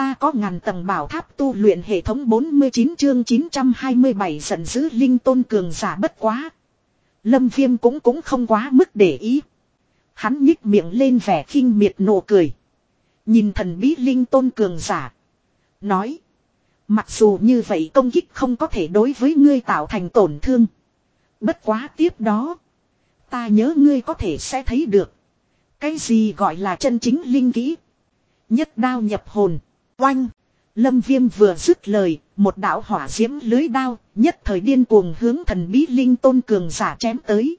ta có ngàn tầng bảo tháp tu luyện hệ thống 49 chương 927 giận dữ linh tôn cường giả bất quá. Lâm viêm cũng cũng không quá mức để ý. Hắn nhích miệng lên vẻ khinh miệt nụ cười. Nhìn thần bí linh tôn cường giả. Nói. Mặc dù như vậy công kích không có thể đối với ngươi tạo thành tổn thương. Bất quá tiếp đó. Ta nhớ ngươi có thể sẽ thấy được. Cái gì gọi là chân chính linh kỹ. Nhất đao nhập hồn. Oanh. Lâm viêm vừa dứt lời. Một đạo hỏa diễm lưới đao. Nhất thời điên cuồng hướng thần bí linh tôn cường giả chém tới.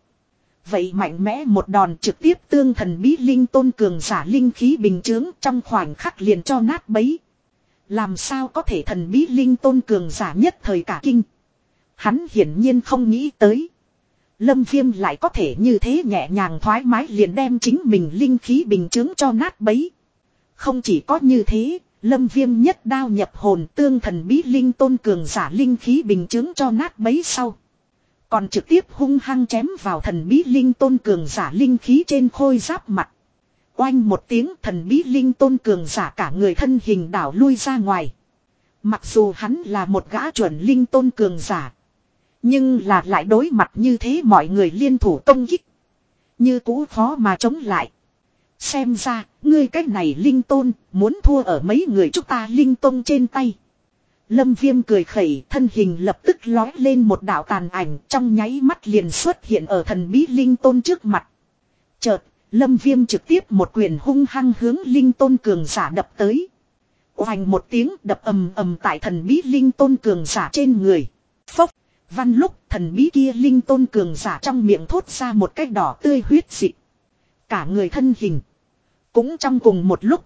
Vậy mạnh mẽ một đòn trực tiếp tương thần bí linh tôn cường giả linh khí bình chướng trong khoảnh khắc liền cho nát bấy. Làm sao có thể thần bí linh tôn cường giả nhất thời cả kinh. Hắn hiển nhiên không nghĩ tới. Lâm viêm lại có thể như thế nhẹ nhàng thoải mái liền đem chính mình linh khí bình chứng cho nát bấy. Không chỉ có như thế, lâm viêm nhất đao nhập hồn tương thần bí linh tôn cường giả linh khí bình chứng cho nát bấy sau. Còn trực tiếp hung hăng chém vào thần bí linh tôn cường giả linh khí trên khôi giáp mặt. Oanh một tiếng thần bí linh tôn cường giả cả người thân hình đảo lui ra ngoài. Mặc dù hắn là một gã chuẩn linh tôn cường giả. Nhưng là lại đối mặt như thế mọi người liên thủ công kích. Như cũ khó mà chống lại. Xem ra, ngươi cách này linh tôn, muốn thua ở mấy người chúng ta linh tôn trên tay. Lâm viêm cười khẩy, thân hình lập tức lói lên một đạo tàn ảnh, trong nháy mắt liền xuất hiện ở thần bí linh tôn trước mặt. Chợt, lâm viêm trực tiếp một quyền hung hăng hướng linh tôn cường giả đập tới. Hoành một tiếng đập ầm ầm tại thần bí linh tôn cường giả trên người. Phốc, văn lúc thần bí kia linh tôn cường giả trong miệng thốt ra một cái đỏ tươi huyết dị. Cả người thân hình. Cũng trong cùng một lúc.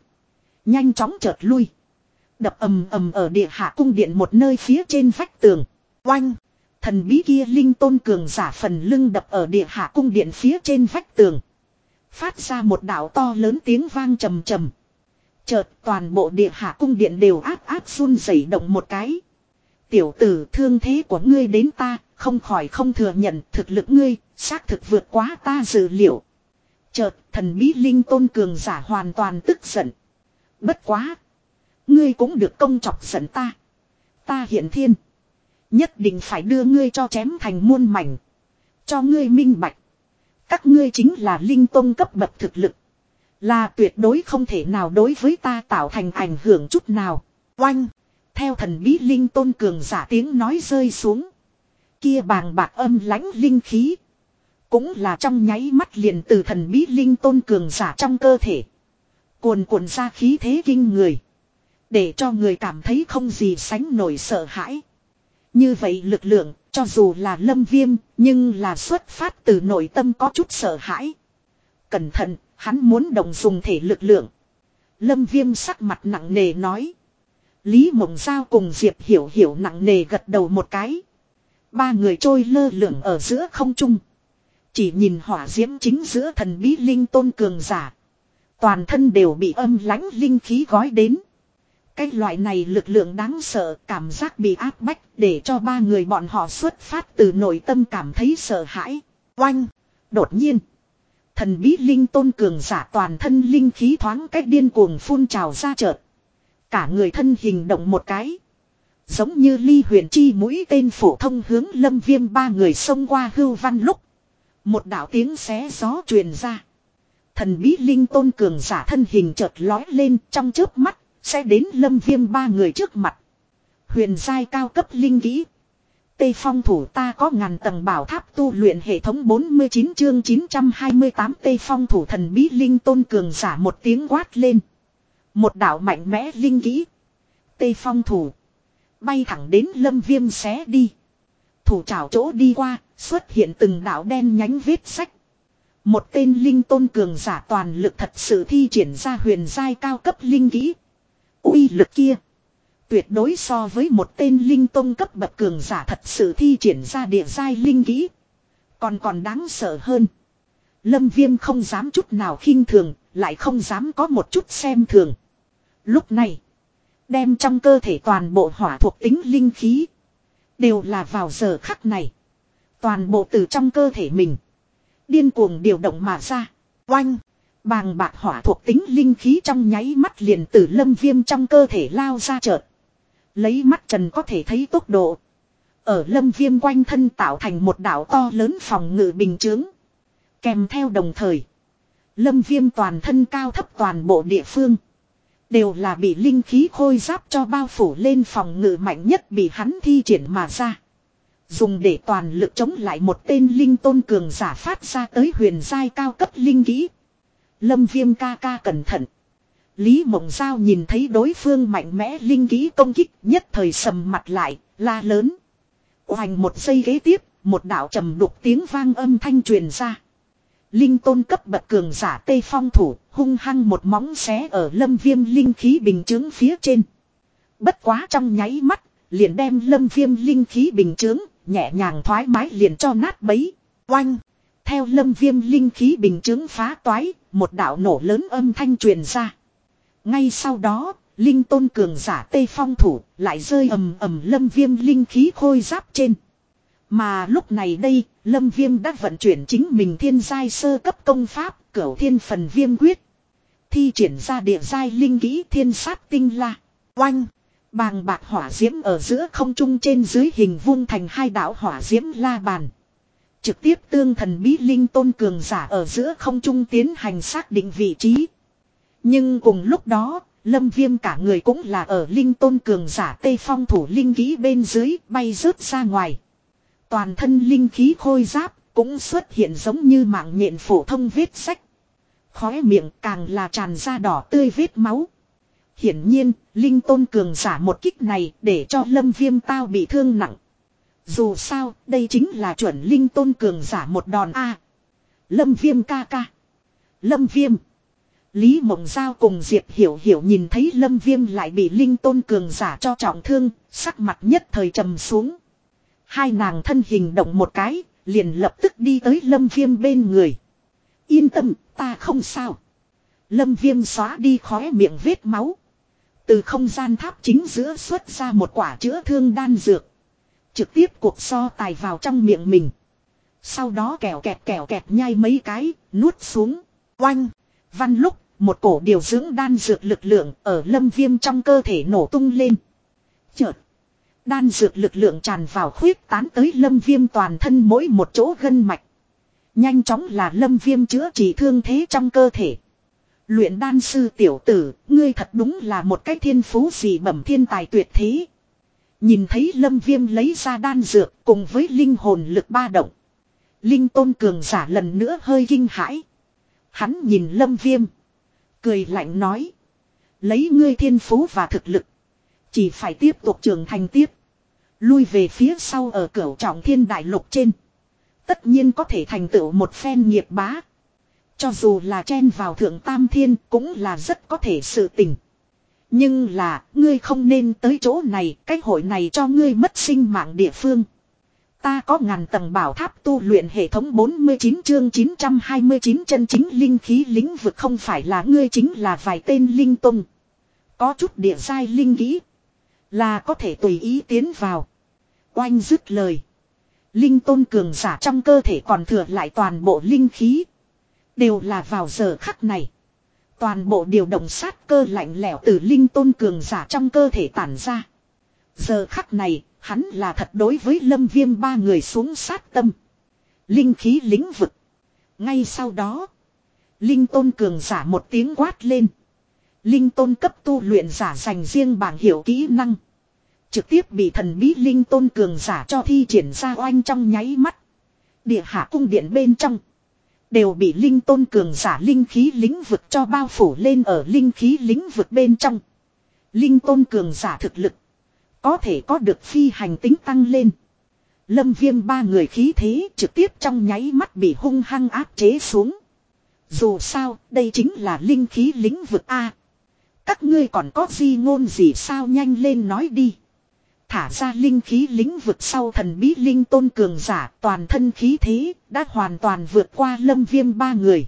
Nhanh chóng chợt lui. Đập ầm ầm ở địa hạ cung điện một nơi phía trên vách tường. Oanh. Thần bí kia linh tôn cường giả phần lưng đập ở địa hạ cung điện phía trên vách tường. Phát ra một đạo to lớn tiếng vang trầm trầm. Chợt toàn bộ địa hạ cung điện đều áp áp run rẩy động một cái. Tiểu tử thương thế của ngươi đến ta, không khỏi không thừa nhận thực lực ngươi, xác thực vượt quá ta dự liệu. Chợt thần bí linh tôn cường giả hoàn toàn tức giận. Bất quá. Ngươi cũng được công chọc giận ta. Ta hiện thiên. Nhất định phải đưa ngươi cho chém thành muôn mảnh. Cho ngươi minh bạch. Các ngươi chính là linh tôn cấp bậc thực lực. Là tuyệt đối không thể nào đối với ta tạo thành ảnh hưởng chút nào. Oanh. Theo thần bí linh tôn cường giả tiếng nói rơi xuống. Kia bàng bạc âm lãnh linh khí. Cũng là trong nháy mắt liền từ thần bí linh tôn cường giả trong cơ thể. Cuồn cuộn ra khí thế kinh người. Để cho người cảm thấy không gì sánh nổi sợ hãi. Như vậy lực lượng, cho dù là lâm viêm, nhưng là xuất phát từ nội tâm có chút sợ hãi. Cẩn thận, hắn muốn đồng dùng thể lực lượng. Lâm viêm sắc mặt nặng nề nói. Lý Mộng Giao cùng Diệp Hiểu Hiểu nặng nề gật đầu một cái. Ba người trôi lơ lửng ở giữa không trung. Chỉ nhìn hỏa diễm chính giữa thần bí linh tôn cường giả. Toàn thân đều bị âm lãnh linh khí gói đến. Cái loại này lực lượng đáng sợ, cảm giác bị áp bách, để cho ba người bọn họ xuất phát từ nội tâm cảm thấy sợ hãi. Oanh! Đột nhiên! Thần bí linh tôn cường giả toàn thân linh khí thoáng cách điên cuồng phun trào ra chợt. Cả người thân hình động một cái. Giống như ly huyền chi mũi tên phổ thông hướng lâm viêm ba người xông qua hưu văn lúc. Một đạo tiếng xé gió truyền ra. Thần bí linh tôn cường giả thân hình chợt lói lên trong chớp mắt, sẽ đến lâm viêm ba người trước mặt. Huyền giai cao cấp linh kỹ. Tây phong thủ ta có ngàn tầng bảo tháp tu luyện hệ thống 49 chương 928 Tây phong thủ thần bí linh tôn cường giả một tiếng quát lên. Một đạo mạnh mẽ linh kỹ. Tây phong thủ. Bay thẳng đến lâm viêm xé đi. Thủ trảo chỗ đi qua, xuất hiện từng đạo đen nhánh vết sách. Một tên linh tôn cường giả toàn lực thật sự thi triển ra huyền giai cao cấp linh kỹ. uy lực kia. Tuyệt đối so với một tên linh tôn cấp bậc cường giả thật sự thi triển ra địa giai linh kỹ. Còn còn đáng sợ hơn. Lâm viêm không dám chút nào khinh thường, lại không dám có một chút xem thường. Lúc này, đem trong cơ thể toàn bộ hỏa thuộc tính linh khí. Đều là vào giờ khắc này. Toàn bộ từ trong cơ thể mình. Điên cuồng điều động mà ra. Oanh. Bàng bạc hỏa thuộc tính linh khí trong nháy mắt liền từ lâm viêm trong cơ thể lao ra chợt. Lấy mắt trần có thể thấy tốc độ. Ở lâm viêm quanh thân tạo thành một đảo to lớn phòng ngự bình chướng. Kèm theo đồng thời. Lâm viêm toàn thân cao thấp toàn bộ địa phương. Đều là bị linh khí khôi giáp cho bao phủ lên phòng ngự mạnh nhất bị hắn thi triển mà ra. Dùng để toàn lực chống lại một tên linh tôn cường giả phát ra tới huyền giai cao cấp linh kỹ. Lâm viêm ca ca cẩn thận. Lý Mộng Giao nhìn thấy đối phương mạnh mẽ linh kỹ công kích nhất thời sầm mặt lại, la lớn. Hoành một giây ghế tiếp, một đạo trầm đục tiếng vang âm thanh truyền ra. Linh tôn cấp bậc cường giả tây phong thủ, hung hăng một móng xé ở lâm viêm linh khí bình chứng phía trên. Bất quá trong nháy mắt, liền đem lâm viêm linh khí bình chứng, nhẹ nhàng thoải mái liền cho nát bấy. Oanh! Theo lâm viêm linh khí bình chứng phá toái, một đạo nổ lớn âm thanh truyền ra. Ngay sau đó, linh tôn cường giả tây phong thủ lại rơi ầm ầm lâm viêm linh khí khôi giáp trên. Mà lúc này đây, lâm viêm đã vận chuyển chính mình thiên giai sơ cấp công pháp, cửu thiên phần viêm quyết. Thi triển ra địa giai linh kỹ thiên sát tinh la. Oanh! Bàng bạc hỏa diễm ở giữa không trung trên dưới hình vuông thành hai đảo hỏa diễm la bàn. Trực tiếp tương thần bí linh tôn cường giả ở giữa không trung tiến hành xác định vị trí. Nhưng cùng lúc đó, lâm viêm cả người cũng là ở linh tôn cường giả tây phong thủ linh kỹ bên dưới bay rớt ra ngoài. Toàn thân linh khí khôi giáp cũng xuất hiện giống như mạng nhện phổ thông vết sách. Khóe miệng càng là tràn ra đỏ tươi vết máu. Hiển nhiên, Linh Tôn cường giả một kích này để cho Lâm Viêm tao bị thương nặng. Dù sao, đây chính là chuẩn Linh Tôn cường giả một đòn A. Lâm Viêm ca ca. Lâm Viêm. Lý Mộng Giao cùng Diệp Hiểu Hiểu nhìn thấy Lâm Viêm lại bị Linh Tôn cường giả cho trọng thương, sắc mặt nhất thời trầm xuống. Hai nàng thân hình động một cái, liền lập tức đi tới Lâm Viêm bên người. Yên tâm, ta không sao. Lâm Viêm xóa đi khóe miệng vết máu. Từ không gian tháp chính giữa xuất ra một quả chữa thương đan dược. Trực tiếp cuộc so tài vào trong miệng mình. Sau đó kẹo kẹt kẹo kẹt nhai mấy cái, nuốt xuống. Oanh! Văn lúc, một cổ điều dưỡng đan dược lực lượng ở lâm viêm trong cơ thể nổ tung lên. Chợt! Đan dược lực lượng tràn vào khuyết tán tới lâm viêm toàn thân mỗi một chỗ gân mạch. Nhanh chóng là lâm viêm chữa trị thương thế trong cơ thể. Luyện đan sư tiểu tử, ngươi thật đúng là một cái thiên phú gì bẩm thiên tài tuyệt thế. Nhìn thấy lâm viêm lấy ra đan dược cùng với linh hồn lực ba động. Linh tôn cường giả lần nữa hơi kinh hãi. Hắn nhìn lâm viêm. Cười lạnh nói. Lấy ngươi thiên phú và thực lực. Chỉ phải tiếp tục trưởng thành tiếp. Lui về phía sau ở cửa trọng thiên đại lục trên. Tất nhiên có thể thành tựu một phen nghiệp bá. Cho dù là chen vào thượng tam thiên cũng là rất có thể sự tình. Nhưng là, ngươi không nên tới chỗ này, cái hội này cho ngươi mất sinh mạng địa phương. Ta có ngàn tầng bảo tháp tu luyện hệ thống 49 chương 929 chân chính linh khí lĩnh vực không phải là ngươi chính là vài tên linh tung. Có chút địa sai linh kỹ. Là có thể tùy ý tiến vào. Oanh dứt lời. Linh tôn cường giả trong cơ thể còn thừa lại toàn bộ linh khí. Đều là vào giờ khắc này. Toàn bộ điều động sát cơ lạnh lẽo từ linh tôn cường giả trong cơ thể tản ra. Giờ khắc này, hắn là thật đối với lâm viêm ba người xuống sát tâm. Linh khí lĩnh vực. Ngay sau đó, linh tôn cường giả một tiếng quát lên. Linh tôn cấp tu luyện giả dành riêng bảng hiểu kỹ năng. Trực tiếp bị thần bí linh tôn cường giả cho thi triển ra oanh trong nháy mắt. Địa hạ cung điện bên trong. Đều bị linh tôn cường giả linh khí lĩnh vực cho bao phủ lên ở linh khí lĩnh vực bên trong. Linh tôn cường giả thực lực. Có thể có được phi hành tính tăng lên. Lâm viêm ba người khí thế trực tiếp trong nháy mắt bị hung hăng áp chế xuống. Dù sao, đây chính là linh khí lĩnh vực A. Các ngươi còn có gì ngôn gì sao nhanh lên nói đi. Thả ra linh khí lĩnh vực sau thần bí linh tôn cường giả toàn thân khí thế đã hoàn toàn vượt qua lâm viêm ba người.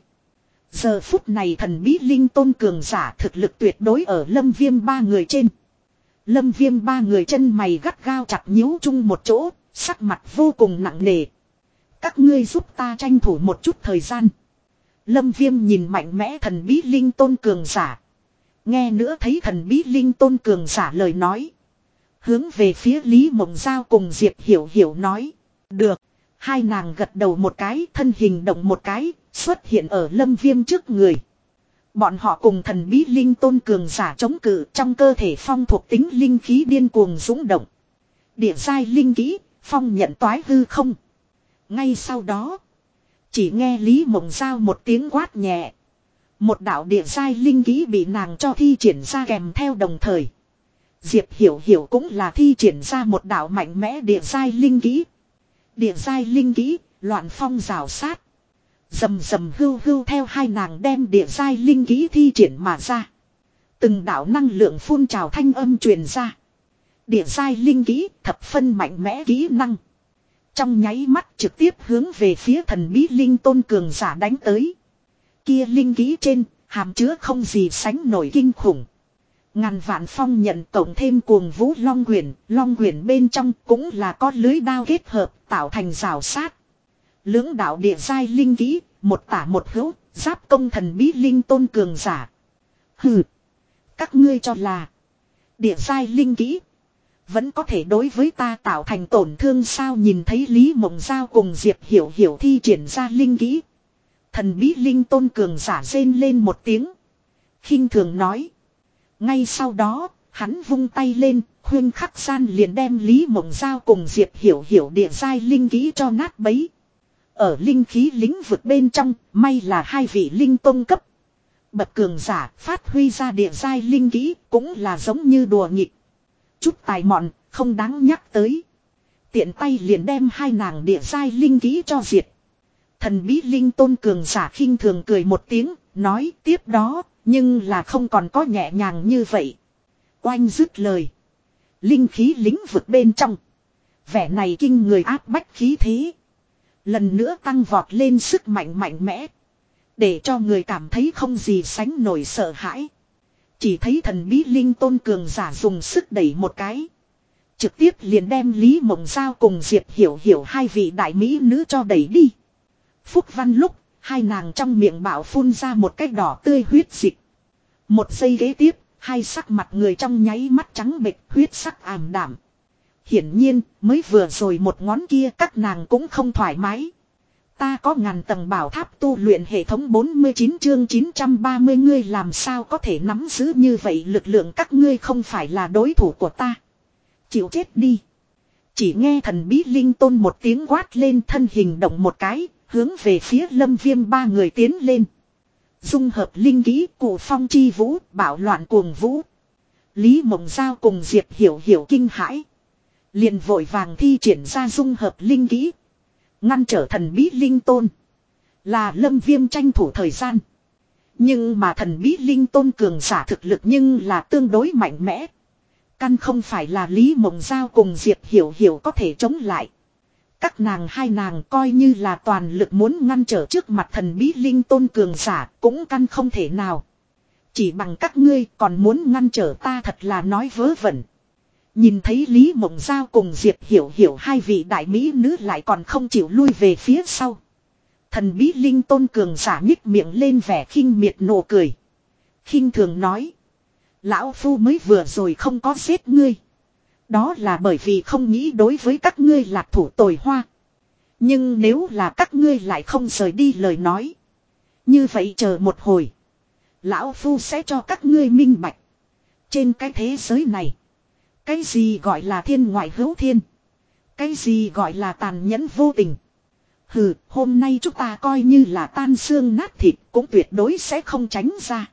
Giờ phút này thần bí linh tôn cường giả thực lực tuyệt đối ở lâm viêm ba người trên. Lâm viêm ba người chân mày gắt gao chặt nhíu chung một chỗ, sắc mặt vô cùng nặng nề. Các ngươi giúp ta tranh thủ một chút thời gian. Lâm Viêm nhìn mạnh mẽ thần bí linh tôn cường giả. Nghe nữa thấy thần bí linh tôn cường giả lời nói. Hướng về phía Lý Mộng Giao cùng Diệp Hiểu Hiểu nói. Được. Hai nàng gật đầu một cái thân hình động một cái xuất hiện ở lâm viêm trước người. Bọn họ cùng thần bí linh tôn cường giả chống cự trong cơ thể phong thuộc tính linh khí điên cuồng dũng động. Địa sai linh kỹ, phong nhận toái hư không. Ngay sau đó, chỉ nghe Lý Mộng Giao một tiếng quát nhẹ. Một đạo địa sai linh kỹ bị nàng cho thi triển ra kèm theo đồng thời. Diệp Hiểu Hiểu cũng là thi triển ra một đạo mạnh mẽ địa giai linh kỹ. Địa giai linh kỹ, loạn phong rào sát. Dầm dầm hưu hưu theo hai nàng đem địa giai linh kỹ thi triển mà ra. Từng đạo năng lượng phun trào thanh âm truyền ra. Địa giai linh kỹ thập phân mạnh mẽ kỹ năng. Trong nháy mắt trực tiếp hướng về phía thần bí linh tôn cường giả đánh tới. Kia linh kỹ trên, hàm chứa không gì sánh nổi kinh khủng. Ngàn vạn phong nhận tổng thêm cuồng vũ long quyển, long quyển bên trong cũng là có lưới đao kết hợp tạo thành rào sát. Lưỡng đạo địa giai linh kỹ, một tả một hữu, giáp công thần bí linh tôn cường giả. Hừ, các ngươi cho là địa giai linh kỹ vẫn có thể đối với ta tạo thành tổn thương sao nhìn thấy Lý Mộng Giao cùng Diệp Hiểu Hiểu thi triển ra linh kỹ. Thần bí linh tôn cường giả rên lên một tiếng. khinh thường nói. Ngay sau đó, hắn vung tay lên, khuyên khắc gian liền đem Lý Mộng Giao cùng Diệp Hiểu Hiểu địa giai linh khí cho nát bấy. Ở linh khí lĩnh vực bên trong, may là hai vị linh tông cấp. Bậc cường giả phát huy ra địa giai linh khí cũng là giống như đùa nghịch. Chút tài mọn, không đáng nhắc tới. Tiện tay liền đem hai nàng địa giai linh khí cho diệt. Thần bí linh tôn cường giả khinh thường cười một tiếng, nói tiếp đó, nhưng là không còn có nhẹ nhàng như vậy. Oanh dứt lời. Linh khí lĩnh vực bên trong. Vẻ này kinh người áp bách khí thế. Lần nữa tăng vọt lên sức mạnh mạnh mẽ. Để cho người cảm thấy không gì sánh nổi sợ hãi. Chỉ thấy thần bí linh tôn cường giả dùng sức đẩy một cái. Trực tiếp liền đem Lý Mộng Giao cùng Diệp Hiểu Hiểu hai vị đại mỹ nữ cho đẩy đi. Phúc văn lúc, hai nàng trong miệng bảo phun ra một cái đỏ tươi huyết dịch. Một giây ghế tiếp, hai sắc mặt người trong nháy mắt trắng bệch huyết sắc ảm đảm. Hiển nhiên, mới vừa rồi một ngón kia các nàng cũng không thoải mái. Ta có ngàn tầng bảo tháp tu luyện hệ thống 49 chương 930 ngươi làm sao có thể nắm giữ như vậy lực lượng các ngươi không phải là đối thủ của ta. Chịu chết đi. Chỉ nghe thần bí linh tôn một tiếng quát lên thân hình động một cái, hướng về phía lâm viêm ba người tiến lên. Dung hợp linh kỹ cụ phong chi vũ, bảo loạn cuồng vũ. Lý mộng giao cùng Diệp hiểu hiểu kinh hãi. Liền vội vàng thi triển ra dung hợp linh kỹ. Ngăn trở thần bí linh tôn. Là lâm viêm tranh thủ thời gian. Nhưng mà thần bí linh tôn cường giả thực lực nhưng là tương đối mạnh mẽ. Căn không phải là Lý Mộng Giao cùng Diệp Hiểu Hiểu có thể chống lại. Các nàng hai nàng coi như là toàn lực muốn ngăn trở trước mặt thần bí linh tôn cường giả cũng căn không thể nào. Chỉ bằng các ngươi còn muốn ngăn trở ta thật là nói vớ vẩn. Nhìn thấy Lý Mộng Giao cùng Diệp Hiểu Hiểu hai vị đại mỹ nữ lại còn không chịu lui về phía sau. Thần bí linh tôn cường giả nhích miệng lên vẻ khinh miệt nụ cười. khinh thường nói. Lão Phu mới vừa rồi không có giết ngươi. Đó là bởi vì không nghĩ đối với các ngươi lạc thủ tồi hoa. Nhưng nếu là các ngươi lại không rời đi lời nói. Như vậy chờ một hồi. Lão Phu sẽ cho các ngươi minh bạch. Trên cái thế giới này. Cái gì gọi là thiên ngoại hữu thiên. Cái gì gọi là tàn nhẫn vô tình. Hừ, hôm nay chúng ta coi như là tan xương nát thịt cũng tuyệt đối sẽ không tránh ra.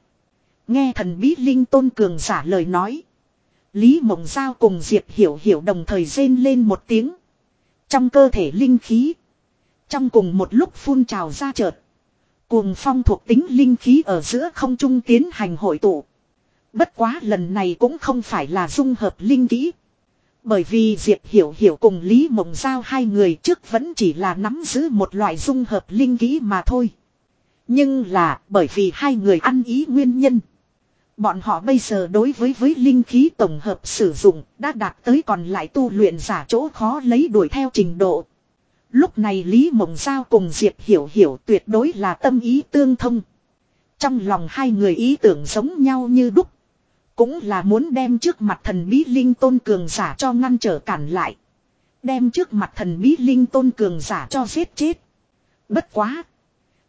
Nghe thần bí linh tôn cường giả lời nói. Lý Mộng Giao cùng Diệp Hiểu Hiểu đồng thời rên lên một tiếng. Trong cơ thể linh khí. Trong cùng một lúc phun trào ra chợt. Cuồng phong thuộc tính linh khí ở giữa không trung tiến hành hội tụ. Bất quá lần này cũng không phải là dung hợp linh kỹ. Bởi vì Diệp Hiểu Hiểu cùng Lý Mộng Giao hai người trước vẫn chỉ là nắm giữ một loại dung hợp linh kỹ mà thôi. Nhưng là bởi vì hai người ăn ý nguyên nhân. Bọn họ bây giờ đối với với linh khí tổng hợp sử dụng đã đạt tới còn lại tu luyện giả chỗ khó lấy đuổi theo trình độ. Lúc này Lý Mộng Giao cùng Diệp Hiểu Hiểu tuyệt đối là tâm ý tương thông. Trong lòng hai người ý tưởng giống nhau như đúc. Cũng là muốn đem trước mặt thần bí linh tôn cường giả cho ngăn trở cản lại. Đem trước mặt thần bí linh tôn cường giả cho giết chết. Bất quá.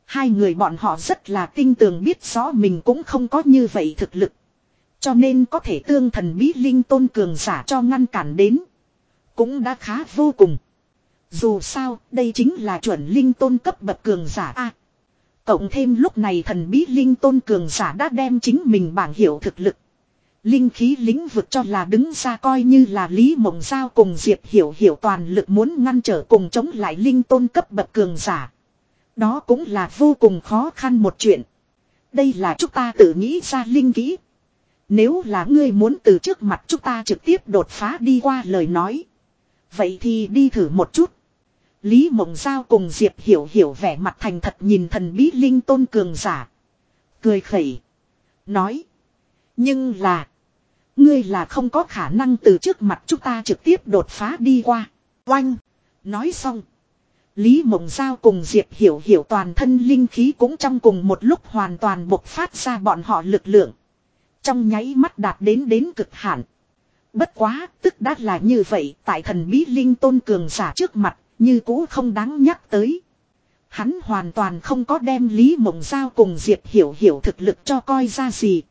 Hai người bọn họ rất là tin tưởng biết rõ mình cũng không có như vậy thực lực. Cho nên có thể tương thần bí linh tôn cường giả cho ngăn cản đến. Cũng đã khá vô cùng. Dù sao, đây chính là chuẩn linh tôn cấp bậc cường giả A. cộng thêm lúc này thần bí linh tôn cường giả đã đem chính mình bảng hiệu thực lực. Linh khí lĩnh vực cho là đứng ra coi như là Lý Mộng Giao cùng Diệp Hiểu Hiểu toàn lực muốn ngăn trở cùng chống lại linh tôn cấp bậc cường giả. Đó cũng là vô cùng khó khăn một chuyện. Đây là chúng ta tự nghĩ ra linh kỹ. Nếu là ngươi muốn từ trước mặt chúng ta trực tiếp đột phá đi qua lời nói. Vậy thì đi thử một chút. Lý Mộng Giao cùng Diệp Hiểu Hiểu vẻ mặt thành thật nhìn thần bí linh tôn cường giả. Cười khẩy. Nói. Nhưng là. Ngươi là không có khả năng từ trước mặt chúng ta trực tiếp đột phá đi qua. Oanh. Nói xong. Lý Mộng Giao cùng Diệp Hiểu Hiểu toàn thân linh khí cũng trong cùng một lúc hoàn toàn bộc phát ra bọn họ lực lượng. Trong nháy mắt đạt đến đến cực hạn. Bất quá, tức đã là như vậy, tại thần bí linh tôn cường giả trước mặt, như cũ không đáng nhắc tới. Hắn hoàn toàn không có đem Lý Mộng Giao cùng Diệp Hiểu Hiểu thực lực cho coi ra gì.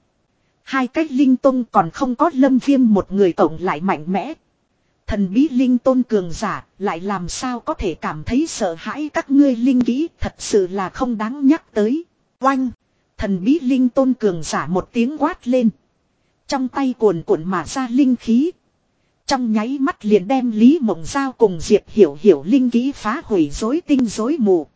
Hai cách linh tôn còn không có lâm viêm một người tổng lại mạnh mẽ. Thần bí linh tôn cường giả lại làm sao có thể cảm thấy sợ hãi các ngươi linh kỹ thật sự là không đáng nhắc tới. Oanh! Thần bí linh tôn cường giả một tiếng quát lên. Trong tay cuồn cuộn mà ra linh khí. Trong nháy mắt liền đem Lý Mộng Giao cùng Diệp Hiểu Hiểu linh kỹ phá hủy dối tinh dối mù.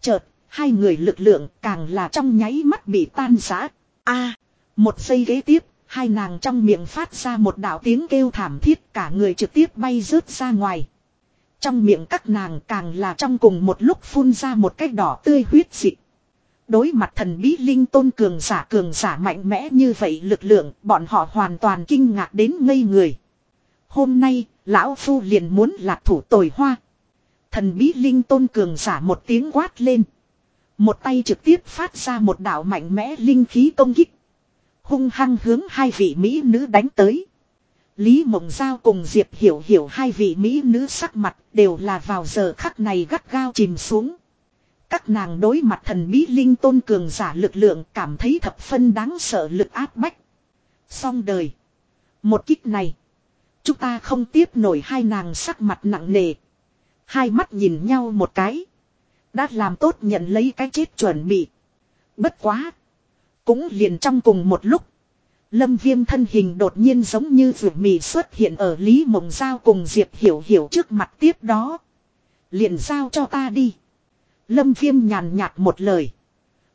Chợt, hai người lực lượng càng là trong nháy mắt bị tan rã. A, một giây ghế tiếp, hai nàng trong miệng phát ra một đạo tiếng kêu thảm thiết cả người trực tiếp bay rớt ra ngoài. Trong miệng các nàng càng là trong cùng một lúc phun ra một cái đỏ tươi huyết dị. Đối mặt thần bí linh tôn cường giả cường giả mạnh mẽ như vậy lực lượng bọn họ hoàn toàn kinh ngạc đến ngây người. Hôm nay, lão phu liền muốn lạc thủ tồi hoa. Thần bí linh tôn cường giả một tiếng quát lên. Một tay trực tiếp phát ra một đạo mạnh mẽ linh khí công kích. Hung hăng hướng hai vị mỹ nữ đánh tới. Lý Mộng Giao cùng Diệp Hiểu Hiểu hai vị mỹ nữ sắc mặt đều là vào giờ khắc này gắt gao chìm xuống. Các nàng đối mặt thần bí linh tôn cường giả lực lượng cảm thấy thập phân đáng sợ lực áp bách. Xong đời. Một kích này. Chúng ta không tiếp nổi hai nàng sắc mặt nặng nề. Hai mắt nhìn nhau một cái. Đã làm tốt nhận lấy cái chết chuẩn bị. Bất quá. Cũng liền trong cùng một lúc. Lâm viêm thân hình đột nhiên giống như vượt mì xuất hiện ở Lý Mộng Giao cùng Diệp Hiểu Hiểu trước mặt tiếp đó. Liền giao cho ta đi. Lâm viêm nhàn nhạt một lời.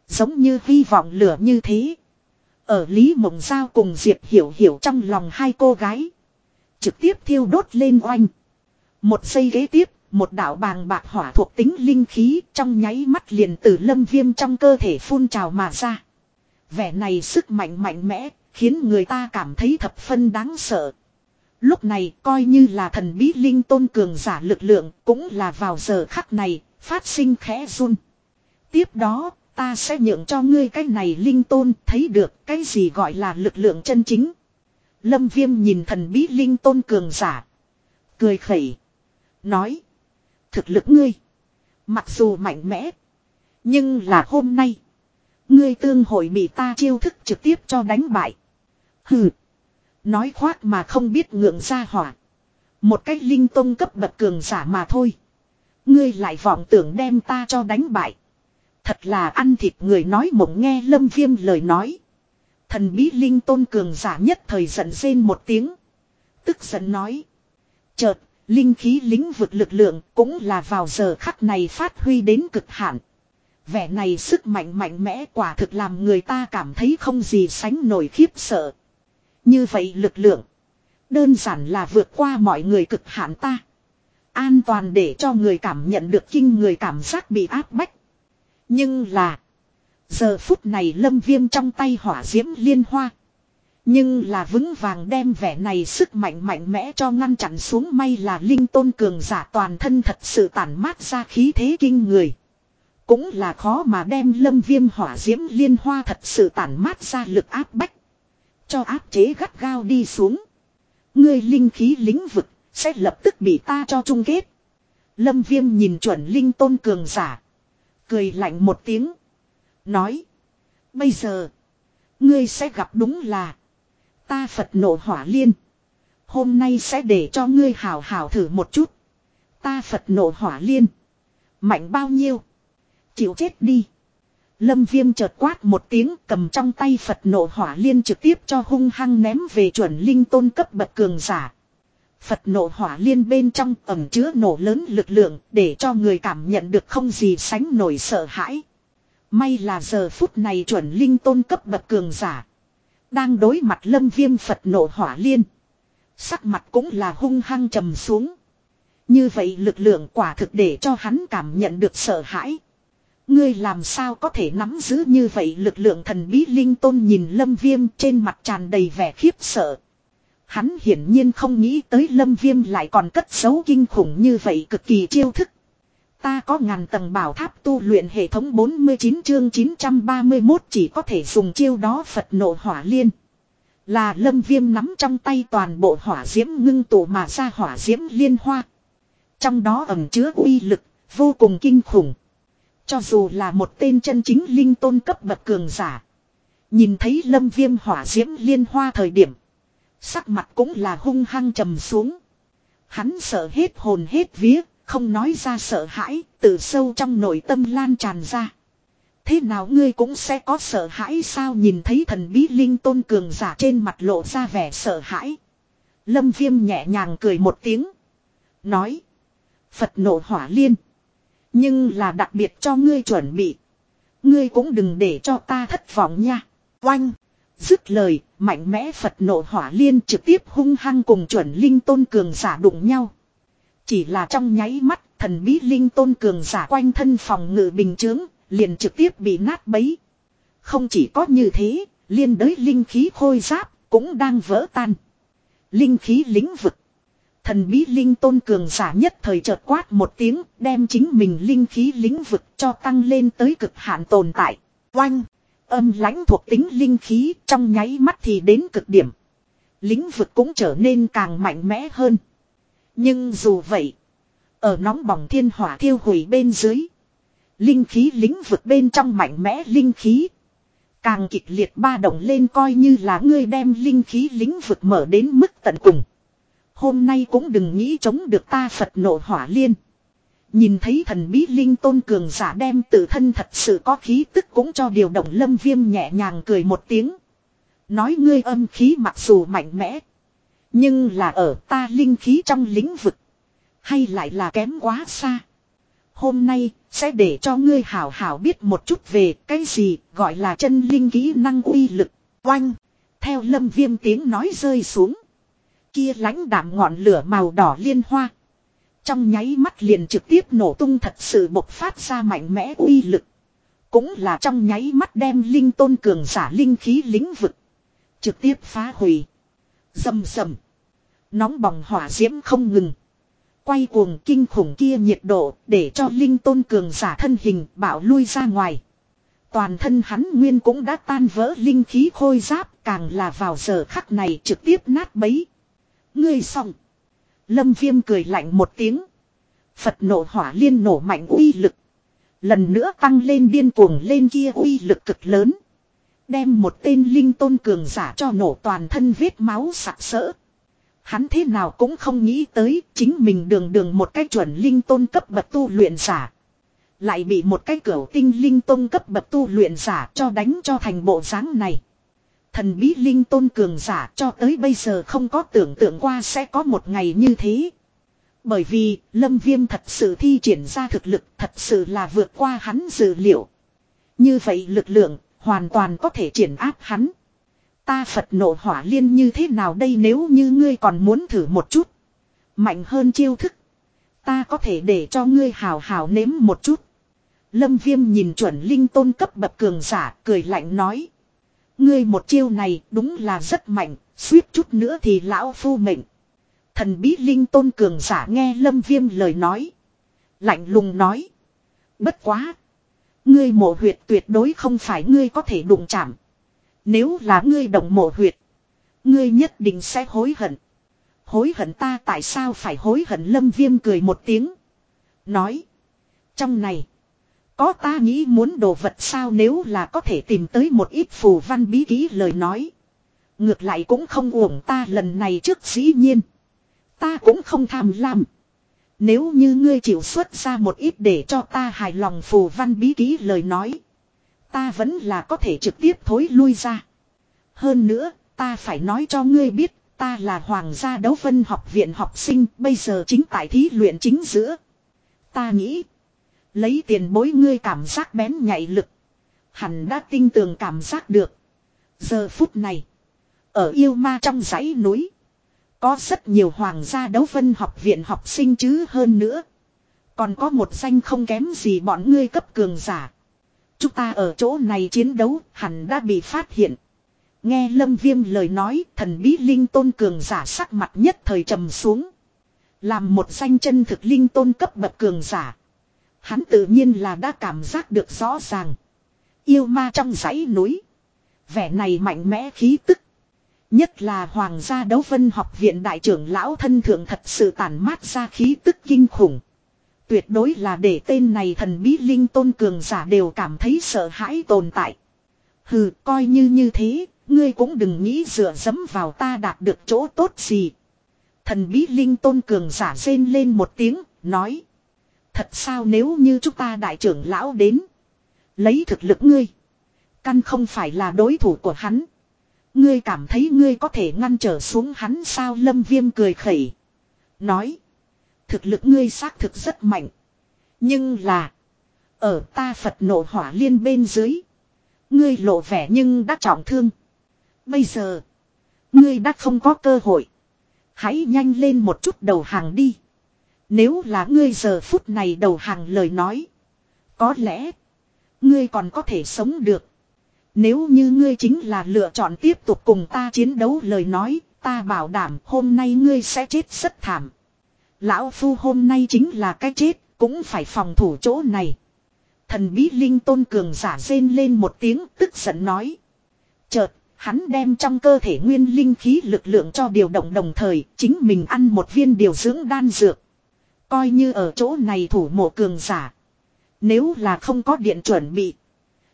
Giống như hy vọng lửa như thế. Ở Lý Mộng Giao cùng Diệp Hiểu Hiểu trong lòng hai cô gái. Trực tiếp thiêu đốt lên oanh. Một giây ghế tiếp, một đạo bàng bạc hỏa thuộc tính linh khí trong nháy mắt liền từ lâm viêm trong cơ thể phun trào mà ra. Vẻ này sức mạnh mạnh mẽ, khiến người ta cảm thấy thập phân đáng sợ. Lúc này coi như là thần bí linh tôn cường giả lực lượng cũng là vào giờ khắc này, phát sinh khẽ run. Tiếp đó, ta sẽ nhượng cho ngươi cái này linh tôn thấy được cái gì gọi là lực lượng chân chính. Lâm viêm nhìn thần bí linh tôn cường giả. Cười khẩy. Nói. Thực lực ngươi. Mặc dù mạnh mẽ. Nhưng là hôm nay. Ngươi tương hội bị ta chiêu thức trực tiếp cho đánh bại. Hừ. Nói khoác mà không biết ngượng ra hỏa. Một cách linh tôn cấp bậc cường giả mà thôi. Ngươi lại vọng tưởng đem ta cho đánh bại. Thật là ăn thịt người nói mộng nghe lâm viêm lời nói. Thần bí linh tôn cường giả nhất thời giận rên một tiếng. Tức giận nói. Chợt, linh khí lính vực lực lượng cũng là vào giờ khắc này phát huy đến cực hạn. Vẻ này sức mạnh mạnh mẽ quả thực làm người ta cảm thấy không gì sánh nổi khiếp sợ. Như vậy lực lượng. Đơn giản là vượt qua mọi người cực hạn ta. An toàn để cho người cảm nhận được kinh người cảm giác bị áp bách. Nhưng là. Giờ phút này lâm viêm trong tay hỏa diễm liên hoa. Nhưng là vững vàng đem vẻ này sức mạnh mạnh mẽ cho ngăn chặn xuống may là linh tôn cường giả toàn thân thật sự tản mát ra khí thế kinh người. Cũng là khó mà đem lâm viêm hỏa diễm liên hoa thật sự tản mát ra lực áp bách. Cho áp chế gắt gao đi xuống. Ngươi linh khí lĩnh vực sẽ lập tức bị ta cho chung kết. Lâm viêm nhìn chuẩn linh tôn cường giả. Cười lạnh một tiếng. Nói. Bây giờ. Ngươi sẽ gặp đúng là. Ta Phật nộ hỏa liên. Hôm nay sẽ để cho ngươi hào hào thử một chút. Ta Phật nộ hỏa liên. Mạnh bao nhiêu. Chịu chết đi. Lâm viêm chợt quát một tiếng cầm trong tay Phật nộ hỏa liên trực tiếp cho hung hăng ném về chuẩn linh tôn cấp bậc cường giả. Phật nộ hỏa liên bên trong ẩm chứa nổ lớn lực lượng để cho người cảm nhận được không gì sánh nổi sợ hãi. May là giờ phút này chuẩn linh tôn cấp bậc cường giả. Đang đối mặt lâm viêm Phật nộ hỏa liên. Sắc mặt cũng là hung hăng trầm xuống. Như vậy lực lượng quả thực để cho hắn cảm nhận được sợ hãi. Ngươi làm sao có thể nắm giữ như vậy lực lượng thần bí linh tôn nhìn lâm viêm trên mặt tràn đầy vẻ khiếp sợ. Hắn hiển nhiên không nghĩ tới lâm viêm lại còn cất xấu kinh khủng như vậy cực kỳ chiêu thức. Ta có ngàn tầng bảo tháp tu luyện hệ thống 49 chương 931 chỉ có thể dùng chiêu đó Phật nộ hỏa liên. Là lâm viêm nắm trong tay toàn bộ hỏa diễm ngưng tụ mà ra hỏa diễm liên hoa. Trong đó ẩm chứa uy lực, vô cùng kinh khủng. Cho dù là một tên chân chính linh tôn cấp bậc cường giả. Nhìn thấy lâm viêm hỏa diễm liên hoa thời điểm. Sắc mặt cũng là hung hăng trầm xuống. Hắn sợ hết hồn hết vía, không nói ra sợ hãi, từ sâu trong nội tâm lan tràn ra. Thế nào ngươi cũng sẽ có sợ hãi sao nhìn thấy thần bí linh tôn cường giả trên mặt lộ ra vẻ sợ hãi. Lâm viêm nhẹ nhàng cười một tiếng. Nói. Phật nộ hỏa liên. Nhưng là đặc biệt cho ngươi chuẩn bị. Ngươi cũng đừng để cho ta thất vọng nha. Oanh. Dứt lời, mạnh mẽ Phật nộ hỏa liên trực tiếp hung hăng cùng chuẩn linh tôn cường giả đụng nhau. Chỉ là trong nháy mắt, thần bí linh tôn cường giả quanh thân phòng ngự bình chướng, liền trực tiếp bị nát bấy. Không chỉ có như thế, liên đới linh khí khôi giáp, cũng đang vỡ tan. Linh khí lĩnh vực. Thần bí linh tôn cường giả nhất thời chợt quát một tiếng, đem chính mình linh khí lĩnh vực cho tăng lên tới cực hạn tồn tại. Oanh! Âm lãnh thuộc tính linh khí trong nháy mắt thì đến cực điểm. Lĩnh vực cũng trở nên càng mạnh mẽ hơn. Nhưng dù vậy, ở nóng bỏng thiên hỏa thiêu hủy bên dưới, linh khí lĩnh vực bên trong mạnh mẽ linh khí, càng kịch liệt ba động lên coi như là ngươi đem linh khí lĩnh vực mở đến mức tận cùng. Hôm nay cũng đừng nghĩ chống được ta Phật nộ hỏa liên. Nhìn thấy thần bí linh tôn cường giả đem tự thân thật sự có khí tức cũng cho điều động lâm viêm nhẹ nhàng cười một tiếng. Nói ngươi âm khí mặc dù mạnh mẽ. Nhưng là ở ta linh khí trong lĩnh vực. Hay lại là kém quá xa. Hôm nay sẽ để cho ngươi hảo hảo biết một chút về cái gì gọi là chân linh kỹ năng uy lực. Oanh. Theo lâm viêm tiếng nói rơi xuống. Kia lãnh đạm ngọn lửa màu đỏ liên hoa. Trong nháy mắt liền trực tiếp nổ tung thật sự bộc phát ra mạnh mẽ uy lực. Cũng là trong nháy mắt đem linh tôn cường giả linh khí lĩnh vực. Trực tiếp phá hủy. Dầm dầm. Nóng bỏng hỏa diễm không ngừng. Quay cuồng kinh khủng kia nhiệt độ để cho linh tôn cường giả thân hình bảo lui ra ngoài. Toàn thân hắn nguyên cũng đã tan vỡ linh khí khôi giáp càng là vào giờ khắc này trực tiếp nát bấy. Ngươi xong. Lâm viêm cười lạnh một tiếng. Phật nổ hỏa liên nổ mạnh uy lực. Lần nữa tăng lên điên cuồng lên kia uy lực cực lớn. Đem một tên linh tôn cường giả cho nổ toàn thân vết máu sặc sỡ. Hắn thế nào cũng không nghĩ tới chính mình đường đường một cái chuẩn linh tôn cấp bậc tu luyện giả. Lại bị một cái cửa tinh linh tôn cấp bậc tu luyện giả cho đánh cho thành bộ dáng này. Thần bí linh tôn cường giả cho tới bây giờ không có tưởng tượng qua sẽ có một ngày như thế. Bởi vì lâm viêm thật sự thi triển ra thực lực, thật sự là vượt qua hắn dự liệu. Như vậy lực lượng hoàn toàn có thể triển áp hắn. Ta Phật nộ hỏa liên như thế nào đây nếu như ngươi còn muốn thử một chút. Mạnh hơn chiêu thức. Ta có thể để cho ngươi hào hào nếm một chút. Lâm viêm nhìn chuẩn linh tôn cấp bậc cường giả, cười lạnh nói. Ngươi một chiêu này đúng là rất mạnh, suýt chút nữa thì lão phu mệnh. Thần bí linh tôn cường giả nghe lâm viêm lời nói. Lạnh lùng nói. Bất quá. Ngươi mộ huyệt tuyệt đối không phải ngươi có thể đụng chạm. Nếu là ngươi động mộ huyệt. Ngươi nhất định sẽ hối hận. Hối hận ta tại sao phải hối hận lâm viêm cười một tiếng. Nói. Trong này. Có ta nghĩ muốn đồ vật sao nếu là có thể tìm tới một ít phù văn bí ký lời nói. Ngược lại cũng không uổng ta lần này trước dĩ nhiên. Ta cũng không tham lam. Nếu như ngươi chịu xuất ra một ít để cho ta hài lòng phù văn bí ký lời nói. Ta vẫn là có thể trực tiếp thối lui ra. Hơn nữa, ta phải nói cho ngươi biết, ta là hoàng gia đấu vân học viện học sinh, bây giờ chính tại thí luyện chính giữa. Ta nghĩ, lấy tiền bối ngươi cảm giác bén nhạy lực. Hẳn đã tinh tường cảm giác được. Giờ phút này, ở yêu ma trong dãy núi. Có rất nhiều hoàng gia đấu vân học viện học sinh chứ hơn nữa. Còn có một danh không kém gì bọn ngươi cấp cường giả. Chúng ta ở chỗ này chiến đấu hẳn đã bị phát hiện. Nghe lâm viêm lời nói thần bí linh tôn cường giả sắc mặt nhất thời trầm xuống. Làm một danh chân thực linh tôn cấp bậc cường giả. Hắn tự nhiên là đã cảm giác được rõ ràng. Yêu ma trong dãy núi. Vẻ này mạnh mẽ khí tức. Nhất là Hoàng gia đấu vân học viện đại trưởng lão thân thượng thật sự tản mát ra khí tức kinh khủng. Tuyệt đối là để tên này thần bí linh tôn cường giả đều cảm thấy sợ hãi tồn tại. Hừ, coi như như thế, ngươi cũng đừng nghĩ dựa dẫm vào ta đạt được chỗ tốt gì. Thần bí linh tôn cường giả rên lên một tiếng, nói. Thật sao nếu như chúng ta đại trưởng lão đến. Lấy thực lực ngươi. Căn không phải là đối thủ của hắn. Ngươi cảm thấy ngươi có thể ngăn trở xuống hắn sao lâm viêm cười khẩy. Nói. Thực lực ngươi xác thực rất mạnh. Nhưng là. Ở ta Phật nộ hỏa liên bên dưới. Ngươi lộ vẻ nhưng đã trọng thương. Bây giờ. Ngươi đã không có cơ hội. Hãy nhanh lên một chút đầu hàng đi. Nếu là ngươi giờ phút này đầu hàng lời nói. Có lẽ. Ngươi còn có thể sống được. Nếu như ngươi chính là lựa chọn tiếp tục cùng ta chiến đấu lời nói, ta bảo đảm hôm nay ngươi sẽ chết rất thảm. Lão Phu hôm nay chính là cái chết, cũng phải phòng thủ chỗ này. Thần bí linh tôn cường giả rên lên một tiếng tức giận nói. Chợt, hắn đem trong cơ thể nguyên linh khí lực lượng cho điều động đồng thời, chính mình ăn một viên điều dưỡng đan dược. Coi như ở chỗ này thủ mộ cường giả. Nếu là không có điện chuẩn bị.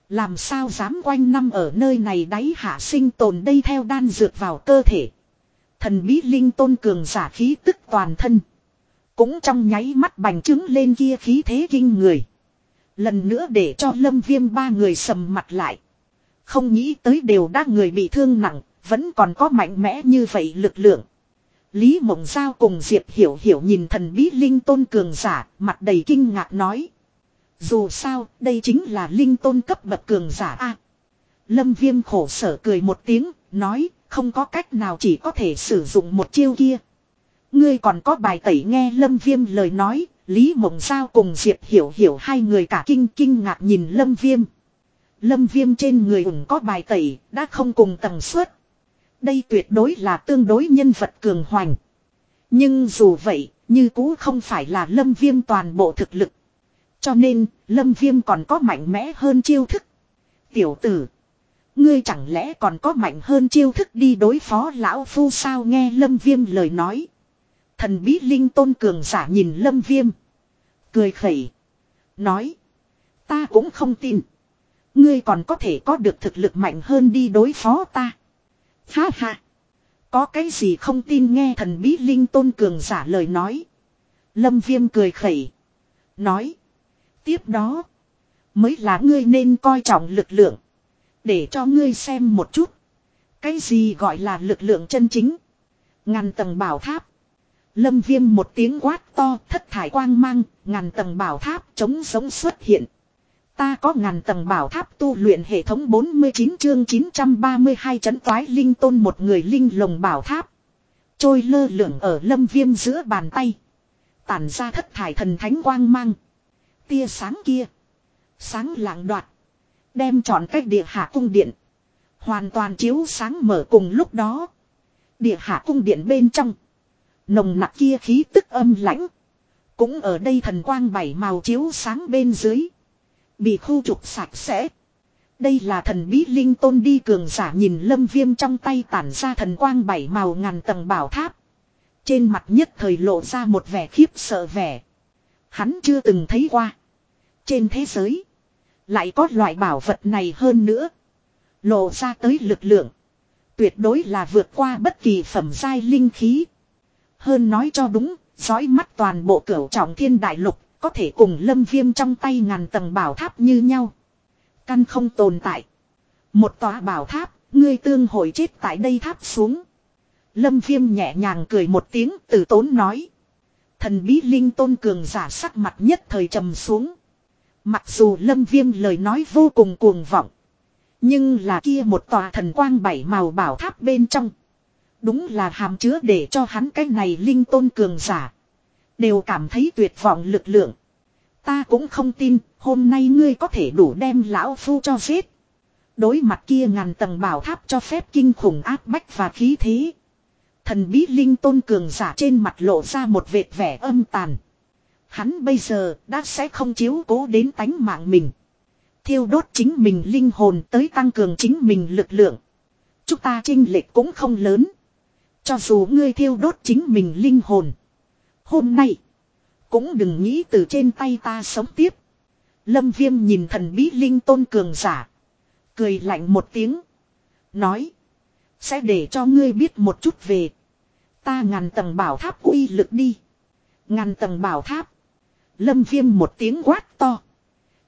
Làm sao dám quanh năm ở nơi này đáy hạ sinh tồn đây theo đan dược vào cơ thể. Thần bí linh tôn cường giả khí tức toàn thân. Cũng trong nháy mắt bành trướng lên kia khí thế kinh người. Lần nữa để cho lâm viêm ba người sầm mặt lại. Không nghĩ tới đều đã người bị thương nặng, vẫn còn có mạnh mẽ như vậy lực lượng. Lý Mộng Giao cùng Diệp Hiểu Hiểu nhìn thần bí linh tôn cường giả, mặt đầy kinh ngạc nói. Dù sao, đây chính là linh tôn cấp bậc cường giả A. Lâm Viêm khổ sở cười một tiếng, nói, không có cách nào chỉ có thể sử dụng một chiêu kia. Ngươi còn có bài tẩy nghe Lâm Viêm lời nói, Lý Mộng Giao cùng Diệp Hiểu Hiểu hai người cả kinh kinh ngạc nhìn Lâm Viêm. Lâm Viêm trên người ủng có bài tẩy, đã không cùng tầng suất. Đây tuyệt đối là tương đối nhân vật cường hoành. Nhưng dù vậy, như cũ không phải là Lâm Viêm toàn bộ thực lực. Cho nên, Lâm Viêm còn có mạnh mẽ hơn chiêu thức. Tiểu tử. Ngươi chẳng lẽ còn có mạnh hơn chiêu thức đi đối phó lão phu sao nghe Lâm Viêm lời nói. Thần bí linh tôn cường giả nhìn Lâm Viêm. Cười khẩy. Nói. Ta cũng không tin. Ngươi còn có thể có được thực lực mạnh hơn đi đối phó ta. Ha ha. Có cái gì không tin nghe thần bí linh tôn cường giả lời nói. Lâm Viêm cười khẩy. Nói. Tiếp đó. Mới là ngươi nên coi trọng lực lượng. Để cho ngươi xem một chút. Cái gì gọi là lực lượng chân chính. Ngàn tầng bảo tháp. Lâm viêm một tiếng quát to, thất thải quang mang. Ngàn tầng bảo tháp chống sống xuất hiện. Ta có ngàn tầng bảo tháp tu luyện hệ thống 49 chương 932 chấn toái linh tôn một người linh lồng bảo tháp. Trôi lơ lửng ở lâm viêm giữa bàn tay. Tản ra thất thải thần thánh quang mang. Tia sáng kia. Sáng lạng đoạt. Đem trọn cách địa hạ cung điện. Hoàn toàn chiếu sáng mở cùng lúc đó. Địa hạ cung điện bên trong. Nồng nặc kia khí tức âm lãnh. Cũng ở đây thần quang bảy màu chiếu sáng bên dưới. Bị khu trục sạch sẽ. Đây là thần bí linh tôn đi cường giả nhìn lâm viêm trong tay tản ra thần quang bảy màu ngàn tầng bảo tháp. Trên mặt nhất thời lộ ra một vẻ khiếp sợ vẻ. Hắn chưa từng thấy qua. Trên thế giới. Lại có loại bảo vật này hơn nữa. Lộ ra tới lực lượng. Tuyệt đối là vượt qua bất kỳ phẩm giai linh khí. Hơn nói cho đúng, dõi mắt toàn bộ cửu trọng thiên đại lục, có thể cùng lâm viêm trong tay ngàn tầng bảo tháp như nhau. Căn không tồn tại. Một tòa bảo tháp, ngươi tương hội chết tại đây tháp xuống. Lâm viêm nhẹ nhàng cười một tiếng từ tốn nói. Thần bí linh tôn cường giả sắc mặt nhất thời trầm xuống. Mặc dù lâm viêm lời nói vô cùng cuồng vọng. Nhưng là kia một tòa thần quang bảy màu bảo tháp bên trong. Đúng là hàm chứa để cho hắn cái này linh tôn cường giả. Đều cảm thấy tuyệt vọng lực lượng. Ta cũng không tin, hôm nay ngươi có thể đủ đem lão phu cho giết. Đối mặt kia ngàn tầng bảo tháp cho phép kinh khủng áp bách và khí thế. Thần bí linh tôn cường giả trên mặt lộ ra một vệt vẻ âm tàn. Hắn bây giờ đã sẽ không chiếu cố đến tánh mạng mình. Thiêu đốt chính mình linh hồn tới tăng cường chính mình lực lượng. Chúng ta trinh lệch cũng không lớn. Cho dù ngươi thiêu đốt chính mình linh hồn. Hôm nay. Cũng đừng nghĩ từ trên tay ta sống tiếp. Lâm viêm nhìn thần bí linh tôn cường giả. Cười lạnh một tiếng. Nói. Sẽ để cho ngươi biết một chút về. Ta ngàn tầng bảo tháp uy lực đi. Ngàn tầng bảo tháp. Lâm viêm một tiếng quát to.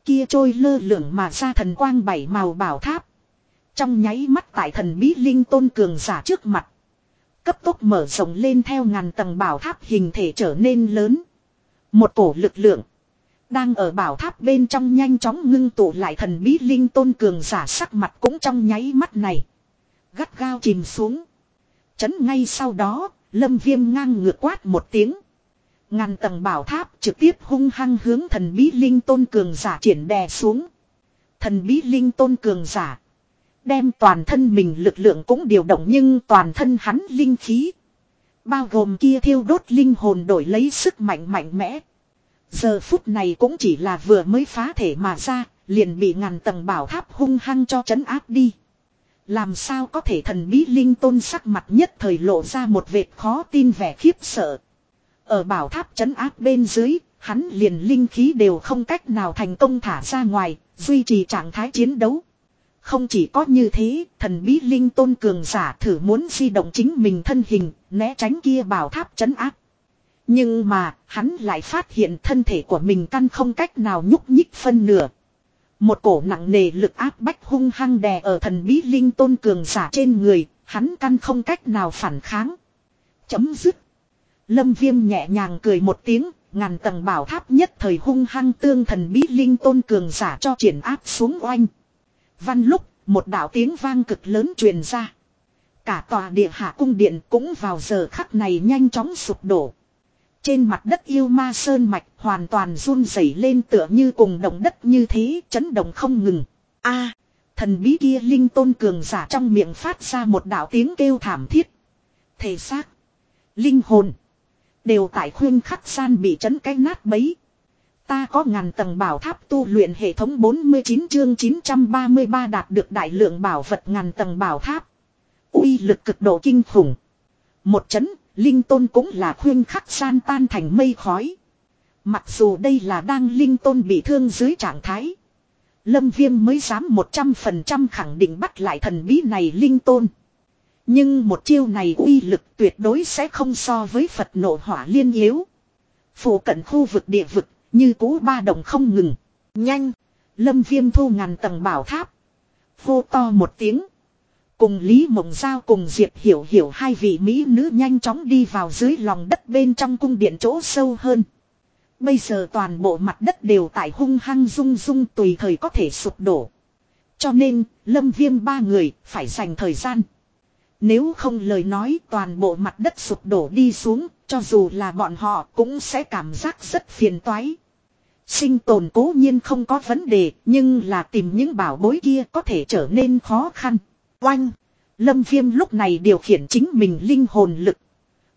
Kia trôi lơ lửng mà ra thần quang bảy màu bảo tháp. Trong nháy mắt tại thần bí linh tôn cường giả trước mặt. Cấp tốc mở rộng lên theo ngàn tầng bảo tháp hình thể trở nên lớn. Một cổ lực lượng. Đang ở bảo tháp bên trong nhanh chóng ngưng tụ lại thần bí linh tôn cường giả sắc mặt cũng trong nháy mắt này. Gắt gao chìm xuống. Chấn ngay sau đó, lâm viêm ngang ngược quát một tiếng. Ngàn tầng bảo tháp trực tiếp hung hăng hướng thần bí linh tôn cường giả triển đè xuống. Thần bí linh tôn cường giả. Đem toàn thân mình lực lượng cũng điều động nhưng toàn thân hắn linh khí. Bao gồm kia thiêu đốt linh hồn đổi lấy sức mạnh mạnh mẽ. Giờ phút này cũng chỉ là vừa mới phá thể mà ra, liền bị ngàn tầng bảo tháp hung hăng cho chấn áp đi. Làm sao có thể thần bí linh tôn sắc mặt nhất thời lộ ra một vệt khó tin vẻ khiếp sợ. Ở bảo tháp chấn áp bên dưới, hắn liền linh khí đều không cách nào thành công thả ra ngoài, duy trì trạng thái chiến đấu. Không chỉ có như thế, thần bí linh tôn cường giả thử muốn di động chính mình thân hình, né tránh kia bảo tháp chấn áp. Nhưng mà, hắn lại phát hiện thân thể của mình căn không cách nào nhúc nhích phân nửa. Một cổ nặng nề lực áp bách hung hăng đè ở thần bí linh tôn cường giả trên người, hắn căn không cách nào phản kháng. Chấm dứt. Lâm viêm nhẹ nhàng cười một tiếng, ngàn tầng bảo tháp nhất thời hung hăng tương thần bí linh tôn cường giả cho triển áp xuống oanh. Văn lúc, một đạo tiếng vang cực lớn truyền ra. Cả tòa địa hạ cung điện cũng vào giờ khắc này nhanh chóng sụp đổ. Trên mặt đất yêu ma sơn mạch hoàn toàn run rẩy lên tựa như cùng động đất như thế chấn động không ngừng. a thần bí kia linh tôn cường giả trong miệng phát ra một đạo tiếng kêu thảm thiết. Thể xác, linh hồn, đều tại khuyên khắc san bị chấn cái nát bấy. Ta có ngàn tầng bảo tháp tu luyện hệ thống 49 chương 933 đạt được đại lượng bảo vật ngàn tầng bảo tháp. uy lực cực độ kinh khủng. Một chấn, linh tôn cũng là khuyên khắc san tan thành mây khói. Mặc dù đây là đang linh tôn bị thương dưới trạng thái. Lâm viêm mới dám 100% khẳng định bắt lại thần bí này linh tôn. Nhưng một chiêu này uy lực tuyệt đối sẽ không so với Phật nộ hỏa liên yếu. Phủ cận khu vực địa vực như cũ ba đồng không ngừng. Nhanh. Lâm viêm thu ngàn tầng bảo tháp. vô to một tiếng. Cùng Lý Mộng Giao cùng Diệp Hiểu Hiểu hai vị Mỹ nữ nhanh chóng đi vào dưới lòng đất bên trong cung điện chỗ sâu hơn. Bây giờ toàn bộ mặt đất đều tại hung hăng rung rung tùy thời có thể sụp đổ. Cho nên, lâm viêm ba người phải dành thời gian. Nếu không lời nói toàn bộ mặt đất sụp đổ đi xuống, cho dù là bọn họ cũng sẽ cảm giác rất phiền toái. Sinh tồn cố nhiên không có vấn đề, nhưng là tìm những bảo bối kia có thể trở nên khó khăn. Oanh! Lâm Viêm lúc này điều khiển chính mình linh hồn lực.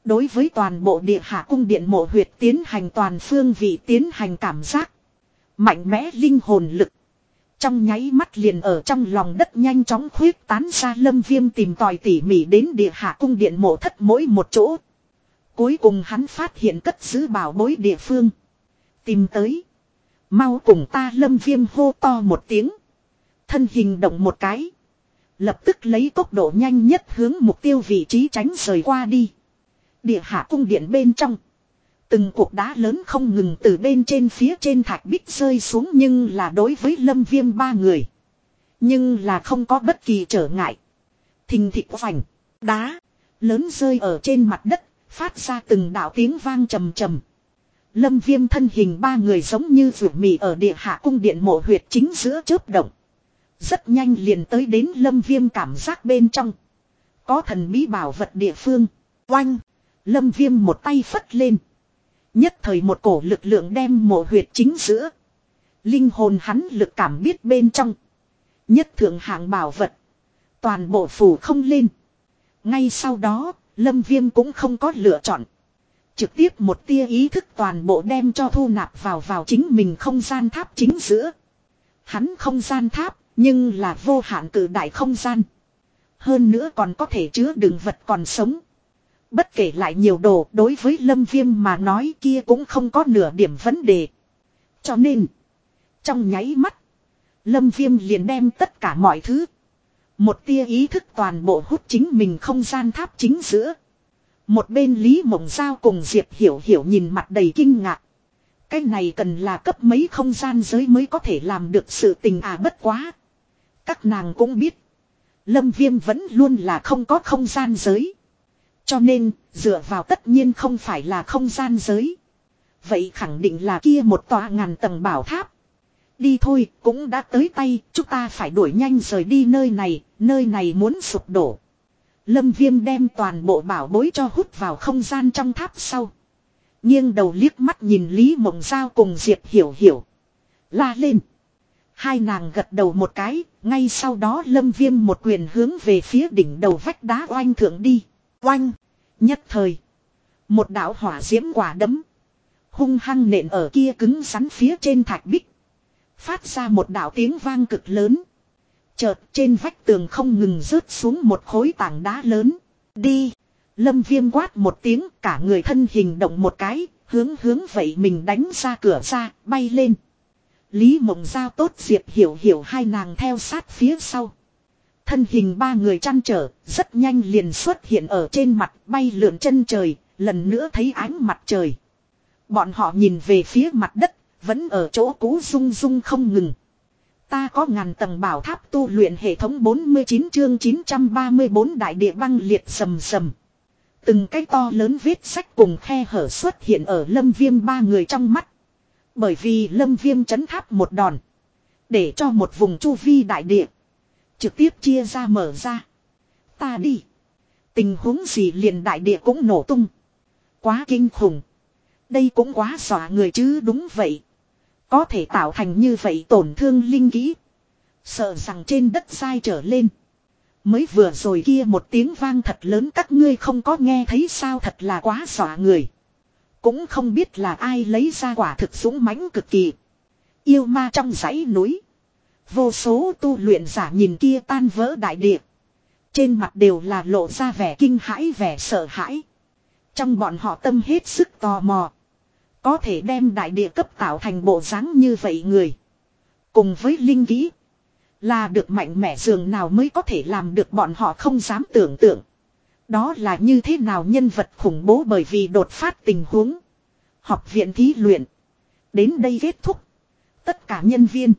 Đối với toàn bộ địa hạ cung điện mộ huyệt tiến hành toàn phương vị tiến hành cảm giác. Mạnh mẽ linh hồn lực. Trong nháy mắt liền ở trong lòng đất nhanh chóng khuyết tán ra lâm viêm tìm tòi tỉ mỉ đến địa hạ cung điện mộ thất mỗi một chỗ. Cuối cùng hắn phát hiện cất giữ bảo bối địa phương. Tìm tới. Mau cùng ta lâm viêm hô to một tiếng. Thân hình động một cái. Lập tức lấy tốc độ nhanh nhất hướng mục tiêu vị trí tránh rời qua đi. Địa hạ cung điện bên trong. Từng cuộc đá lớn không ngừng từ bên trên phía trên thạch bích rơi xuống nhưng là đối với lâm viêm ba người. Nhưng là không có bất kỳ trở ngại. Thình thịt vành, đá, lớn rơi ở trên mặt đất, phát ra từng đạo tiếng vang trầm trầm. Lâm viêm thân hình ba người giống như vượt mì ở địa hạ cung điện mộ huyệt chính giữa chớp động. Rất nhanh liền tới đến lâm viêm cảm giác bên trong. Có thần bí bảo vật địa phương. Oanh! Lâm viêm một tay phất lên. Nhất thời một cổ lực lượng đem mộ huyệt chính giữa. Linh hồn hắn lực cảm biết bên trong. Nhất thượng hạng bảo vật. Toàn bộ phủ không lên. Ngay sau đó, Lâm Viêm cũng không có lựa chọn. Trực tiếp một tia ý thức toàn bộ đem cho thu nạp vào vào chính mình không gian tháp chính giữa. Hắn không gian tháp, nhưng là vô hạn cử đại không gian. Hơn nữa còn có thể chứa đựng vật còn sống. Bất kể lại nhiều đồ đối với lâm viêm mà nói kia cũng không có nửa điểm vấn đề. Cho nên, trong nháy mắt, lâm viêm liền đem tất cả mọi thứ. Một tia ý thức toàn bộ hút chính mình không gian tháp chính giữa. Một bên Lý Mộng Giao cùng Diệp Hiểu Hiểu nhìn mặt đầy kinh ngạc. Cái này cần là cấp mấy không gian giới mới có thể làm được sự tình à bất quá. Các nàng cũng biết. Lâm Viêm vẫn luôn là không có không gian giới. Cho nên, dựa vào tất nhiên không phải là không gian giới. Vậy khẳng định là kia một tòa ngàn tầng bảo tháp. Đi thôi, cũng đã tới tay, chúng ta phải đuổi nhanh rời đi nơi này, nơi này muốn sụp đổ. Lâm Viêm đem toàn bộ bảo bối cho hút vào không gian trong tháp sau. nghiêng đầu liếc mắt nhìn Lý Mộng Giao cùng Diệp Hiểu Hiểu. La lên. Hai nàng gật đầu một cái, ngay sau đó Lâm Viêm một quyền hướng về phía đỉnh đầu vách đá oanh thượng đi. Oanh. Nhất thời. Một đạo hỏa diễm quả đấm. Hung hăng nện ở kia cứng rắn phía trên thạch bích. Phát ra một đạo tiếng vang cực lớn. Chợt trên vách tường không ngừng rớt xuống một khối tảng đá lớn. Đi. Lâm viêm quát một tiếng, cả người thân hình động một cái. Hướng hướng vậy mình đánh ra cửa ra, bay lên. Lý mộng giao tốt diệp hiểu hiểu hai nàng theo sát phía sau. Thân hình ba người chăn trở, rất nhanh liền xuất hiện ở trên mặt bay lượn chân trời, lần nữa thấy ánh mặt trời. Bọn họ nhìn về phía mặt đất, vẫn ở chỗ cũ rung rung không ngừng. Ta có ngàn tầng bảo tháp tu luyện hệ thống 49 chương 934 đại địa băng liệt sầm sầm. Từng cái to lớn vết sách cùng khe hở xuất hiện ở lâm viêm ba người trong mắt. Bởi vì lâm viêm chấn tháp một đòn. Để cho một vùng chu vi đại địa. Trực tiếp chia ra mở ra. Ta đi. Tình huống gì liền đại địa cũng nổ tung. Quá kinh khủng. Đây cũng quá xòa người chứ đúng vậy. Có thể tạo thành như vậy tổn thương linh kỹ. Sợ rằng trên đất sai trở lên. Mới vừa rồi kia một tiếng vang thật lớn các ngươi không có nghe thấy sao thật là quá xòa người. Cũng không biết là ai lấy ra quả thực súng mãnh cực kỳ. Yêu ma trong dãy núi. Vô số tu luyện giả nhìn kia tan vỡ đại địa. Trên mặt đều là lộ ra vẻ kinh hãi, vẻ sợ hãi. Trong bọn họ tâm hết sức tò mò. Có thể đem đại địa cấp tạo thành bộ dáng như vậy người. Cùng với linh kỹ. Là được mạnh mẽ dường nào mới có thể làm được bọn họ không dám tưởng tượng. Đó là như thế nào nhân vật khủng bố bởi vì đột phát tình huống. Học viện thí luyện. Đến đây kết thúc. Tất cả nhân viên.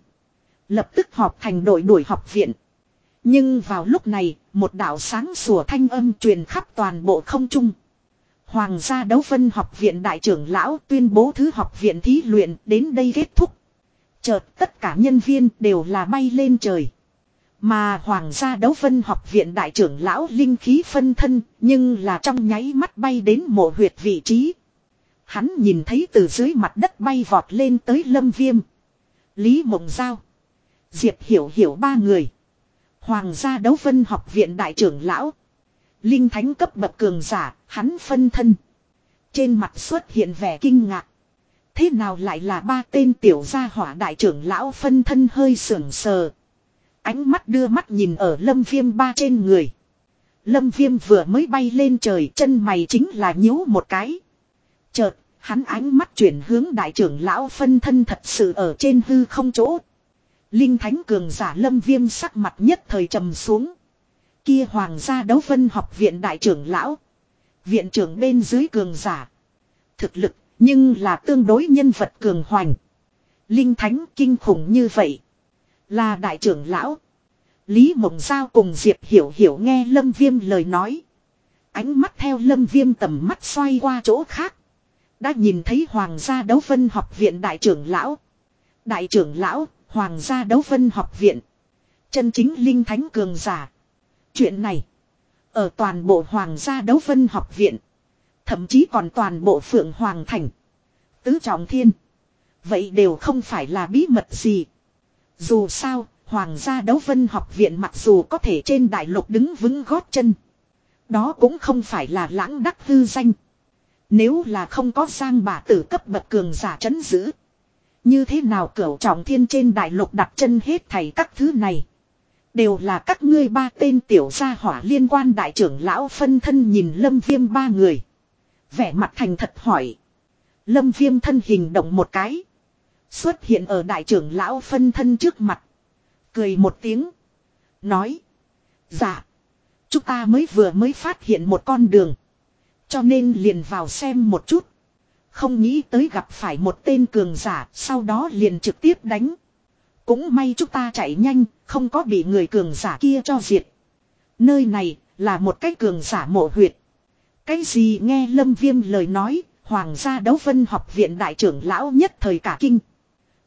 Lập tức họp thành đội đuổi học viện. Nhưng vào lúc này, một đạo sáng sủa thanh âm truyền khắp toàn bộ không trung. Hoàng gia đấu phân học viện đại trưởng lão tuyên bố thứ học viện thí luyện đến đây kết thúc. Chợt tất cả nhân viên đều là bay lên trời. Mà hoàng gia đấu phân học viện đại trưởng lão linh khí phân thân nhưng là trong nháy mắt bay đến mộ huyệt vị trí. Hắn nhìn thấy từ dưới mặt đất bay vọt lên tới lâm viêm. Lý mộng giao. Diệp hiểu hiểu ba người. Hoàng gia đấu phân học viện đại trưởng lão. Linh thánh cấp bậc cường giả, hắn phân thân. Trên mặt xuất hiện vẻ kinh ngạc. Thế nào lại là ba tên tiểu gia hỏa đại trưởng lão phân thân hơi sưởng sờ. Ánh mắt đưa mắt nhìn ở lâm viêm ba trên người. Lâm viêm vừa mới bay lên trời chân mày chính là nhíu một cái. Chợt, hắn ánh mắt chuyển hướng đại trưởng lão phân thân thật sự ở trên hư không chỗ. Linh thánh cường giả lâm viêm sắc mặt nhất thời trầm xuống. Kia hoàng gia đấu vân học viện đại trưởng lão. Viện trưởng bên dưới cường giả. Thực lực nhưng là tương đối nhân vật cường hoành. Linh thánh kinh khủng như vậy. Là đại trưởng lão. Lý Mộng Giao cùng Diệp Hiểu Hiểu nghe Lâm Viêm lời nói. Ánh mắt theo Lâm Viêm tầm mắt xoay qua chỗ khác. Đã nhìn thấy Hoàng gia đấu vân học viện đại trưởng lão. Đại trưởng lão, Hoàng gia đấu vân học viện. Chân chính linh thánh cường giả. Chuyện này. Ở toàn bộ Hoàng gia đấu vân học viện. Thậm chí còn toàn bộ Phượng Hoàng Thành. Tứ Trọng Thiên. Vậy đều không phải là bí mật gì. Dù sao, Hoàng gia đấu vân học viện mặc dù có thể trên đại lục đứng vững gót chân. Đó cũng không phải là lãng đắc hư danh. Nếu là không có sang bà tử cấp bậc cường giả chấn giữ. Như thế nào cửu trọng thiên trên đại lục đặt chân hết thảy các thứ này. Đều là các ngươi ba tên tiểu gia hỏa liên quan đại trưởng lão phân thân nhìn lâm viêm ba người. Vẻ mặt thành thật hỏi. Lâm viêm thân hình động một cái. Xuất hiện ở đại trưởng lão phân thân trước mặt. Cười một tiếng. Nói. Dạ. Chúng ta mới vừa mới phát hiện một con đường. Cho nên liền vào xem một chút. Không nghĩ tới gặp phải một tên cường giả, sau đó liền trực tiếp đánh. Cũng may chúng ta chạy nhanh, không có bị người cường giả kia cho diệt. Nơi này, là một cái cường giả mộ huyệt. Cái gì nghe Lâm Viêm lời nói, Hoàng gia đấu vân học viện đại trưởng lão nhất thời cả kinh.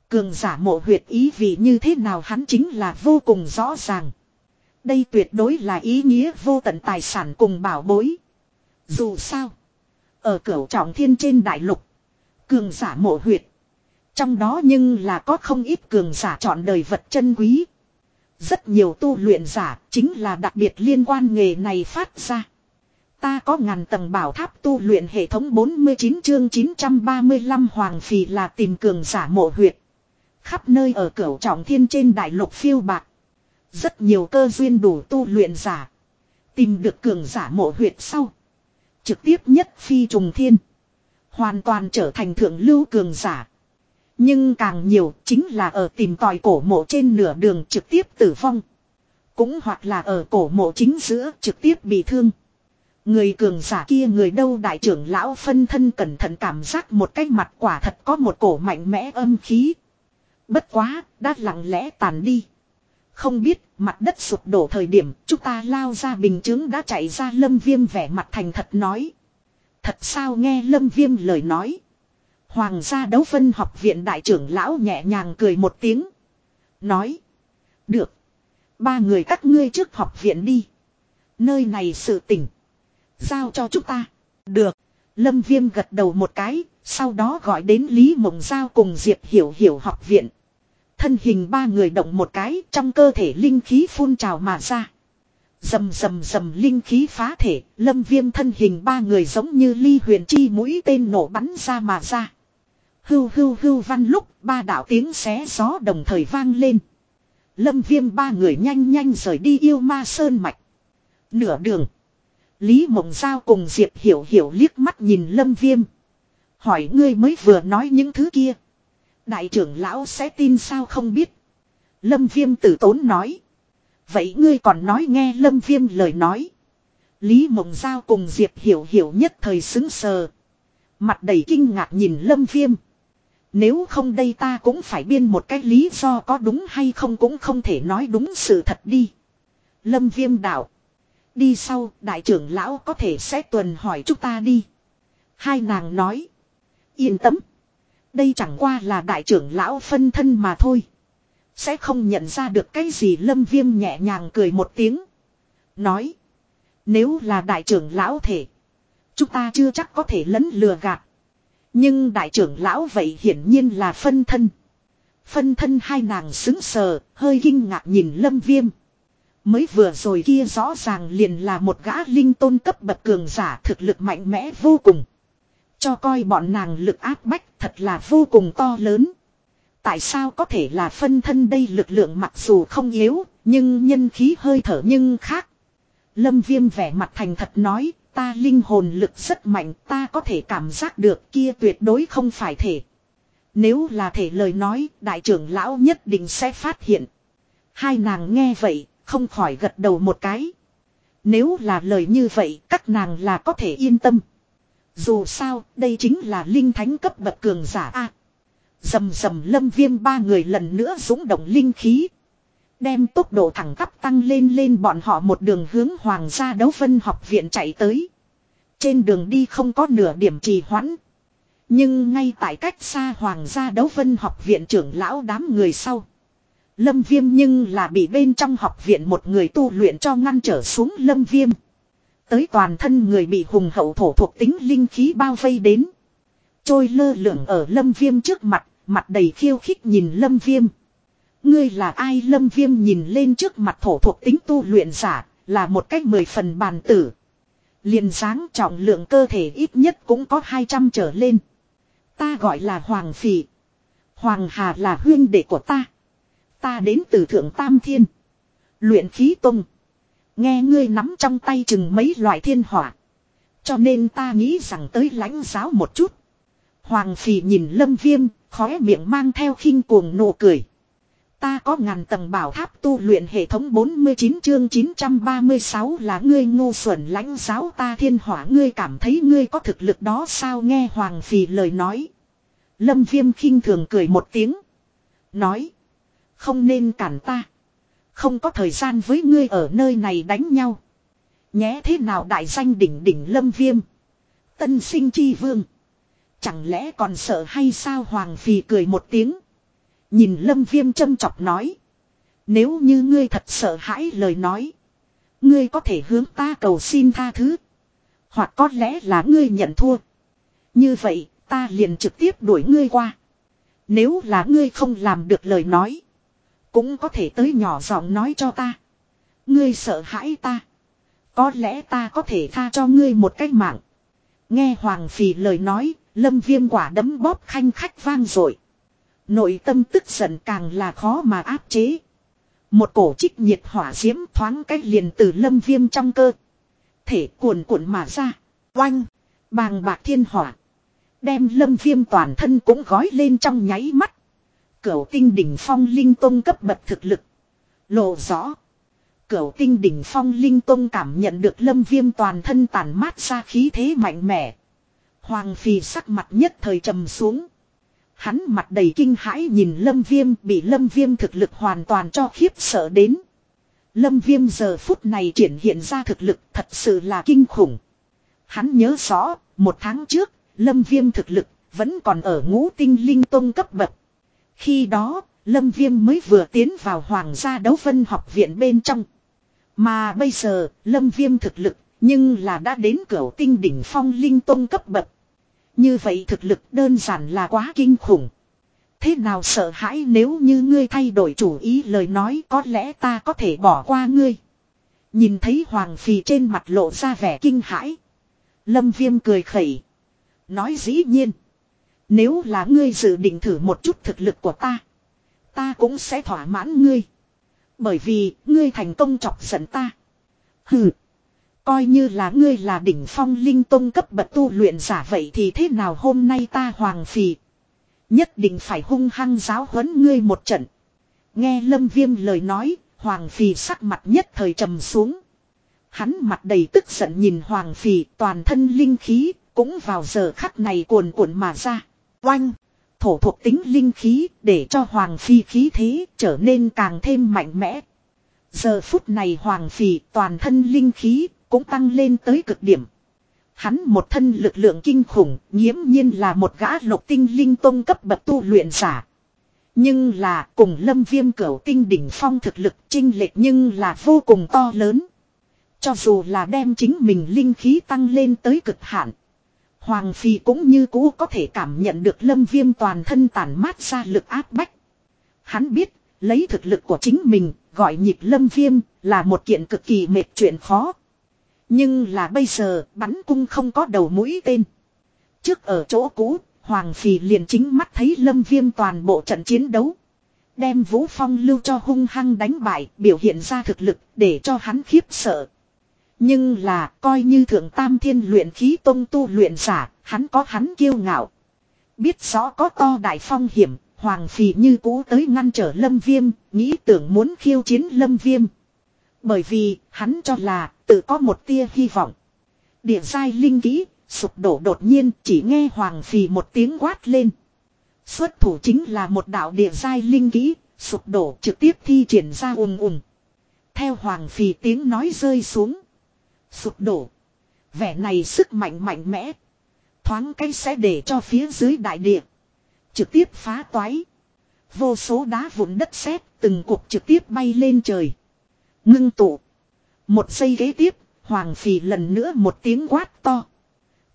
Cường giả mộ huyệt ý vị như thế nào hắn chính là vô cùng rõ ràng. Đây tuyệt đối là ý nghĩa vô tận tài sản cùng bảo bối. Dù sao. Ở cửu trọng thiên trên đại lục. Cường giả mộ huyệt. Trong đó nhưng là có không ít cường giả chọn đời vật chân quý. Rất nhiều tu luyện giả chính là đặc biệt liên quan nghề này phát ra. Ta có ngàn tầng bảo tháp tu luyện hệ thống 49 chương 935 hoàng phì là tìm cường giả mộ huyệt. Khắp nơi ở cửu trọng thiên trên đại lục phiêu bạc. Rất nhiều cơ duyên đủ tu luyện giả. Tìm được cường giả mộ huyệt sau. Trực tiếp nhất phi trùng thiên. Hoàn toàn trở thành thượng lưu cường giả. Nhưng càng nhiều chính là ở tìm tòi cổ mộ trên nửa đường trực tiếp tử vong. Cũng hoặc là ở cổ mộ chính giữa trực tiếp bị thương. Người cường giả kia người đâu đại trưởng lão phân thân cẩn thận cảm giác một cái mặt quả thật có một cổ mạnh mẽ âm khí. Bất quá, đã lặng lẽ tàn đi. Không biết, mặt đất sụp đổ thời điểm, chúng ta lao ra bình chứng đã chạy ra lâm viêm vẻ mặt thành thật nói. Thật sao nghe lâm viêm lời nói. Hoàng gia đấu phân học viện đại trưởng lão nhẹ nhàng cười một tiếng. Nói. Được. Ba người các ngươi trước học viện đi. Nơi này sự tỉnh. Giao cho chúng ta. Được. Lâm Viêm gật đầu một cái, sau đó gọi đến Lý Mộng Giao cùng Diệp Hiểu Hiểu học viện. Thân hình ba người động một cái trong cơ thể linh khí phun trào mà ra. Dầm dầm dầm linh khí phá thể, lâm viêm thân hình ba người giống như ly huyền chi mũi tên nổ bắn ra mà ra. Hưu hưu hưu văn lúc ba đạo tiếng xé gió đồng thời vang lên. Lâm viêm ba người nhanh nhanh rời đi yêu ma sơn mạch. Nửa đường. Lý Mộng Giao cùng Diệp Hiểu Hiểu liếc mắt nhìn Lâm Viêm. Hỏi ngươi mới vừa nói những thứ kia. Đại trưởng lão sẽ tin sao không biết. Lâm Viêm tử tốn nói. Vậy ngươi còn nói nghe Lâm Viêm lời nói. Lý Mộng Giao cùng Diệp Hiểu Hiểu nhất thời xứng sờ. Mặt đầy kinh ngạc nhìn Lâm Viêm. Nếu không đây ta cũng phải biên một cái lý do có đúng hay không cũng không thể nói đúng sự thật đi. Lâm Viêm đạo. Đi sau, đại trưởng lão có thể sẽ tuần hỏi chúng ta đi. Hai nàng nói. Yên tâm. Đây chẳng qua là đại trưởng lão phân thân mà thôi. Sẽ không nhận ra được cái gì lâm viêm nhẹ nhàng cười một tiếng. Nói. Nếu là đại trưởng lão thể. Chúng ta chưa chắc có thể lấn lừa gạt. Nhưng đại trưởng lão vậy hiển nhiên là phân thân. Phân thân hai nàng xứng sờ, hơi kinh ngạc nhìn lâm viêm. Mới vừa rồi kia rõ ràng liền là một gã linh tôn cấp bậc cường giả thực lực mạnh mẽ vô cùng. Cho coi bọn nàng lực áp bách thật là vô cùng to lớn. Tại sao có thể là phân thân đây lực lượng mặc dù không yếu, nhưng nhân khí hơi thở nhưng khác. Lâm viêm vẻ mặt thành thật nói, ta linh hồn lực rất mạnh, ta có thể cảm giác được kia tuyệt đối không phải thể. Nếu là thể lời nói, đại trưởng lão nhất định sẽ phát hiện. Hai nàng nghe vậy, không khỏi gật đầu một cái. Nếu là lời như vậy, các nàng là có thể yên tâm. Dù sao, đây chính là linh thánh cấp bậc cường giả A. Dầm dầm lâm viêm ba người lần nữa dũng động linh khí. Đem tốc độ thẳng tắp tăng lên lên bọn họ một đường hướng hoàng gia đấu phân học viện chạy tới. Trên đường đi không có nửa điểm trì hoãn. Nhưng ngay tại cách xa hoàng gia đấu phân học viện trưởng lão đám người sau. Lâm viêm nhưng là bị bên trong học viện một người tu luyện cho ngăn trở xuống lâm viêm. Tới toàn thân người bị hùng hậu thổ thuộc tính linh khí bao vây đến. Trôi lơ lửng ở lâm viêm trước mặt, mặt đầy khiêu khích nhìn lâm viêm. Ngươi là ai lâm viêm nhìn lên trước mặt thổ thuộc tính tu luyện giả, là một cách mười phần bàn tử. liền dáng trọng lượng cơ thể ít nhất cũng có 200 trở lên. Ta gọi là Hoàng Phỉ. Hoàng Hà là huyên đệ của ta. Ta đến từ Thượng Tam Thiên. Luyện khí tung. Nghe ngươi nắm trong tay chừng mấy loại thiên hỏa. Cho nên ta nghĩ rằng tới lãnh giáo một chút. Hoàng phì nhìn Lâm Viêm, khóe miệng mang theo khinh cuồng nụ cười. Ta có ngàn tầng bảo tháp tu luyện hệ thống 49 chương 936 là ngươi ngu xuẩn lãnh giáo ta thiên hỏa ngươi cảm thấy ngươi có thực lực đó sao nghe Hoàng Phì lời nói. Lâm Viêm khinh thường cười một tiếng. Nói. Không nên cản ta. Không có thời gian với ngươi ở nơi này đánh nhau. Nhé thế nào đại danh đỉnh đỉnh Lâm Viêm. Tân sinh chi vương. Chẳng lẽ còn sợ hay sao Hoàng Phì cười một tiếng. Nhìn lâm viêm châm chọc nói. Nếu như ngươi thật sợ hãi lời nói. Ngươi có thể hướng ta cầu xin tha thứ. Hoặc có lẽ là ngươi nhận thua. Như vậy, ta liền trực tiếp đuổi ngươi qua. Nếu là ngươi không làm được lời nói. Cũng có thể tới nhỏ giọng nói cho ta. Ngươi sợ hãi ta. Có lẽ ta có thể tha cho ngươi một cách mạng. Nghe Hoàng Phì lời nói, lâm viêm quả đấm bóp khanh khách vang rồi. Nội tâm tức giận càng là khó mà áp chế. Một cổ trích nhiệt hỏa diễm thoáng cách liền từ lâm viêm trong cơ. Thể cuồn cuộn mà ra. Oanh. Bàng bạc thiên hỏa. Đem lâm viêm toàn thân cũng gói lên trong nháy mắt. Cửu tinh đỉnh phong linh tông cấp bậc thực lực. Lộ rõ. Cửu tinh đỉnh phong linh tông cảm nhận được lâm viêm toàn thân tàn mát ra khí thế mạnh mẽ. Hoàng phì sắc mặt nhất thời trầm xuống. Hắn mặt đầy kinh hãi nhìn lâm viêm bị lâm viêm thực lực hoàn toàn cho khiếp sợ đến. Lâm viêm giờ phút này triển hiện ra thực lực thật sự là kinh khủng. Hắn nhớ rõ, một tháng trước, lâm viêm thực lực vẫn còn ở ngũ tinh linh tông cấp bậc. Khi đó, lâm viêm mới vừa tiến vào hoàng gia đấu phân học viện bên trong. Mà bây giờ, lâm viêm thực lực, nhưng là đã đến cửa tinh đỉnh phong linh tông cấp bậc. Như vậy thực lực đơn giản là quá kinh khủng. Thế nào sợ hãi nếu như ngươi thay đổi chủ ý lời nói có lẽ ta có thể bỏ qua ngươi. Nhìn thấy Hoàng Phì trên mặt lộ ra vẻ kinh hãi. Lâm Viêm cười khẩy. Nói dĩ nhiên. Nếu là ngươi dự định thử một chút thực lực của ta. Ta cũng sẽ thỏa mãn ngươi. Bởi vì ngươi thành công chọc giận ta. Hừ. Coi như là ngươi là đỉnh phong linh tông cấp bậc tu luyện giả vậy thì thế nào hôm nay ta hoàng phì. Nhất định phải hung hăng giáo huấn ngươi một trận. Nghe lâm viêm lời nói, hoàng phì sắc mặt nhất thời trầm xuống. Hắn mặt đầy tức giận nhìn hoàng phì toàn thân linh khí, cũng vào giờ khắc này cuồn cuộn mà ra. Oanh! Thổ thuộc tính linh khí để cho hoàng phi khí thế trở nên càng thêm mạnh mẽ. Giờ phút này hoàng phi toàn thân linh khí cũng tăng lên tới cực điểm. Hắn một thân lực lượng kinh khủng, nghiễm nhiên là một gã lục tinh linh tông cấp bậc tu luyện giả. Nhưng là cùng lâm viêm cửu tinh đỉnh phong thực lực trinh lệch nhưng là vô cùng to lớn. Cho dù là đem chính mình linh khí tăng lên tới cực hạn. Hoàng Phi cũng như cũ có thể cảm nhận được lâm viêm toàn thân tàn mát ra lực áp bách. Hắn biết, lấy thực lực của chính mình, gọi nhịp lâm viêm là một kiện cực kỳ mệt chuyện khó. Nhưng là bây giờ bắn cung không có đầu mũi tên. Trước ở chỗ cũ, Hoàng phi liền chính mắt thấy lâm viêm toàn bộ trận chiến đấu. Đem Vũ Phong lưu cho hung hăng đánh bại, biểu hiện ra thực lực để cho hắn khiếp sợ. Nhưng là coi như thượng tam thiên luyện khí tông tu luyện giả, hắn có hắn kiêu ngạo. Biết rõ có to đại phong hiểm, Hoàng Phì như cũ tới ngăn trở Lâm Viêm, nghĩ tưởng muốn khiêu chiến Lâm Viêm. Bởi vì, hắn cho là, tự có một tia hy vọng. Địa sai linh kỹ, sụp đổ đột nhiên, chỉ nghe Hoàng Phì một tiếng quát lên. Xuất thủ chính là một đạo địa sai linh kỹ, sụp đổ trực tiếp thi triển ra ùm ùm. Theo Hoàng Phì tiếng nói rơi xuống. Sụp đổ. Vẻ này sức mạnh mạnh mẽ. Thoáng cái sẽ để cho phía dưới đại địa. Trực tiếp phá toái. Vô số đá vụn đất sét từng cục trực tiếp bay lên trời. Ngưng tụ. Một giây ghế tiếp, Hoàng Phì lần nữa một tiếng quát to.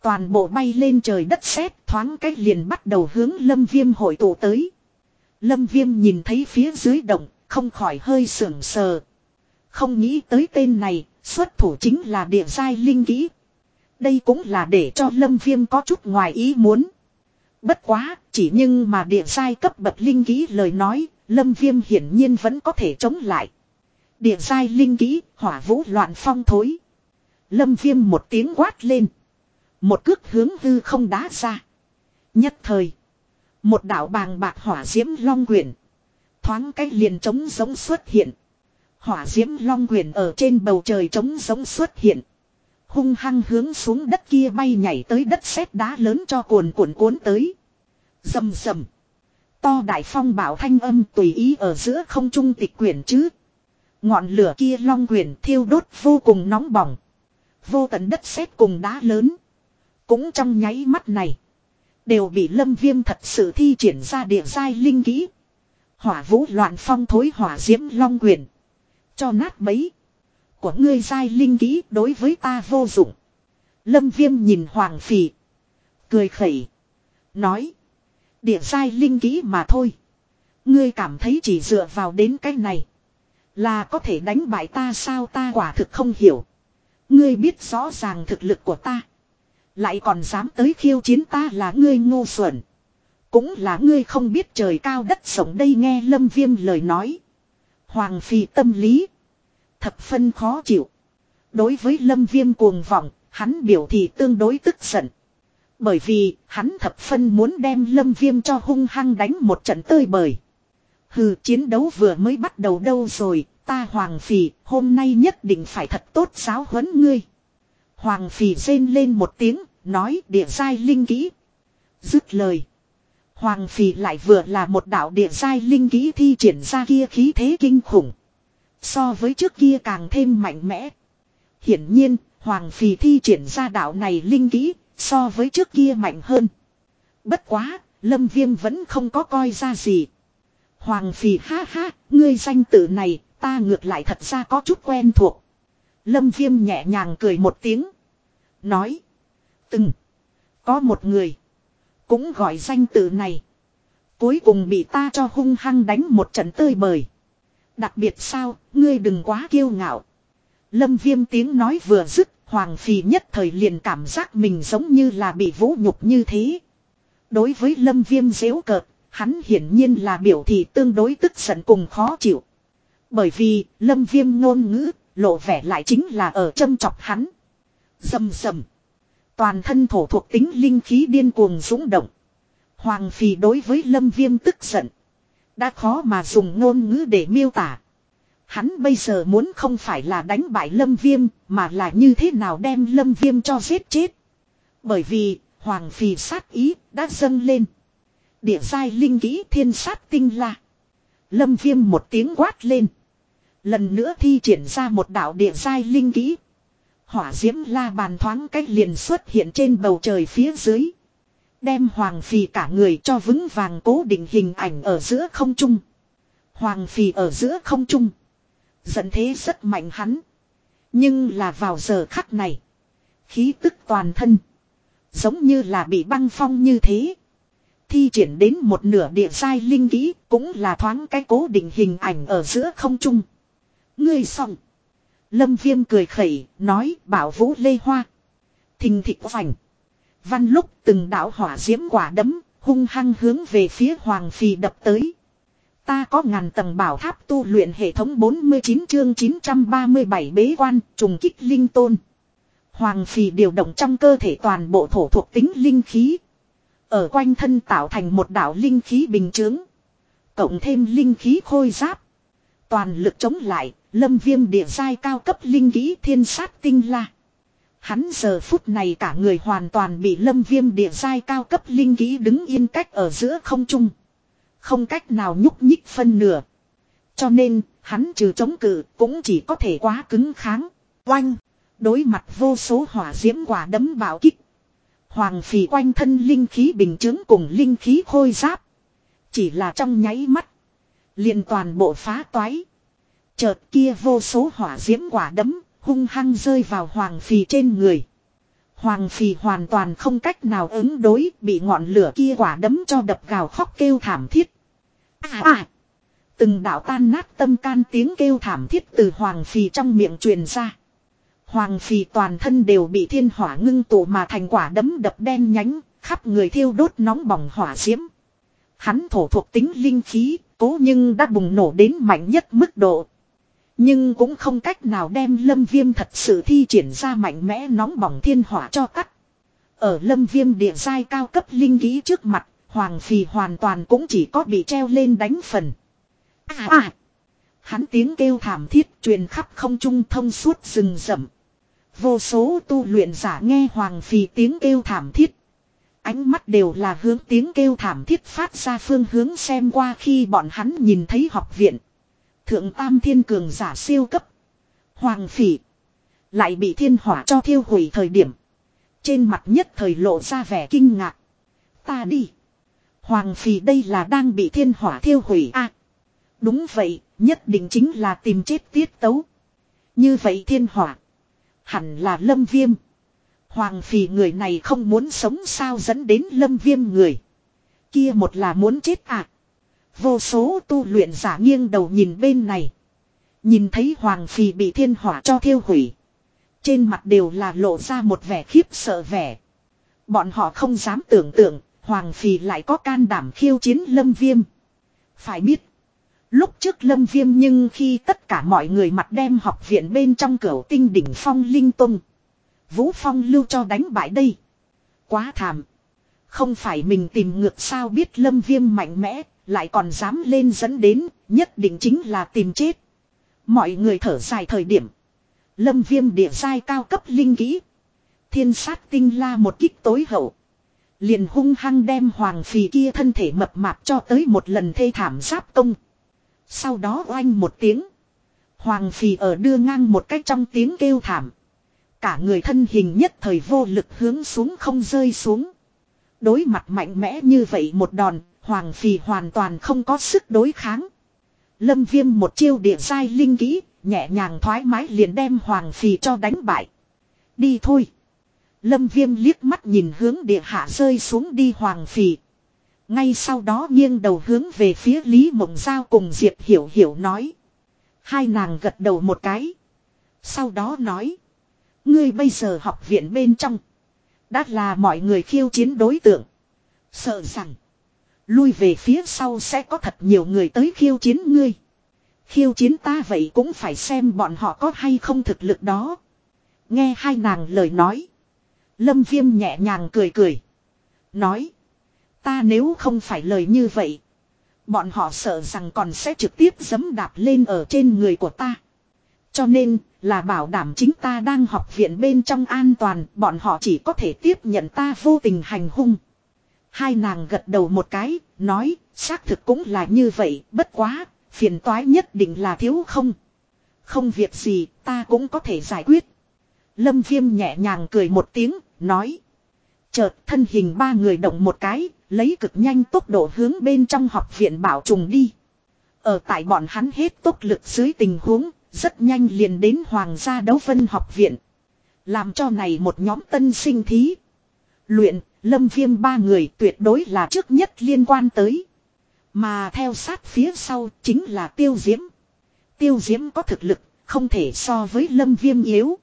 Toàn bộ bay lên trời đất sét thoáng cách liền bắt đầu hướng lâm viêm hội tụ tới. Lâm viêm nhìn thấy phía dưới động, không khỏi hơi sưởng sờ. Không nghĩ tới tên này, xuất thủ chính là địa giai linh kỹ. Đây cũng là để cho lâm viêm có chút ngoài ý muốn. Bất quá, chỉ nhưng mà địa giai cấp bậc linh kỹ lời nói, lâm viêm hiển nhiên vẫn có thể chống lại. Địa giai linh kỹ, hỏa vũ loạn phong thối. Lâm viêm một tiếng quát lên. Một cước hướng hư không đá ra. Nhất thời. Một đảo bàng bạc hỏa diễm long quyển. Thoáng cách liền trống giống xuất hiện. Hỏa diễm long quyền ở trên bầu trời trống giống xuất hiện. Hung hăng hướng xuống đất kia bay nhảy tới đất sét đá lớn cho cuồn cuộn cuốn tới. Dầm dầm. To đại phong bảo thanh âm tùy ý ở giữa không trung tịch quyển chứ. Ngọn lửa kia long quyền thiêu đốt vô cùng nóng bỏng. Vô tận đất sét cùng đá lớn. Cũng trong nháy mắt này. Đều bị lâm viêm thật sự thi triển ra địa giai linh kỹ. Hỏa vũ loạn phong thối hỏa diễm long quyền. Cho nát bấy. Của ngươi giai linh kỹ đối với ta vô dụng. Lâm viêm nhìn hoàng phì. Cười khẩy. Nói. Địa giai linh kỹ mà thôi. Ngươi cảm thấy chỉ dựa vào đến cái này. Là có thể đánh bại ta sao ta quả thực không hiểu. Ngươi biết rõ ràng thực lực của ta. Lại còn dám tới khiêu chiến ta là ngươi ngu xuẩn. Cũng là ngươi không biết trời cao đất rộng đây nghe lâm viêm lời nói. Hoàng phi tâm lý. Thập phân khó chịu. Đối với lâm viêm cuồng vọng, hắn biểu thị tương đối tức giận. Bởi vì, hắn thập phân muốn đem lâm viêm cho hung hăng đánh một trận tơi bời. Hừ, chiến đấu vừa mới bắt đầu đâu rồi, ta hoàng phì, hôm nay nhất định phải thật tốt giáo huấn ngươi. Hoàng phì rên lên một tiếng, nói địa sai linh kỹ. Dứt lời. Hoàng phì lại vừa là một đạo địa giai linh kỹ thi triển ra kia khí thế kinh khủng. So với trước kia càng thêm mạnh mẽ. Hiển nhiên, Hoàng phì thi triển ra đạo này linh kỹ, so với trước kia mạnh hơn. Bất quá, Lâm Viêm vẫn không có coi ra gì. Hoàng phì ha ha, ngươi danh tự này, ta ngược lại thật ra có chút quen thuộc. Lâm Viêm nhẹ nhàng cười một tiếng. Nói. Từng. Có một người. Cũng gọi danh tự này. Cuối cùng bị ta cho hung hăng đánh một trận tơi bời. Đặc biệt sao, ngươi đừng quá kiêu ngạo. Lâm viêm tiếng nói vừa dứt, Hoàng Phì nhất thời liền cảm giác mình giống như là bị vũ nhục như thế. Đối với Lâm viêm dễu cợt, hắn hiển nhiên là biểu thị tương đối tức giận cùng khó chịu. Bởi vì, Lâm viêm ngôn ngữ, lộ vẻ lại chính là ở châm chọc hắn. Dầm dầm. Toàn thân thổ thuộc tính linh khí điên cuồng dũng động. Hoàng phì đối với lâm viêm tức giận. Đã khó mà dùng ngôn ngữ để miêu tả. Hắn bây giờ muốn không phải là đánh bại lâm viêm, mà là như thế nào đem lâm viêm cho giết chết. Bởi vì, hoàng phì sát ý đã dâng lên. Địa giai linh kỹ thiên sát tinh la. Lâm viêm một tiếng quát lên. Lần nữa thi triển ra một đạo địa giai linh kỹ. Hỏa diễm la bàn thoáng cách liền xuất hiện trên bầu trời phía dưới. Đem hoàng phì cả người cho vững vàng cố định hình ảnh ở giữa không trung. Hoàng phì ở giữa không trung. Dẫn thế rất mạnh hắn. Nhưng là vào giờ khắc này. Khí tức toàn thân. Giống như là bị băng phong như thế. Thi triển đến một nửa địa sai linh kỹ cũng là thoáng cái cố định hình ảnh ở giữa không trung. Ngươi xong. Lâm viêm cười khẩy, nói bảo vũ lê hoa. Thình thịt vành. Văn lúc từng đảo hỏa diễm quả đấm, hung hăng hướng về phía Hoàng Phi đập tới. Ta có ngàn tầng bảo tháp tu luyện hệ thống 49 chương 937 bế quan, trùng kích linh tôn. Hoàng Phi điều động trong cơ thể toàn bộ thổ thuộc tính linh khí. Ở quanh thân tạo thành một đảo linh khí bình chướng. Cộng thêm linh khí khôi giáp. Toàn lực chống lại, lâm viêm địa giai cao cấp linh kỹ thiên sát tinh la. Hắn giờ phút này cả người hoàn toàn bị lâm viêm địa giai cao cấp linh kỹ đứng yên cách ở giữa không trung. Không cách nào nhúc nhích phân nửa. Cho nên, hắn trừ chống cự cũng chỉ có thể quá cứng kháng. Oanh! Đối mặt vô số hỏa diễm quả đấm bảo kích. Hoàng phỉ quanh thân linh khí bình chứng cùng linh khí khôi giáp. Chỉ là trong nháy mắt. liền toàn bộ phá toái. Chợt kia vô số hỏa diễm quả đấm hung hăng rơi vào hoàng phì trên người. Hoàng phì hoàn toàn không cách nào ứng đối bị ngọn lửa kia quả đấm cho đập gào khóc kêu thảm thiết. À à! Từng đạo tan nát tâm can tiếng kêu thảm thiết từ hoàng phì trong miệng truyền ra. Hoàng phì toàn thân đều bị thiên hỏa ngưng tụ mà thành quả đấm đập đen nhánh, khắp người thiêu đốt nóng bỏng hỏa diễm. Hắn thổ thuộc tính linh khí, cố nhưng đã bùng nổ đến mạnh nhất mức độ. Nhưng cũng không cách nào đem lâm viêm thật sự thi triển ra mạnh mẽ nóng bỏng thiên hỏa cho tắt. Ở lâm viêm địa giai cao cấp linh khí trước mặt, hoàng phì hoàn toàn cũng chỉ có bị treo lên đánh phần. À à! Hắn tiếng kêu thảm thiết truyền khắp không trung thông suốt rừng rậm. Vô số tu luyện giả nghe hoàng phì tiếng kêu thảm thiết. Ánh mắt đều là hướng tiếng kêu thảm thiết phát ra phương hướng xem qua khi bọn hắn nhìn thấy học viện. Thượng tam thiên cường giả siêu cấp. Hoàng phỉ. Lại bị thiên hỏa cho thiêu hủy thời điểm. Trên mặt nhất thời lộ ra vẻ kinh ngạc. Ta đi. Hoàng phỉ đây là đang bị thiên hỏa thiêu hủy à. Đúng vậy, nhất định chính là tìm chết tiết tấu. Như vậy thiên hỏa. Hẳn là lâm viêm. Hoàng phỉ người này không muốn sống sao dẫn đến lâm viêm người. Kia một là muốn chết à. Vô số tu luyện giả nghiêng đầu nhìn bên này. Nhìn thấy Hoàng Phì bị thiên hỏa cho thiêu hủy. Trên mặt đều là lộ ra một vẻ khiếp sợ vẻ. Bọn họ không dám tưởng tượng, Hoàng Phì lại có can đảm khiêu chiến Lâm Viêm. Phải biết, lúc trước Lâm Viêm nhưng khi tất cả mọi người mặt đem học viện bên trong cửa tinh đỉnh phong linh tung. Vũ Phong lưu cho đánh bại đây. Quá thảm. Không phải mình tìm ngược sao biết Lâm Viêm mạnh mẽ, lại còn dám lên dẫn đến, nhất định chính là tìm chết. Mọi người thở dài thời điểm. Lâm viêm địa sai cao cấp linh kỹ. Thiên sát tinh la một kích tối hậu. Liền hung hăng đem hoàng phì kia thân thể mập mạp cho tới một lần thê thảm giáp công. Sau đó oanh một tiếng. Hoàng phì ở đưa ngang một cách trong tiếng kêu thảm. Cả người thân hình nhất thời vô lực hướng xuống không rơi xuống. Đối mặt mạnh mẽ như vậy một đòn, Hoàng Phì hoàn toàn không có sức đối kháng. Lâm Viêm một chiêu địa sai linh kỹ, nhẹ nhàng thoải mái liền đem Hoàng Phì cho đánh bại. Đi thôi. Lâm Viêm liếc mắt nhìn hướng địa hạ rơi xuống đi Hoàng Phì. Ngay sau đó nghiêng đầu hướng về phía Lý Mộng Giao cùng Diệp Hiểu Hiểu nói. Hai nàng gật đầu một cái. Sau đó nói. Ngươi bây giờ học viện bên trong. Đã là mọi người khiêu chiến đối tượng. Sợ rằng. Lui về phía sau sẽ có thật nhiều người tới khiêu chiến ngươi. Khiêu chiến ta vậy cũng phải xem bọn họ có hay không thực lực đó. Nghe hai nàng lời nói. Lâm viêm nhẹ nhàng cười cười. Nói. Ta nếu không phải lời như vậy. Bọn họ sợ rằng còn sẽ trực tiếp dấm đạp lên ở trên người của ta. Cho nên, là bảo đảm chính ta đang học viện bên trong an toàn, bọn họ chỉ có thể tiếp nhận ta vô tình hành hung. Hai nàng gật đầu một cái, nói, xác thực cũng là như vậy, bất quá, phiền toái nhất định là thiếu không. Không việc gì, ta cũng có thể giải quyết. Lâm Viêm nhẹ nhàng cười một tiếng, nói. Chợt thân hình ba người động một cái, lấy cực nhanh tốc độ hướng bên trong học viện bảo trùng đi. Ở tại bọn hắn hết tốc lực dưới tình huống, rất nhanh liền đến Hoàng gia đấu vân học viện. Làm cho này một nhóm tân sinh thí. Luyện, lâm viêm ba người tuyệt đối là trước nhất liên quan tới. Mà theo sát phía sau chính là tiêu diễm. Tiêu diễm có thực lực, không thể so với lâm viêm yếu.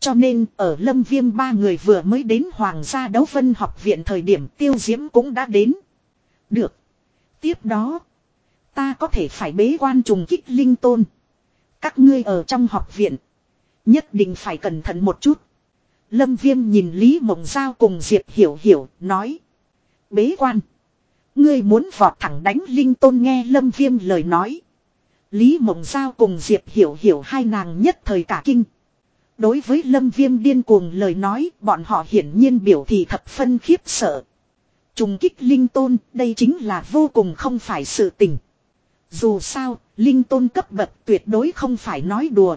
Cho nên ở lâm viêm ba người vừa mới đến Hoàng gia đấu vân học viện thời điểm tiêu diễm cũng đã đến. Được. Tiếp đó. Ta có thể phải bế quan trùng kích linh tôn. Các ngươi ở trong học viện. Nhất định phải cẩn thận một chút. Lâm viêm nhìn Lý Mộng Giao cùng Diệp Hiểu Hiểu nói. Bế quan. Ngươi muốn vọt thẳng đánh linh tôn nghe Lâm viêm lời nói. Lý Mộng Giao cùng Diệp Hiểu Hiểu hai nàng nhất thời cả kinh. Đối với Lâm Viêm điên cuồng lời nói, bọn họ hiển nhiên biểu thị thập phân khiếp sợ. Trùng kích linh tôn, đây chính là vô cùng không phải sự tình. Dù sao, linh tôn cấp bậc tuyệt đối không phải nói đùa.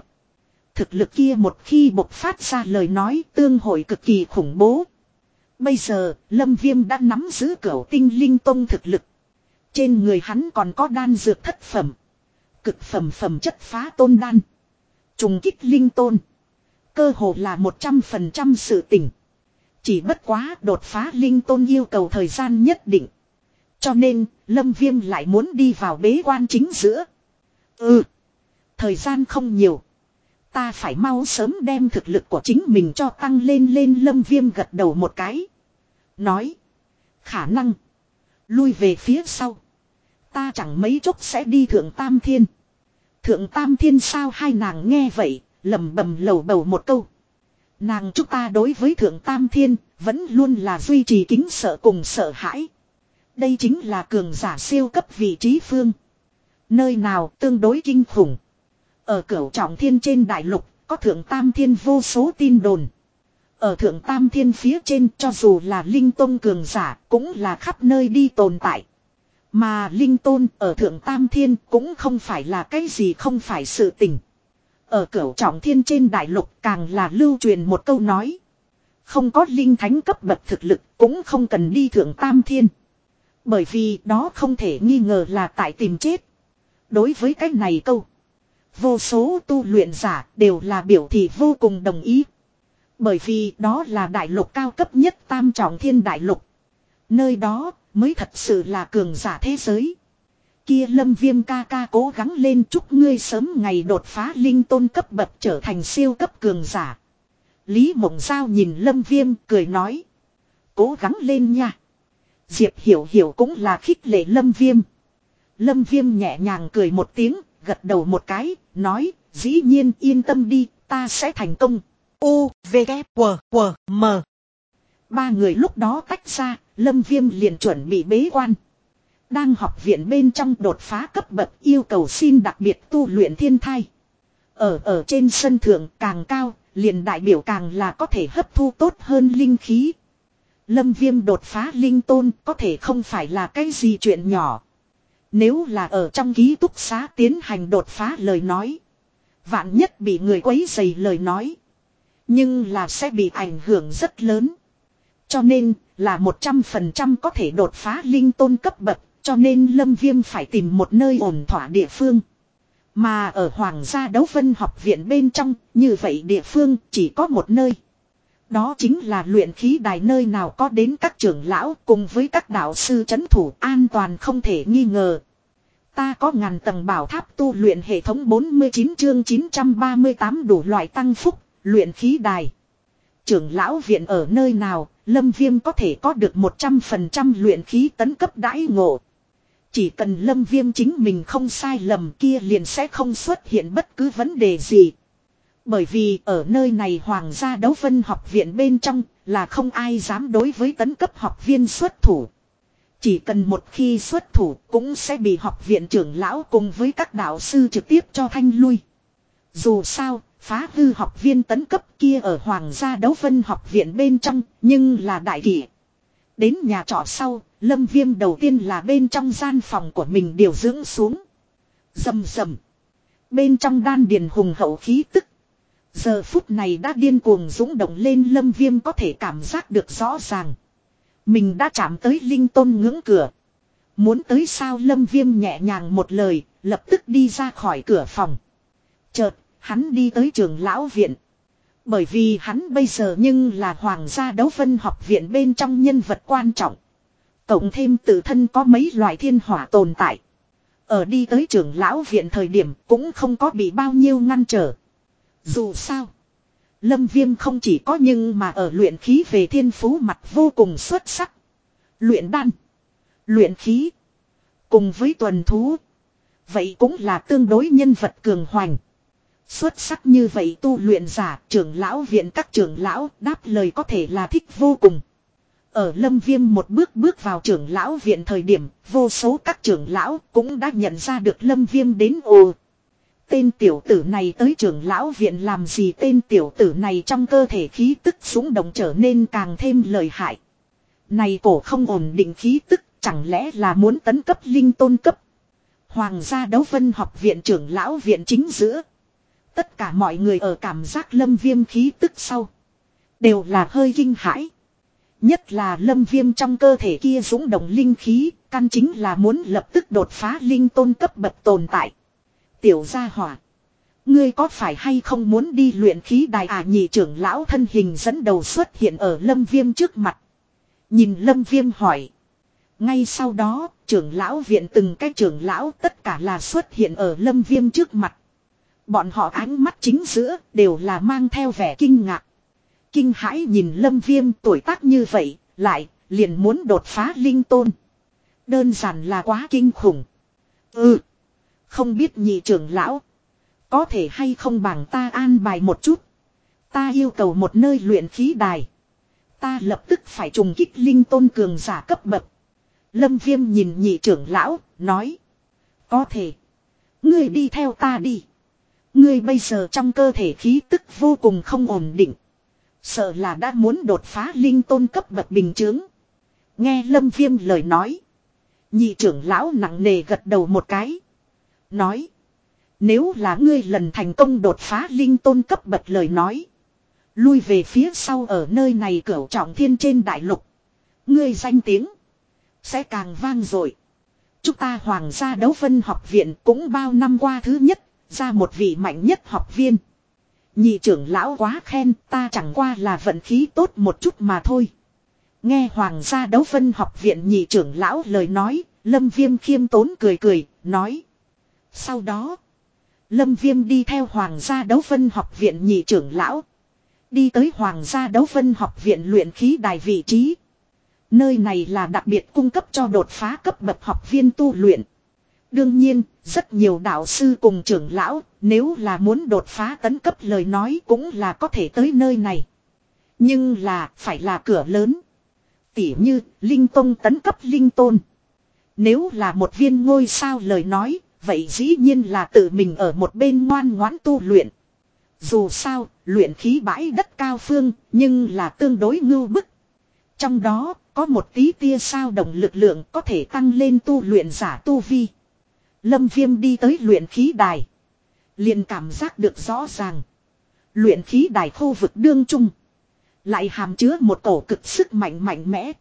Thực lực kia một khi bộc phát ra lời nói tương hội cực kỳ khủng bố. Bây giờ, Lâm Viêm đã nắm giữ cửu tinh linh tôn thực lực. Trên người hắn còn có đan dược thất phẩm. Cực phẩm phẩm chất phá tôn đan. Trùng kích linh tôn. Cơ hồ là 100% sự tỉnh. Chỉ bất quá đột phá linh tôn yêu cầu thời gian nhất định. Cho nên, Lâm Viêm lại muốn đi vào bế quan chính giữa. Ừ. Thời gian không nhiều. Ta phải mau sớm đem thực lực của chính mình cho tăng lên lên Lâm Viêm gật đầu một cái. Nói. Khả năng. Lui về phía sau. Ta chẳng mấy chốc sẽ đi thượng tam thiên. Thượng tam thiên sao hai nàng nghe vậy, lầm bầm lầu bầu một câu. Nàng chúng ta đối với thượng tam thiên, vẫn luôn là duy trì kính sợ cùng sợ hãi. Đây chính là cường giả siêu cấp vị trí phương. Nơi nào tương đối kinh khủng. Ở cửu trọng thiên trên đại lục, có thượng tam thiên vô số tin đồn. Ở thượng tam thiên phía trên cho dù là linh tôn cường giả cũng là khắp nơi đi tồn tại. Mà linh tôn ở thượng tam thiên cũng không phải là cái gì không phải sự tình. Ở cửu trọng thiên trên đại lục càng là lưu truyền một câu nói. Không có linh thánh cấp bậc thực lực cũng không cần đi thượng tam thiên. Bởi vì đó không thể nghi ngờ là tại tìm chết. Đối với cái này câu. Vô số tu luyện giả đều là biểu thị vô cùng đồng ý. Bởi vì đó là đại lục cao cấp nhất tam trọng thiên đại lục. Nơi đó mới thật sự là cường giả thế giới. Kia lâm viêm ca ca cố gắng lên chúc ngươi sớm ngày đột phá linh tôn cấp bậc trở thành siêu cấp cường giả. Lý mộng giao nhìn lâm viêm cười nói. Cố gắng lên nha. Diệp hiểu hiểu cũng là khích lệ lâm viêm. Lâm viêm nhẹ nhàng cười một tiếng, gật đầu một cái, nói, dĩ nhiên yên tâm đi, ta sẽ thành công. U, V, K, W, W, M. Ba người lúc đó tách ra, lâm viêm liền chuẩn bị bế quan. Đang học viện bên trong đột phá cấp bậc yêu cầu xin đặc biệt tu luyện thiên thai. Ở ở trên sân thượng càng cao, liền đại biểu càng là có thể hấp thu tốt hơn linh khí. Lâm viêm đột phá linh tôn có thể không phải là cái gì chuyện nhỏ. Nếu là ở trong ký túc xá tiến hành đột phá lời nói. Vạn nhất bị người quấy dày lời nói. Nhưng là sẽ bị ảnh hưởng rất lớn. Cho nên là 100% có thể đột phá linh tôn cấp bậc cho nên Lâm Viêm phải tìm một nơi ổn thỏa địa phương. Mà ở Hoàng gia đấu vân học viện bên trong, như vậy địa phương chỉ có một nơi. Đó chính là luyện khí đài nơi nào có đến các trưởng lão cùng với các đạo sư chấn thủ an toàn không thể nghi ngờ. Ta có ngàn tầng bảo tháp tu luyện hệ thống 49 chương 938 đủ loại tăng phúc, luyện khí đài. Trưởng lão viện ở nơi nào, Lâm Viêm có thể có được 100% luyện khí tấn cấp đãi ngộ. Chỉ cần lâm viêm chính mình không sai lầm kia liền sẽ không xuất hiện bất cứ vấn đề gì. Bởi vì ở nơi này Hoàng gia đấu vân học viện bên trong là không ai dám đối với tấn cấp học viên xuất thủ. Chỉ cần một khi xuất thủ cũng sẽ bị học viện trưởng lão cùng với các đạo sư trực tiếp cho thanh lui. Dù sao, phá hư học viên tấn cấp kia ở Hoàng gia đấu vân học viện bên trong nhưng là đại kỷ. Đến nhà trọ sau, Lâm Viêm đầu tiên là bên trong gian phòng của mình điều dưỡng xuống. Dầm dầm. Bên trong đan điền hùng hậu khí tức. Giờ phút này đã điên cuồng dũng động lên Lâm Viêm có thể cảm giác được rõ ràng. Mình đã chạm tới linh tôn ngưỡng cửa. Muốn tới sao Lâm Viêm nhẹ nhàng một lời, lập tức đi ra khỏi cửa phòng. Chợt, hắn đi tới trường lão viện. Bởi vì hắn bây giờ nhưng là hoàng gia đấu phân học viện bên trong nhân vật quan trọng. Cộng thêm tự thân có mấy loại thiên hỏa tồn tại. Ở đi tới trưởng lão viện thời điểm cũng không có bị bao nhiêu ngăn trở. Dù sao. Lâm Viêm không chỉ có nhưng mà ở luyện khí về thiên phú mặt vô cùng xuất sắc. Luyện đan. Luyện khí. Cùng với tuần thú. Vậy cũng là tương đối nhân vật cường hoành. Xuất sắc như vậy tu luyện giả, trưởng lão viện các trưởng lão đáp lời có thể là thích vô cùng. Ở lâm viêm một bước bước vào trưởng lão viện thời điểm, vô số các trưởng lão cũng đã nhận ra được lâm viêm đến ồ. Tên tiểu tử này tới trưởng lão viện làm gì tên tiểu tử này trong cơ thể khí tức súng động trở nên càng thêm lợi hại. Này cổ không ổn định khí tức chẳng lẽ là muốn tấn cấp linh tôn cấp. Hoàng gia đấu vân học viện trưởng lão viện chính giữa. Tất cả mọi người ở cảm giác lâm viêm khí tức sau. Đều là hơi kinh hãi. Nhất là lâm viêm trong cơ thể kia dũng động linh khí, căn chính là muốn lập tức đột phá linh tôn cấp bậc tồn tại. Tiểu gia hỏa. Ngươi có phải hay không muốn đi luyện khí đài à nhị trưởng lão thân hình dẫn đầu xuất hiện ở lâm viêm trước mặt. Nhìn lâm viêm hỏi. Ngay sau đó, trưởng lão viện từng cái trưởng lão tất cả là xuất hiện ở lâm viêm trước mặt. Bọn họ ánh mắt chính giữa đều là mang theo vẻ kinh ngạc. Kinh hãi nhìn lâm viêm tuổi tác như vậy, lại, liền muốn đột phá linh tôn. Đơn giản là quá kinh khủng. Ừ. Không biết nhị trưởng lão. Có thể hay không bằng ta an bài một chút. Ta yêu cầu một nơi luyện khí đài. Ta lập tức phải trùng kích linh tôn cường giả cấp bậc. Lâm viêm nhìn nhị trưởng lão, nói. Có thể. Ngươi đi theo ta đi. Ngươi bây giờ trong cơ thể khí tức vô cùng không ổn định. Sợ là đã muốn đột phá linh tôn cấp bậc bình chướng. Nghe lâm viêm lời nói. Nhị trưởng lão nặng nề gật đầu một cái. Nói. Nếu là ngươi lần thành công đột phá linh tôn cấp bậc lời nói. Lui về phía sau ở nơi này cửu trọng thiên trên đại lục. Ngươi danh tiếng. Sẽ càng vang dội Chúng ta hoàng gia đấu phân học viện cũng bao năm qua thứ nhất. Ra một vị mạnh nhất học viên. Nhị trưởng lão quá khen ta chẳng qua là vận khí tốt một chút mà thôi. Nghe hoàng gia đấu phân học viện nhị trưởng lão lời nói, lâm viêm khiêm tốn cười cười, nói. Sau đó, lâm viêm đi theo hoàng gia đấu phân học viện nhị trưởng lão. Đi tới hoàng gia đấu phân học viện luyện khí đài vị trí. Nơi này là đặc biệt cung cấp cho đột phá cấp bậc học viên tu luyện. Đương nhiên, rất nhiều đạo sư cùng trưởng lão, nếu là muốn đột phá tấn cấp lời nói cũng là có thể tới nơi này. Nhưng là, phải là cửa lớn. Tỉ như, Linh Tông tấn cấp Linh Tôn. Nếu là một viên ngôi sao lời nói, vậy dĩ nhiên là tự mình ở một bên ngoan ngoãn tu luyện. Dù sao, luyện khí bãi đất cao phương, nhưng là tương đối ngưu bức. Trong đó, có một tí tia sao động lực lượng có thể tăng lên tu luyện giả tu vi. Lâm Viêm đi tới luyện khí đài. liền cảm giác được rõ ràng. Luyện khí đài khu vực đương trung. Lại hàm chứa một cổ cực sức mạnh mạnh mẽ.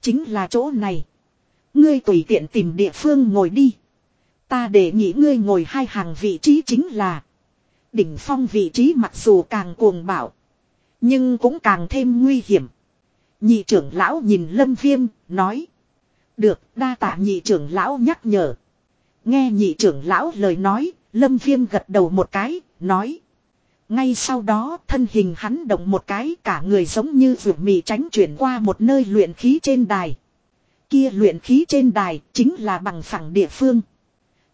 Chính là chỗ này. Ngươi tùy tiện tìm địa phương ngồi đi. Ta để nghĩ ngươi ngồi hai hàng vị trí chính là. Đỉnh phong vị trí mặc dù càng cuồng bạo. Nhưng cũng càng thêm nguy hiểm. Nhị trưởng lão nhìn lâm viêm, nói. Được, đa tạ nhị trưởng lão nhắc nhở. Nghe nhị trưởng lão lời nói, lâm viêm gật đầu một cái, nói. Ngay sau đó thân hình hắn động một cái cả người giống như vượt mì tránh chuyển qua một nơi luyện khí trên đài. Kia luyện khí trên đài chính là bằng phẳng địa phương.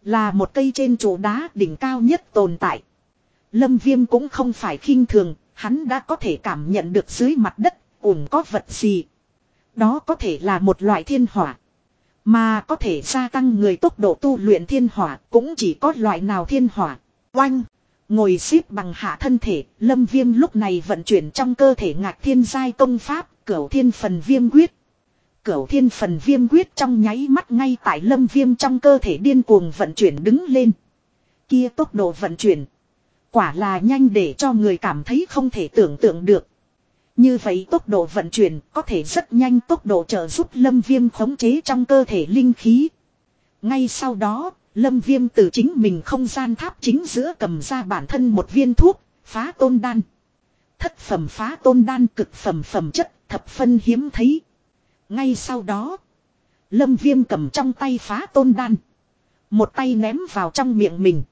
Là một cây trên trụ đá đỉnh cao nhất tồn tại. Lâm viêm cũng không phải khinh thường, hắn đã có thể cảm nhận được dưới mặt đất, ủng có vật gì. Đó có thể là một loại thiên hỏa. Mà có thể gia tăng người tốc độ tu luyện thiên hỏa cũng chỉ có loại nào thiên hỏa. Oanh! Ngồi xếp bằng hạ thân thể, lâm viêm lúc này vận chuyển trong cơ thể ngạc thiên giai công pháp, cửu thiên phần viêm quyết. Cửu thiên phần viêm quyết trong nháy mắt ngay tại lâm viêm trong cơ thể điên cuồng vận chuyển đứng lên. Kia tốc độ vận chuyển. Quả là nhanh để cho người cảm thấy không thể tưởng tượng được. Như vậy tốc độ vận chuyển có thể rất nhanh tốc độ trợ giúp lâm viêm khống chế trong cơ thể linh khí. Ngay sau đó, lâm viêm từ chính mình không gian tháp chính giữa cầm ra bản thân một viên thuốc, phá tôn đan. Thất phẩm phá tôn đan cực phẩm phẩm chất, thập phân hiếm thấy. Ngay sau đó, lâm viêm cầm trong tay phá tôn đan. Một tay ném vào trong miệng mình.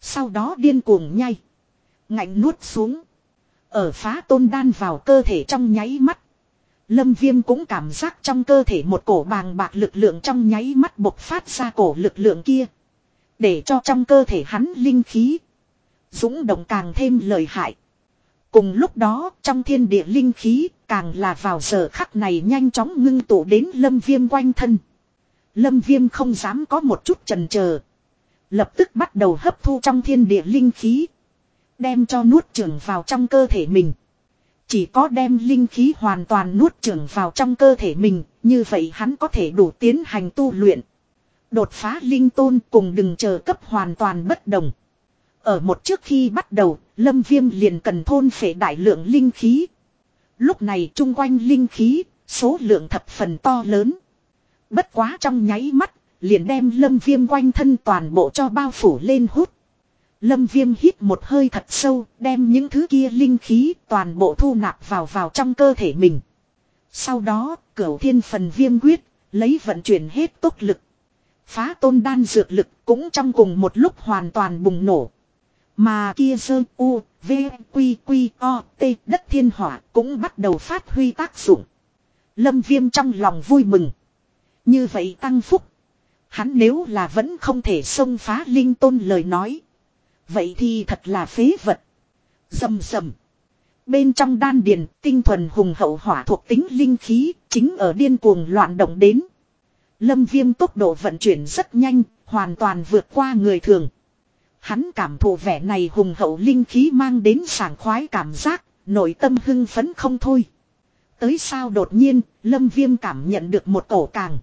Sau đó điên cuồng nhai. Ngạnh nuốt xuống. Ở phá tôn đan vào cơ thể trong nháy mắt. Lâm viêm cũng cảm giác trong cơ thể một cổ bàng bạc lực lượng trong nháy mắt bộc phát ra cổ lực lượng kia. Để cho trong cơ thể hắn linh khí. Dũng động càng thêm lời hại. Cùng lúc đó trong thiên địa linh khí càng là vào giờ khắc này nhanh chóng ngưng tụ đến lâm viêm quanh thân. Lâm viêm không dám có một chút trần chờ Lập tức bắt đầu hấp thu trong thiên địa linh khí. Đem cho nuốt trưởng vào trong cơ thể mình. Chỉ có đem linh khí hoàn toàn nuốt trưởng vào trong cơ thể mình, như vậy hắn có thể đủ tiến hành tu luyện. Đột phá linh tôn cùng đừng chờ cấp hoàn toàn bất đồng. Ở một trước khi bắt đầu, Lâm Viêm liền cần thôn phệ đại lượng linh khí. Lúc này chung quanh linh khí, số lượng thập phần to lớn. Bất quá trong nháy mắt, liền đem Lâm Viêm quanh thân toàn bộ cho bao phủ lên hút. Lâm Viêm hít một hơi thật sâu, đem những thứ kia linh khí toàn bộ thu nạp vào vào trong cơ thể mình. Sau đó, cửu thiên phần viêm quyết, lấy vận chuyển hết tốc lực. Phá tôn đan dược lực cũng trong cùng một lúc hoàn toàn bùng nổ. Mà kia sơ u, v, quy quy, o, t, đất thiên hỏa cũng bắt đầu phát huy tác dụng. Lâm viêm trong lòng vui mừng. Như vậy tăng phúc. Hắn nếu là vẫn không thể xông phá linh tôn lời nói. Vậy thì thật là phế vật. Dầm dầm. Bên trong đan điền, tinh thuần hùng hậu hỏa thuộc tính linh khí, chính ở điên cuồng loạn động đến. Lâm viêm tốc độ vận chuyển rất nhanh, hoàn toàn vượt qua người thường. Hắn cảm thụ vẻ này hùng hậu linh khí mang đến sảng khoái cảm giác, nội tâm hưng phấn không thôi. Tới sao đột nhiên, lâm viêm cảm nhận được một cổ càng.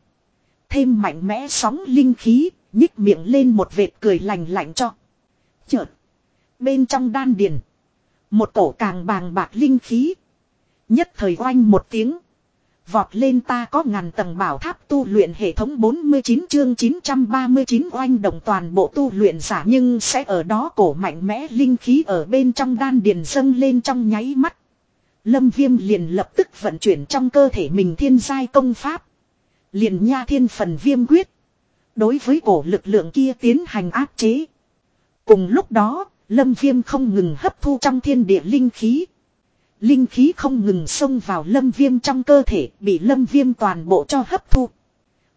Thêm mạnh mẽ sóng linh khí, nhích miệng lên một vệt cười lành lạnh cho. Chợt. Bên trong đan điền. Một cổ càng bàng bạc linh khí. Nhất thời oanh một tiếng. Vọt lên ta có ngàn tầng bảo tháp tu luyện hệ thống 49 chương 939 oanh đồng toàn bộ tu luyện giả nhưng sẽ ở đó cổ mạnh mẽ linh khí ở bên trong đan điền dâng lên trong nháy mắt. Lâm viêm liền lập tức vận chuyển trong cơ thể mình thiên giai công pháp. Liền nha thiên phần viêm quyết. Đối với cổ lực lượng kia tiến hành áp chế. Cùng lúc đó, lâm viêm không ngừng hấp thu trong thiên địa linh khí. Linh khí không ngừng xông vào lâm viêm trong cơ thể, bị lâm viêm toàn bộ cho hấp thu.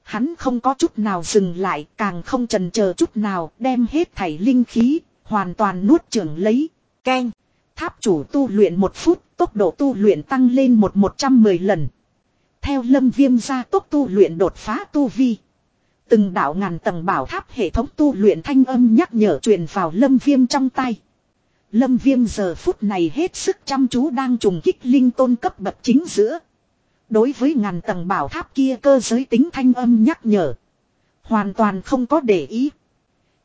Hắn không có chút nào dừng lại, càng không trần chờ chút nào, đem hết thảy linh khí, hoàn toàn nuốt trưởng lấy. Ken. Tháp chủ tu luyện một phút, tốc độ tu luyện tăng lên một một trăm mười lần. Theo lâm viêm ra tốc tu luyện đột phá tu vi. Từng đạo ngàn tầng bảo tháp hệ thống tu luyện thanh âm nhắc nhở truyền vào lâm viêm trong tay. Lâm viêm giờ phút này hết sức chăm chú đang trùng kích linh tôn cấp bậc chính giữa. Đối với ngàn tầng bảo tháp kia cơ giới tính thanh âm nhắc nhở. Hoàn toàn không có để ý.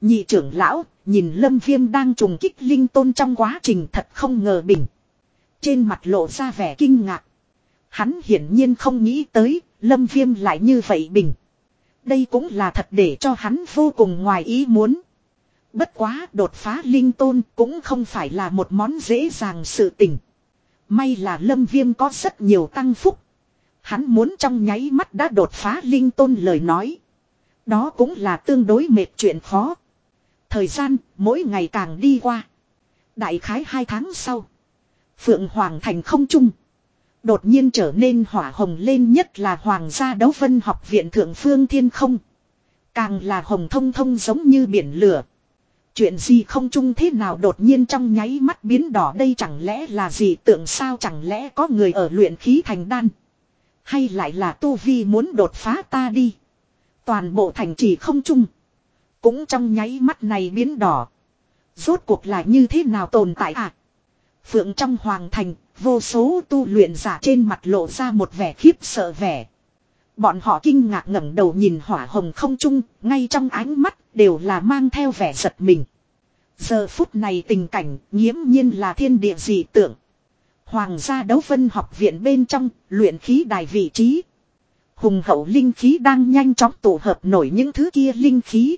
Nhị trưởng lão, nhìn lâm viêm đang trùng kích linh tôn trong quá trình thật không ngờ bình. Trên mặt lộ ra vẻ kinh ngạc. Hắn hiển nhiên không nghĩ tới, lâm viêm lại như vậy bình. Đây cũng là thật để cho hắn vô cùng ngoài ý muốn. Bất quá đột phá linh tôn cũng không phải là một món dễ dàng sự tình. May là lâm viêm có rất nhiều tăng phúc. Hắn muốn trong nháy mắt đã đột phá linh tôn lời nói. Đó cũng là tương đối mệt chuyện khó. Thời gian mỗi ngày càng đi qua. Đại khái hai tháng sau. Phượng Hoàng thành không trung. Đột nhiên trở nên hỏa hồng lên nhất là Hoàng gia đấu vân học viện thượng phương thiên không. Càng là hồng thông thông giống như biển lửa. Chuyện gì không chung thế nào đột nhiên trong nháy mắt biến đỏ đây chẳng lẽ là gì tưởng sao chẳng lẽ có người ở luyện khí thành đan. Hay lại là tu vi muốn đột phá ta đi. Toàn bộ thành trì không chung. Cũng trong nháy mắt này biến đỏ. Rốt cuộc là như thế nào tồn tại à? Phượng trong hoàng thành, vô số tu luyện giả trên mặt lộ ra một vẻ khiếp sợ vẻ. Bọn họ kinh ngạc ngẩng đầu nhìn hỏa hồng không chung, ngay trong ánh mắt đều là mang theo vẻ giật mình. Giờ phút này tình cảnh nghiễm nhiên là thiên địa dị tượng. Hoàng gia đấu vân học viện bên trong, luyện khí đài vị trí. Hùng hậu linh khí đang nhanh chóng tụ hợp nổi những thứ kia linh khí.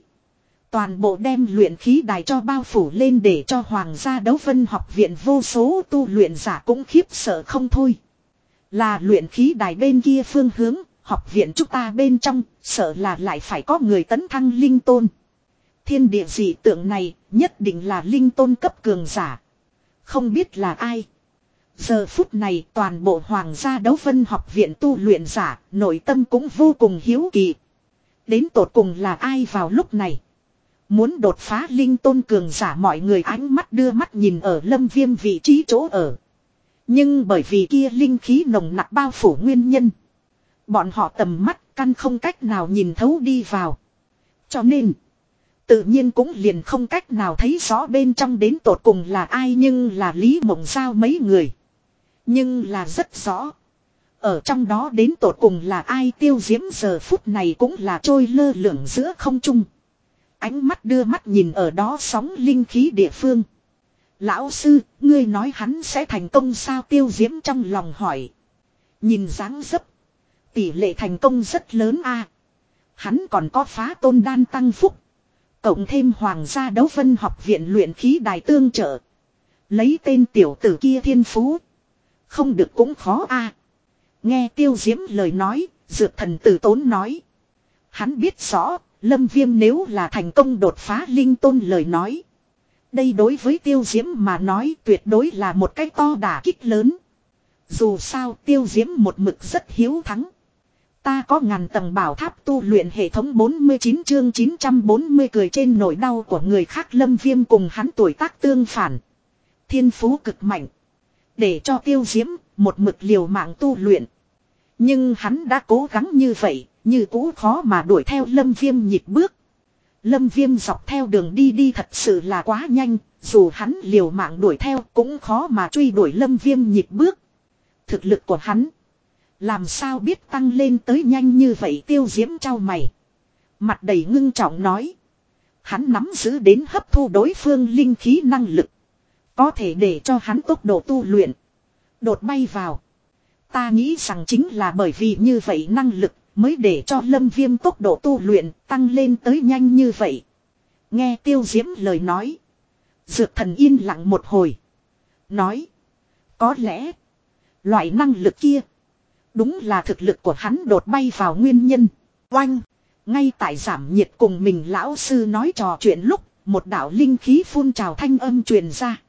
Toàn bộ đem luyện khí đài cho bao phủ lên để cho hoàng gia đấu vân học viện vô số tu luyện giả cũng khiếp sợ không thôi. Là luyện khí đài bên kia phương hướng, học viện chúng ta bên trong, sợ là lại phải có người tấn thăng linh tôn. Thiên địa dị tượng này nhất định là linh tôn cấp cường giả. Không biết là ai. Giờ phút này toàn bộ hoàng gia đấu vân học viện tu luyện giả, nội tâm cũng vô cùng hiếu kỳ. Đến tột cùng là ai vào lúc này. Muốn đột phá linh tôn cường giả mọi người ánh mắt đưa mắt nhìn ở lâm viêm vị trí chỗ ở. Nhưng bởi vì kia linh khí nồng nặc bao phủ nguyên nhân. Bọn họ tầm mắt căn không cách nào nhìn thấu đi vào. Cho nên, tự nhiên cũng liền không cách nào thấy rõ bên trong đến tột cùng là ai nhưng là Lý Mộng Giao mấy người. Nhưng là rất rõ. Ở trong đó đến tột cùng là ai tiêu diễm giờ phút này cũng là trôi lơ lửng giữa không trung. Ánh mắt đưa mắt nhìn ở đó sóng linh khí địa phương. Lão sư, ngươi nói hắn sẽ thành công sao tiêu diễm trong lòng hỏi. Nhìn dáng dấp. Tỷ lệ thành công rất lớn a. Hắn còn có phá tôn đan tăng phúc. Cộng thêm hoàng gia đấu phân học viện luyện khí đài tương trợ. Lấy tên tiểu tử kia thiên phú. Không được cũng khó a. À. Nghe tiêu diễm lời nói, dược thần tử tốn nói. Hắn biết rõ, lâm viêm nếu là thành công đột phá linh tôn lời nói. Đây đối với tiêu diễm mà nói tuyệt đối là một cái to đả kích lớn. Dù sao tiêu diễm một mực rất hiếu thắng. Ta có ngàn tầng bảo tháp tu luyện hệ thống 49 chương 940 cười trên nỗi đau của người khác lâm viêm cùng hắn tuổi tác tương phản. Thiên phú cực mạnh. Để cho tiêu diễm một mực liều mạng tu luyện. Nhưng hắn đã cố gắng như vậy, như cũ khó mà đuổi theo lâm viêm nhịp bước. Lâm viêm dọc theo đường đi đi thật sự là quá nhanh, dù hắn liều mạng đuổi theo cũng khó mà truy đuổi lâm viêm nhịp bước. Thực lực của hắn, làm sao biết tăng lên tới nhanh như vậy tiêu diễm trao mày. Mặt đầy ngưng trọng nói. Hắn nắm giữ đến hấp thu đối phương linh khí năng lực. Có thể để cho hắn tốc độ tu luyện. Đột bay vào. Ta nghĩ rằng chính là bởi vì như vậy năng lực mới để cho lâm viêm tốc độ tu luyện tăng lên tới nhanh như vậy. Nghe tiêu diễm lời nói. Dược thần yên lặng một hồi. Nói. Có lẽ. Loại năng lực kia. Đúng là thực lực của hắn đột bay vào nguyên nhân. Oanh. Ngay tại giảm nhiệt cùng mình lão sư nói trò chuyện lúc. Một đạo linh khí phun trào thanh âm truyền ra.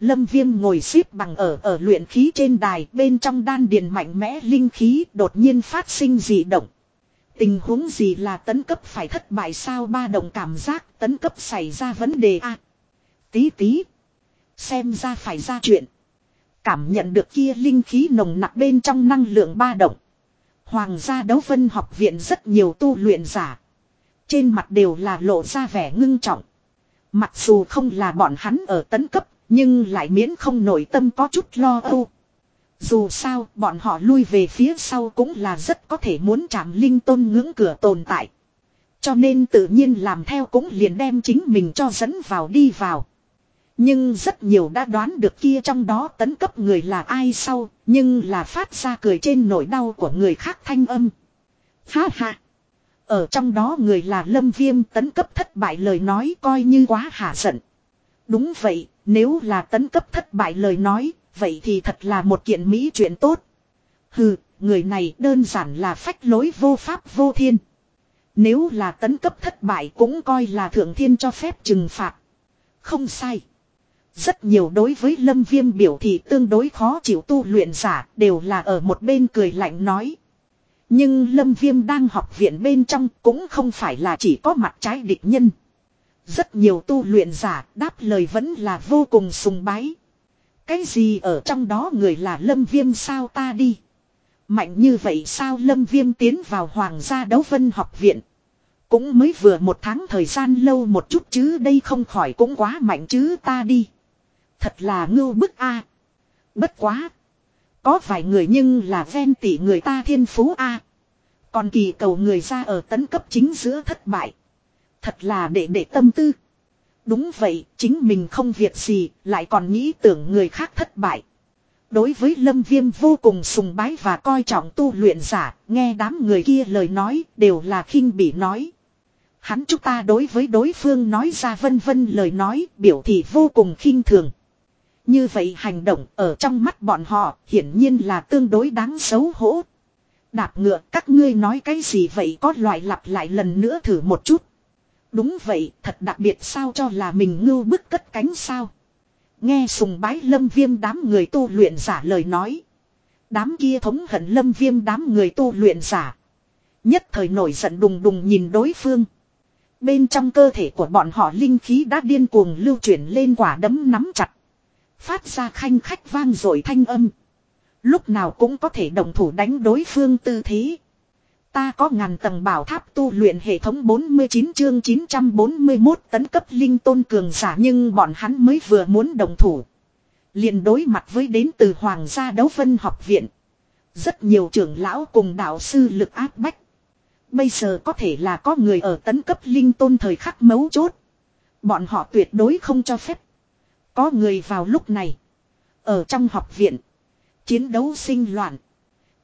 Lâm viêm ngồi xếp bằng ở ở luyện khí trên đài, bên trong đan điền mạnh mẽ linh khí đột nhiên phát sinh dị động. Tình huống gì là tấn cấp phải thất bại sao ba động cảm giác tấn cấp xảy ra vấn đề a Tí tí. Xem ra phải ra chuyện. Cảm nhận được kia linh khí nồng nặc bên trong năng lượng ba động. Hoàng gia đấu vân học viện rất nhiều tu luyện giả. Trên mặt đều là lộ ra vẻ ngưng trọng. Mặc dù không là bọn hắn ở tấn cấp nhưng lại miễn không nổi tâm có chút lo âu. Dù sao, bọn họ lui về phía sau cũng là rất có thể muốn chạm linh tôn ngưỡng cửa tồn tại. Cho nên tự nhiên làm theo cũng liền đem chính mình cho dẫn vào đi vào. Nhưng rất nhiều đã đoán được kia trong đó tấn cấp người là ai sau, nhưng là phát ra cười trên nỗi đau của người khác thanh âm. Ha ha! Ở trong đó người là lâm viêm tấn cấp thất bại lời nói coi như quá hạ giận. Đúng vậy, nếu là tấn cấp thất bại lời nói, vậy thì thật là một kiện mỹ chuyện tốt. Hừ, người này đơn giản là phách lối vô pháp vô thiên. Nếu là tấn cấp thất bại cũng coi là thượng thiên cho phép trừng phạt. Không sai. Rất nhiều đối với lâm viêm biểu thị tương đối khó chịu tu luyện giả đều là ở một bên cười lạnh nói. Nhưng lâm viêm đang học viện bên trong cũng không phải là chỉ có mặt trái địch nhân. Rất nhiều tu luyện giả đáp lời vẫn là vô cùng sùng bái. Cái gì ở trong đó người là lâm viêm sao ta đi. Mạnh như vậy sao lâm viêm tiến vào hoàng gia đấu vân học viện. Cũng mới vừa một tháng thời gian lâu một chút chứ đây không khỏi cũng quá mạnh chứ ta đi. Thật là ngưu bức a Bất quá. Có vài người nhưng là ven tỷ người ta thiên phú a Còn kỳ cầu người ra ở tấn cấp chính giữa thất bại. Thật là để để tâm tư. Đúng vậy, chính mình không việc gì, lại còn nghĩ tưởng người khác thất bại. Đối với Lâm Viêm vô cùng sùng bái và coi trọng tu luyện giả, nghe đám người kia lời nói, đều là khinh bỉ nói. Hắn chúng ta đối với đối phương nói ra vân vân lời nói, biểu thị vô cùng khinh thường. Như vậy hành động ở trong mắt bọn họ, hiển nhiên là tương đối đáng xấu hổ. Đạp ngựa các ngươi nói cái gì vậy có loại lặp lại lần nữa thử một chút. Đúng vậy, thật đặc biệt sao cho là mình ngưu bức cất cánh sao. Nghe sùng bái lâm viêm đám người tu luyện giả lời nói. Đám kia thống hận lâm viêm đám người tu luyện giả. Nhất thời nổi giận đùng đùng nhìn đối phương. Bên trong cơ thể của bọn họ linh khí đã điên cuồng lưu chuyển lên quả đấm nắm chặt. Phát ra khanh khách vang rồi thanh âm. Lúc nào cũng có thể đồng thủ đánh đối phương tư thế. Ta có ngàn tầng bảo tháp tu luyện hệ thống 49 chương 941 tấn cấp linh tôn cường giả nhưng bọn hắn mới vừa muốn đồng thủ. liền đối mặt với đến từ Hoàng gia đấu phân học viện. Rất nhiều trưởng lão cùng đạo sư lực áp bách. Bây giờ có thể là có người ở tấn cấp linh tôn thời khắc mấu chốt. Bọn họ tuyệt đối không cho phép. Có người vào lúc này. Ở trong học viện. Chiến đấu sinh loạn.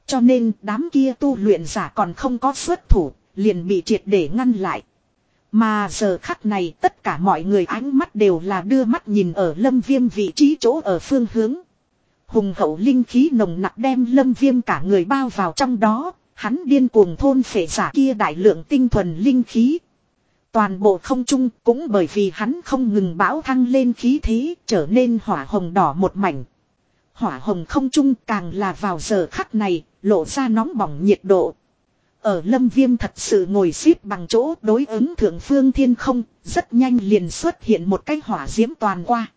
Cho nên đám kia tu luyện giả còn không có xuất thủ. Liền bị triệt để ngăn lại. Mà giờ khắc này tất cả mọi người ánh mắt đều là đưa mắt nhìn ở lâm viêm vị trí chỗ ở phương hướng. Hùng hậu linh khí nồng nặc đem lâm viêm cả người bao vào trong đó, Hắn điên cuồng thôn phệ giả kia đại lượng tinh thuần linh khí. Toàn bộ không trung cũng bởi vì hắn không ngừng bão thăng lên khí thế trở nên hỏa hồng đỏ một mảnh. Hỏa hồng không trung càng là vào giờ khắc này lộ ra nóng bỏng nhiệt độ. Ở lâm viêm thật sự ngồi xếp bằng chỗ đối ứng thượng phương thiên không, rất nhanh liền xuất hiện một cái hỏa diễm toàn qua.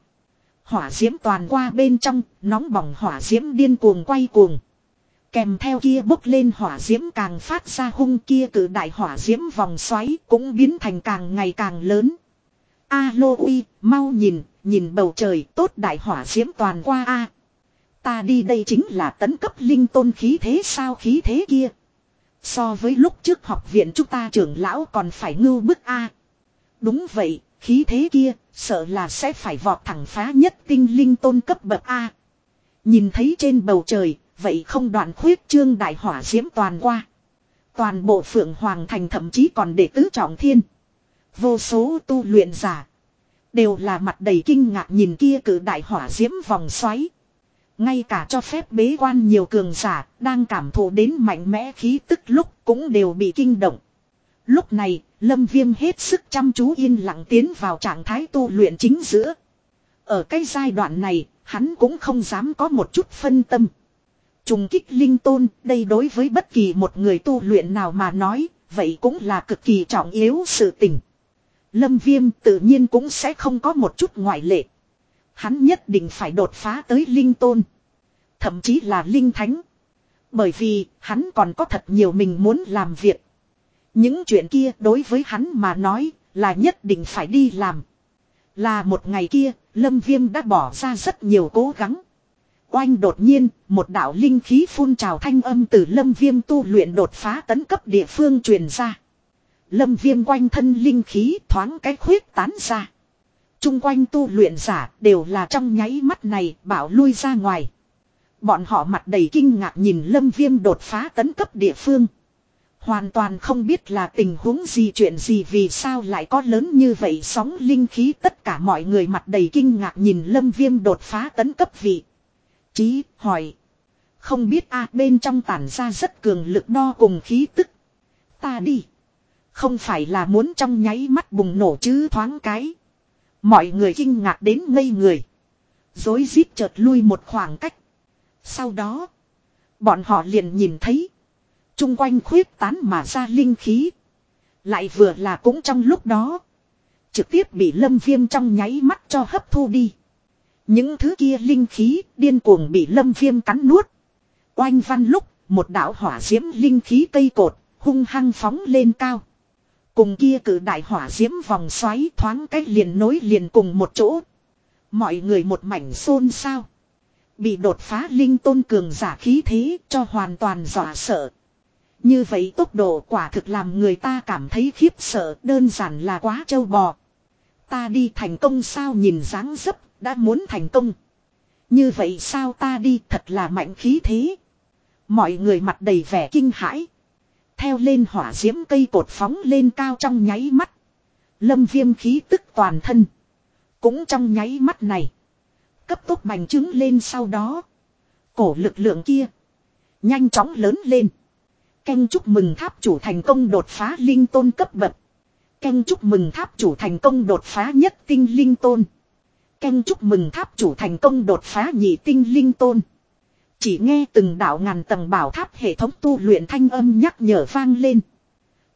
Hỏa diễm toàn qua bên trong, nóng bỏng hỏa diễm điên cuồng quay cuồng. Kèm theo kia bốc lên hỏa diễm càng phát ra hung kia cử đại hỏa diễm vòng xoáy cũng biến thành càng ngày càng lớn. Alo uy, mau nhìn, nhìn bầu trời tốt đại hỏa diễm toàn qua a. Ta đi đây chính là tấn cấp linh tôn khí thế sao khí thế kia. So với lúc trước học viện chúng ta trưởng lão còn phải ngưu bức a. Đúng vậy, khí thế kia, sợ là sẽ phải vọt thẳng phá nhất tinh linh tôn cấp bậc a. Nhìn thấy trên bầu trời, Vậy không đoạn khuyết trương đại hỏa diễm toàn qua. Toàn bộ phượng hoàng thành thậm chí còn để tứ trọng thiên. Vô số tu luyện giả. Đều là mặt đầy kinh ngạc nhìn kia cử đại hỏa diễm vòng xoáy. Ngay cả cho phép bế quan nhiều cường giả đang cảm thụ đến mạnh mẽ khí tức lúc cũng đều bị kinh động. Lúc này, Lâm Viêm hết sức chăm chú yên lặng tiến vào trạng thái tu luyện chính giữa. Ở cái giai đoạn này, hắn cũng không dám có một chút phân tâm. Trùng kích linh tôn, đây đối với bất kỳ một người tu luyện nào mà nói, vậy cũng là cực kỳ trọng yếu sự tình. Lâm Viêm tự nhiên cũng sẽ không có một chút ngoại lệ. Hắn nhất định phải đột phá tới linh tôn. Thậm chí là linh thánh. Bởi vì hắn còn có thật nhiều mình muốn làm việc. Những chuyện kia đối với hắn mà nói là nhất định phải đi làm. Là một ngày kia, Lâm Viêm đã bỏ ra rất nhiều cố gắng. Oanh đột nhiên, một đạo linh khí phun trào thanh âm từ lâm viêm tu luyện đột phá tấn cấp địa phương truyền ra. Lâm viêm quanh thân linh khí thoáng cái khuyết tán ra. Trung quanh tu luyện giả đều là trong nháy mắt này bảo lui ra ngoài. Bọn họ mặt đầy kinh ngạc nhìn lâm viêm đột phá tấn cấp địa phương. Hoàn toàn không biết là tình huống gì chuyện gì vì sao lại có lớn như vậy sóng linh khí tất cả mọi người mặt đầy kinh ngạc nhìn lâm viêm đột phá tấn cấp vị. Chí hỏi. Không biết a bên trong tản ra rất cường lực đo cùng khí tức. Ta đi. Không phải là muốn trong nháy mắt bùng nổ chứ thoáng cái. Mọi người kinh ngạc đến ngây người. Dối rít chợt lui một khoảng cách. Sau đó. Bọn họ liền nhìn thấy. Trung quanh khuyết tán mà ra linh khí. Lại vừa là cũng trong lúc đó. Trực tiếp bị lâm viêm trong nháy mắt cho hấp thu đi. Những thứ kia linh khí điên cuồng bị lâm viêm cắn nuốt. Oanh văn lúc, một đạo hỏa diễm linh khí cây cột, hung hăng phóng lên cao. Cùng kia cử đại hỏa diễm vòng xoáy thoáng cách liền nối liền cùng một chỗ. Mọi người một mảnh xôn xao. Bị đột phá linh tôn cường giả khí thế cho hoàn toàn dọa sợ. Như vậy tốc độ quả thực làm người ta cảm thấy khiếp sợ đơn giản là quá trâu bò. Ta đi thành công sao nhìn dáng dấp đã muốn thành công. Như vậy sao ta đi, thật là mạnh khí thế. Mọi người mặt đầy vẻ kinh hãi. Theo lên hỏa diễm cây cột phóng lên cao trong nháy mắt. Lâm viêm khí tức toàn thân. Cũng trong nháy mắt này. Cấp tốc bành trướng lên sau đó. Cổ lực lượng kia. Nhanh chóng lớn lên. Canh chúc mừng tháp chủ thành công đột phá linh tôn cấp bậc. Canh chúc mừng tháp chủ thành công đột phá nhất tinh linh tôn. Canh chúc mừng tháp chủ thành công đột phá nhị tinh linh tôn. Chỉ nghe từng đạo ngàn tầng bảo tháp hệ thống tu luyện thanh âm nhắc nhở vang lên.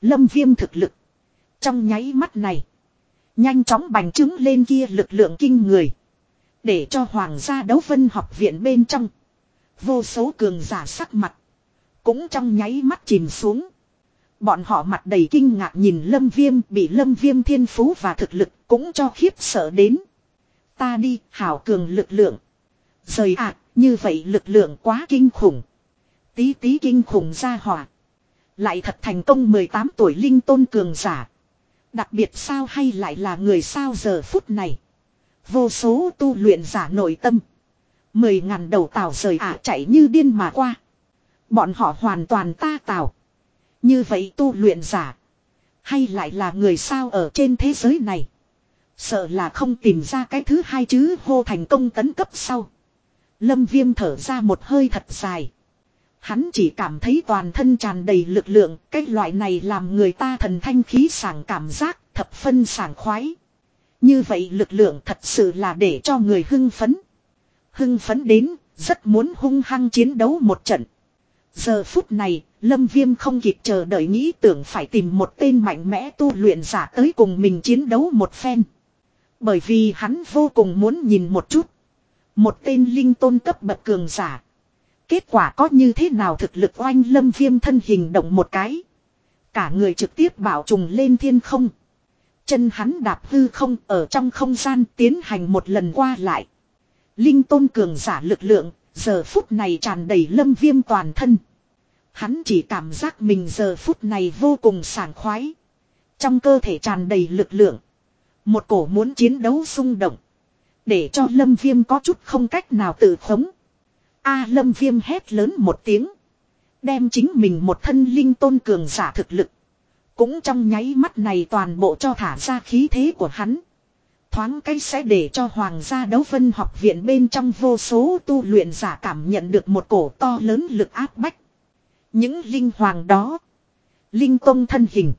Lâm viêm thực lực. Trong nháy mắt này. Nhanh chóng bành trướng lên kia lực lượng kinh người. Để cho hoàng gia đấu vân học viện bên trong. Vô số cường giả sắc mặt. Cũng trong nháy mắt chìm xuống. Bọn họ mặt đầy kinh ngạc nhìn lâm viêm, bị lâm viêm thiên phú và thực lực cũng cho khiếp sợ đến. Ta đi, hảo cường lực lượng. Rời ạ, như vậy lực lượng quá kinh khủng. Tí tí kinh khủng ra hỏa. Lại thật thành công 18 tuổi linh tôn cường giả. Đặc biệt sao hay lại là người sao giờ phút này. Vô số tu luyện giả nội tâm. Mười ngàn đầu tàu rời ả chạy như điên mà qua. Bọn họ hoàn toàn ta tàu. Như vậy tu luyện giả. Hay lại là người sao ở trên thế giới này. Sợ là không tìm ra cái thứ hai chứ hô thành công tấn cấp sau. Lâm viêm thở ra một hơi thật dài. Hắn chỉ cảm thấy toàn thân tràn đầy lực lượng, cái loại này làm người ta thần thanh khí sảng cảm giác, thập phân sảng khoái. Như vậy lực lượng thật sự là để cho người hưng phấn. Hưng phấn đến, rất muốn hung hăng chiến đấu một trận. Giờ phút này, Lâm Viêm không kịp chờ đợi nghĩ tưởng phải tìm một tên mạnh mẽ tu luyện giả tới cùng mình chiến đấu một phen. Bởi vì hắn vô cùng muốn nhìn một chút. Một tên linh tôn cấp bậc cường giả. Kết quả có như thế nào thực lực oanh lâm viêm thân hình động một cái. Cả người trực tiếp bảo trùng lên thiên không. Chân hắn đạp hư không ở trong không gian tiến hành một lần qua lại. Linh tôn cường giả lực lượng, giờ phút này tràn đầy lâm viêm toàn thân. Hắn chỉ cảm giác mình giờ phút này vô cùng sảng khoái. Trong cơ thể tràn đầy lực lượng. Một cổ muốn chiến đấu xung động. Để cho lâm viêm có chút không cách nào tự khống. A lâm viêm hét lớn một tiếng. Đem chính mình một thân linh tôn cường giả thực lực. Cũng trong nháy mắt này toàn bộ cho thả ra khí thế của hắn. Thoáng cái sẽ để cho hoàng gia đấu phân học viện bên trong vô số tu luyện giả cảm nhận được một cổ to lớn lực áp bách. Những linh hoàng đó. Linh tông thân hình.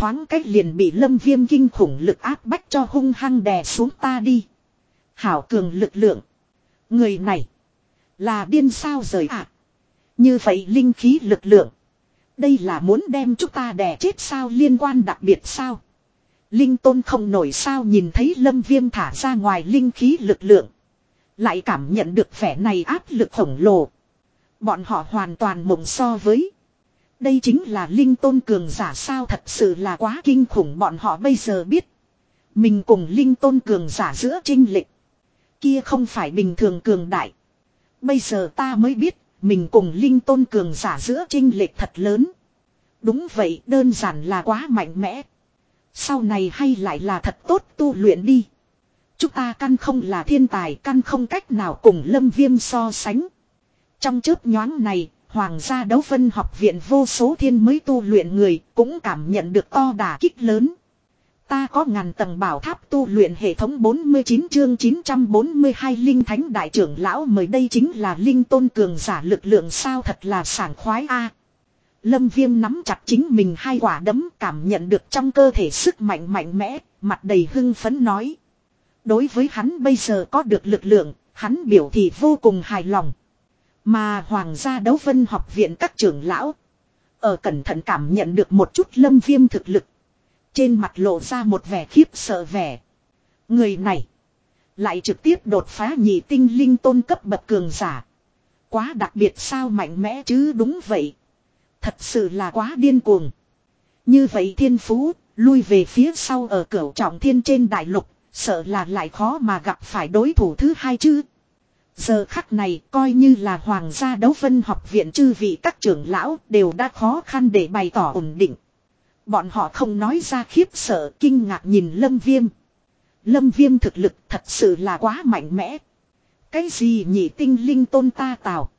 Thoáng cách liền bị lâm viêm kinh khủng lực áp bách cho hung hăng đè xuống ta đi. Hảo cường lực lượng. Người này. Là điên sao rời ạ. À? Như vậy linh khí lực lượng. Đây là muốn đem chúng ta đè chết sao liên quan đặc biệt sao. Linh tôn không nổi sao nhìn thấy lâm viêm thả ra ngoài linh khí lực lượng. Lại cảm nhận được vẻ này áp lực khổng lồ. Bọn họ hoàn toàn mộng so với. Đây chính là linh tôn cường giả sao thật sự là quá kinh khủng bọn họ bây giờ biết. Mình cùng linh tôn cường giả giữa trinh lịch. Kia không phải bình thường cường đại. Bây giờ ta mới biết, mình cùng linh tôn cường giả giữa trinh lệch thật lớn. Đúng vậy, đơn giản là quá mạnh mẽ. Sau này hay lại là thật tốt tu luyện đi. Chúng ta căn không là thiên tài, căn không cách nào cùng lâm viêm so sánh. Trong chớp nhoáng này, Hoàng gia đấu phân học viện vô số thiên mới tu luyện người cũng cảm nhận được to đà kích lớn. Ta có ngàn tầng bảo tháp tu luyện hệ thống 49 chương 942 linh thánh đại trưởng lão mời đây chính là linh tôn cường giả lực lượng sao thật là sảng khoái a. Lâm viêm nắm chặt chính mình hai quả đấm cảm nhận được trong cơ thể sức mạnh mạnh mẽ, mặt đầy hưng phấn nói. Đối với hắn bây giờ có được lực lượng, hắn biểu thị vô cùng hài lòng. Mà hoàng gia đấu vân học viện các trưởng lão. Ở cẩn thận cảm nhận được một chút lâm viêm thực lực. Trên mặt lộ ra một vẻ khiếp sợ vẻ. Người này. Lại trực tiếp đột phá nhị tinh linh tôn cấp bậc cường giả. Quá đặc biệt sao mạnh mẽ chứ đúng vậy. Thật sự là quá điên cuồng. Như vậy thiên phú, lui về phía sau ở cửa trọng thiên trên đại lục, sợ là lại khó mà gặp phải đối thủ thứ hai chứ. Giờ khắc này coi như là hoàng gia đấu vân học viện chư vị các trưởng lão đều đã khó khăn để bày tỏ ổn định. Bọn họ không nói ra khiếp sợ, kinh ngạc nhìn lâm viêm. Lâm viêm thực lực thật sự là quá mạnh mẽ. Cái gì nhị tinh linh tôn ta tạo.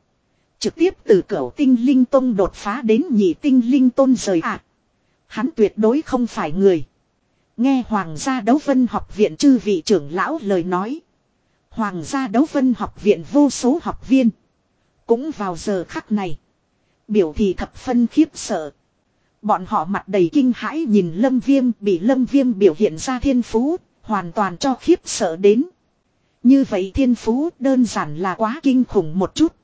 Trực tiếp từ cửa tinh linh tôn đột phá đến nhị tinh linh tôn rời ạ. À. Hắn tuyệt đối không phải người. Nghe hoàng gia đấu vân học viện chư vị trưởng lão lời nói. Hoàng gia đấu vân học viện vô số học viên. Cũng vào giờ khắc này. Biểu thị thập phân khiếp sợ. Bọn họ mặt đầy kinh hãi nhìn lâm viêm bị lâm viêm biểu hiện ra thiên phú, hoàn toàn cho khiếp sợ đến. Như vậy thiên phú đơn giản là quá kinh khủng một chút.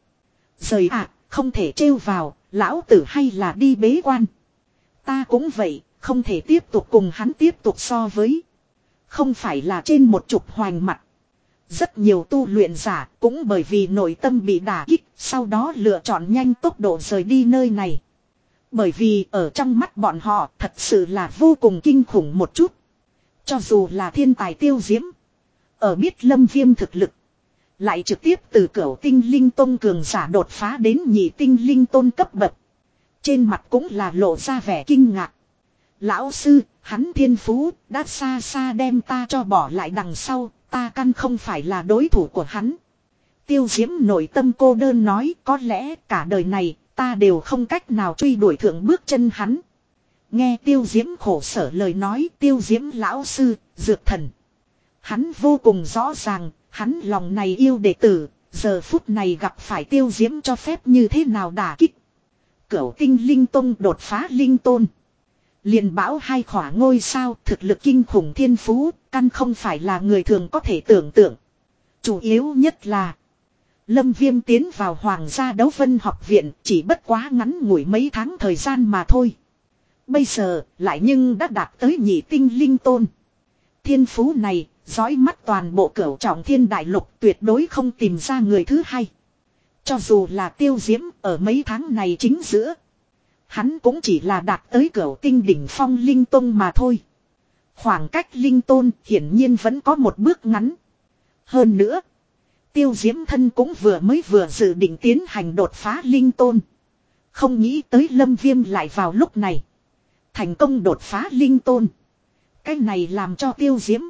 Rời ạ, không thể trêu vào, lão tử hay là đi bế quan. Ta cũng vậy, không thể tiếp tục cùng hắn tiếp tục so với. Không phải là trên một chục hoành mặt. Rất nhiều tu luyện giả cũng bởi vì nội tâm bị đả kích, sau đó lựa chọn nhanh tốc độ rời đi nơi này. Bởi vì ở trong mắt bọn họ thật sự là vô cùng kinh khủng một chút. Cho dù là thiên tài tiêu diễm. Ở biết lâm viêm thực lực. Lại trực tiếp từ cửa tinh linh tôn cường giả đột phá đến nhị tinh linh tôn cấp bậc. Trên mặt cũng là lộ ra vẻ kinh ngạc. Lão sư, hắn thiên phú, đã xa xa đem ta cho bỏ lại đằng sau, ta căn không phải là đối thủ của hắn. Tiêu diễm nội tâm cô đơn nói có lẽ cả đời này ta đều không cách nào truy đuổi thượng bước chân hắn. Nghe tiêu diễm khổ sở lời nói tiêu diễm lão sư, dược thần. Hắn vô cùng rõ ràng, hắn lòng này yêu đệ tử, giờ phút này gặp phải tiêu diễm cho phép như thế nào đả kích. Cửu tinh linh tông đột phá linh tôn liền bão hai khỏa ngôi sao thực lực kinh khủng thiên phú, căn không phải là người thường có thể tưởng tượng. Chủ yếu nhất là Lâm Viêm tiến vào Hoàng gia đấu vân học viện chỉ bất quá ngắn ngủi mấy tháng thời gian mà thôi. Bây giờ lại nhưng đã đạt tới nhị tinh linh tôn. Thiên phú này, dõi mắt toàn bộ cửu trọng thiên đại lục tuyệt đối không tìm ra người thứ hai. Cho dù là tiêu diễm ở mấy tháng này chính giữa. Hắn cũng chỉ là đạt tới cửa tinh đỉnh phong linh tôn mà thôi. Khoảng cách linh tôn hiển nhiên vẫn có một bước ngắn. Hơn nữa. Tiêu diễm thân cũng vừa mới vừa dự định tiến hành đột phá linh tôn. Không nghĩ tới lâm viêm lại vào lúc này. Thành công đột phá linh tôn. Cái này làm cho tiêu diễm.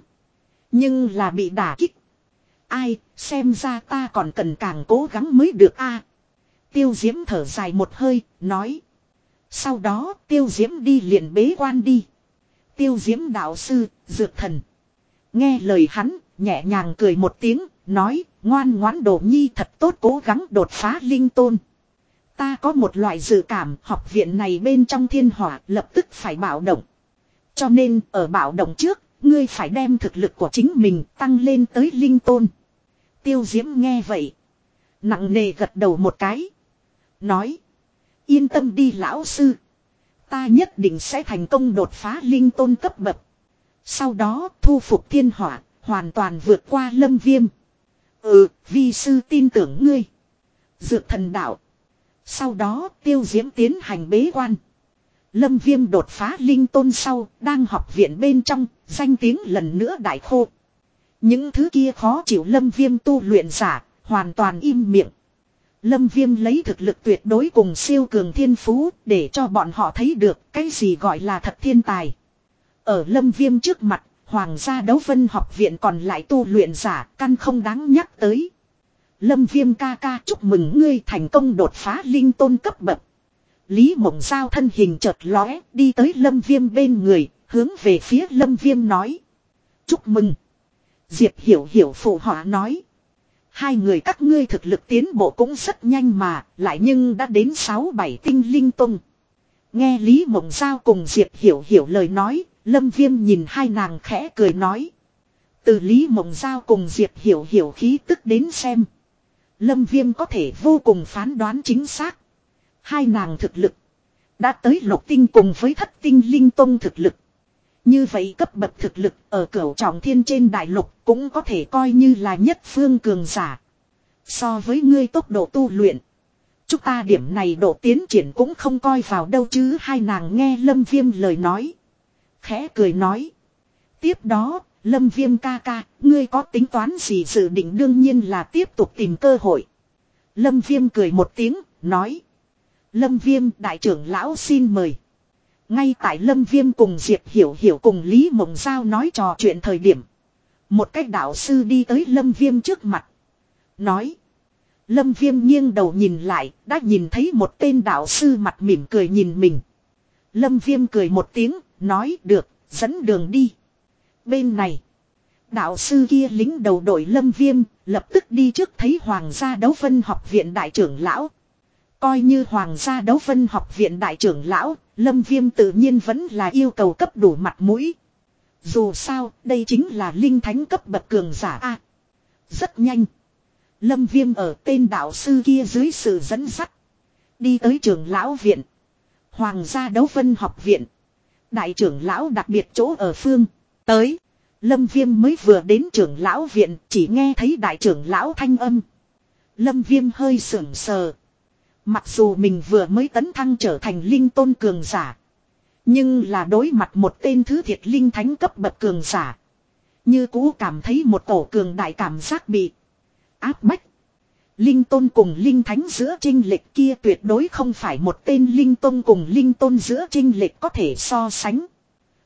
Nhưng là bị đả kích. Ai, xem ra ta còn cần càng cố gắng mới được a Tiêu diễm thở dài một hơi, nói. Sau đó tiêu diễm đi liền bế quan đi. Tiêu diễm đạo sư, dược thần. Nghe lời hắn, nhẹ nhàng cười một tiếng, nói, ngoan ngoãn đồ nhi thật tốt cố gắng đột phá linh tôn. Ta có một loại dự cảm học viện này bên trong thiên hỏa lập tức phải bảo động. Cho nên ở bảo động trước, ngươi phải đem thực lực của chính mình tăng lên tới linh tôn. Tiêu diễm nghe vậy. Nặng nề gật đầu một cái. Nói. Yên tâm đi lão sư. Ta nhất định sẽ thành công đột phá linh tôn cấp bậc. Sau đó thu phục thiên hỏa, hoàn toàn vượt qua lâm viêm. Ừ, vi sư tin tưởng ngươi. Dược thần đạo. Sau đó tiêu diễm tiến hành bế quan. Lâm viêm đột phá linh tôn sau, đang học viện bên trong, danh tiếng lần nữa đại khô. Những thứ kia khó chịu lâm viêm tu luyện giả, hoàn toàn im miệng. Lâm viêm lấy thực lực tuyệt đối cùng siêu cường thiên phú, để cho bọn họ thấy được cái gì gọi là thật thiên tài. Ở lâm viêm trước mặt, Hoàng gia đấu vân học viện còn lại tu luyện giả căn không đáng nhắc tới. Lâm viêm ca ca chúc mừng ngươi thành công đột phá linh tôn cấp bậc. Lý mộng giao thân hình chợt lóe đi tới lâm viêm bên người, hướng về phía lâm viêm nói. Chúc mừng. Diệp hiểu hiểu phụ họa nói. Hai người các ngươi thực lực tiến bộ cũng rất nhanh mà, lại nhưng đã đến 6-7 tinh linh tông. Nghe Lý Mộng Giao cùng Diệp Hiểu Hiểu lời nói, Lâm Viêm nhìn hai nàng khẽ cười nói. Từ Lý Mộng Giao cùng Diệp Hiểu Hiểu khí tức đến xem. Lâm Viêm có thể vô cùng phán đoán chính xác. Hai nàng thực lực. Đã tới lục tinh cùng với thất tinh linh tông thực lực. Như vậy cấp bậc thực lực ở cửu trọng thiên trên đại lục cũng có thể coi như là nhất phương cường giả. So với ngươi tốc độ tu luyện. Chúng ta điểm này độ tiến triển cũng không coi vào đâu chứ hai nàng nghe lâm viêm lời nói. Khẽ cười nói. Tiếp đó, lâm viêm ca ca, ngươi có tính toán gì dự định đương nhiên là tiếp tục tìm cơ hội. Lâm viêm cười một tiếng, nói. Lâm viêm đại trưởng lão xin mời. Ngay tại Lâm Viêm cùng Diệp Hiểu Hiểu cùng Lý Mộng Giao nói trò chuyện thời điểm. Một cách đạo sư đi tới Lâm Viêm trước mặt. Nói. Lâm Viêm nghiêng đầu nhìn lại, đã nhìn thấy một tên đạo sư mặt mỉm cười nhìn mình. Lâm Viêm cười một tiếng, nói được, dẫn đường đi. Bên này. Đạo sư kia lính đầu đội Lâm Viêm, lập tức đi trước thấy Hoàng gia đấu phân học viện đại trưởng lão. Coi như Hoàng gia đấu phân học viện đại trưởng lão, Lâm Viêm tự nhiên vẫn là yêu cầu cấp đủ mặt mũi. Dù sao, đây chính là linh thánh cấp bậc cường giả A. rất nhanh. Lâm Viêm ở tên đạo sư kia dưới sự dẫn dắt. Đi tới trường lão viện. Hoàng gia đấu vân học viện. Đại trưởng lão đặc biệt chỗ ở phương. Tới. Lâm Viêm mới vừa đến trưởng lão viện chỉ nghe thấy đại trưởng lão thanh âm. Lâm Viêm hơi sưởng sờ. Mặc dù mình vừa mới tấn thăng trở thành linh tôn cường giả. Nhưng là đối mặt một tên thứ thiệt linh thánh cấp bậc cường giả. Như cũ cảm thấy một tổ cường đại cảm giác bị áp bách. Linh tôn cùng linh thánh giữa trinh lệch kia tuyệt đối không phải một tên linh tôn cùng linh tôn giữa trinh lệch có thể so sánh.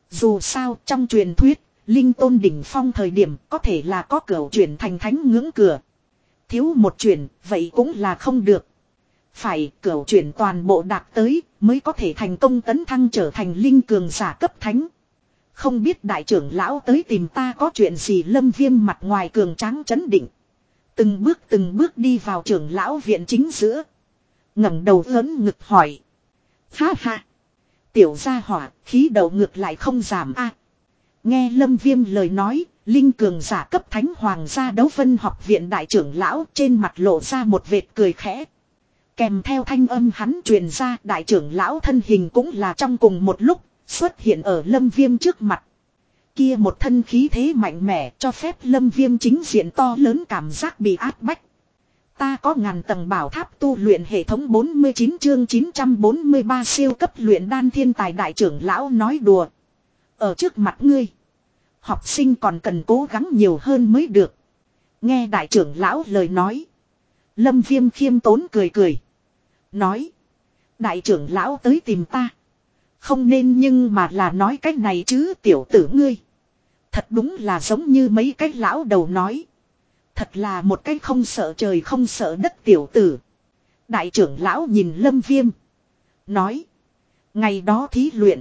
Dù sao trong truyền thuyết, linh tôn đỉnh phong thời điểm có thể là có cửa chuyển thành thánh ngưỡng cửa. Thiếu một chuyển, vậy cũng là không được. Phải cửa chuyển toàn bộ đạt tới mới có thể thành công tấn thăng trở thành linh cường giả cấp thánh. Không biết đại trưởng lão tới tìm ta có chuyện gì lâm viêm mặt ngoài cường tráng chấn định. Từng bước từng bước đi vào trưởng lão viện chính giữa. ngẩng đầu lớn ngực hỏi. Ha ha. Tiểu gia hỏa, khí đầu ngược lại không giảm a Nghe lâm viêm lời nói, Linh cường giả cấp thánh hoàng gia đấu phân học viện đại trưởng lão trên mặt lộ ra một vệt cười khẽ. Kèm theo thanh âm hắn truyền ra, đại trưởng lão thân hình cũng là trong cùng một lúc, xuất hiện ở lâm viêm trước mặt. Kia một thân khí thế mạnh mẽ, cho phép lâm viêm chính diện to lớn cảm giác bị áp bách. Ta có ngàn tầng bảo tháp tu luyện hệ thống 49 chương 943 siêu cấp luyện đan thiên tài đại trưởng lão nói đùa. Ở trước mặt ngươi. Học sinh còn cần cố gắng nhiều hơn mới được. Nghe đại trưởng lão lời nói. Lâm viêm khiêm tốn cười cười. Nói. Đại trưởng lão tới tìm ta. Không nên nhưng mà là nói cách này chứ tiểu tử ngươi. Thật đúng là giống như mấy cái lão đầu nói. Thật là một cái không sợ trời không sợ đất tiểu tử. Đại trưởng lão nhìn lâm viêm. Nói. Ngày đó thí luyện.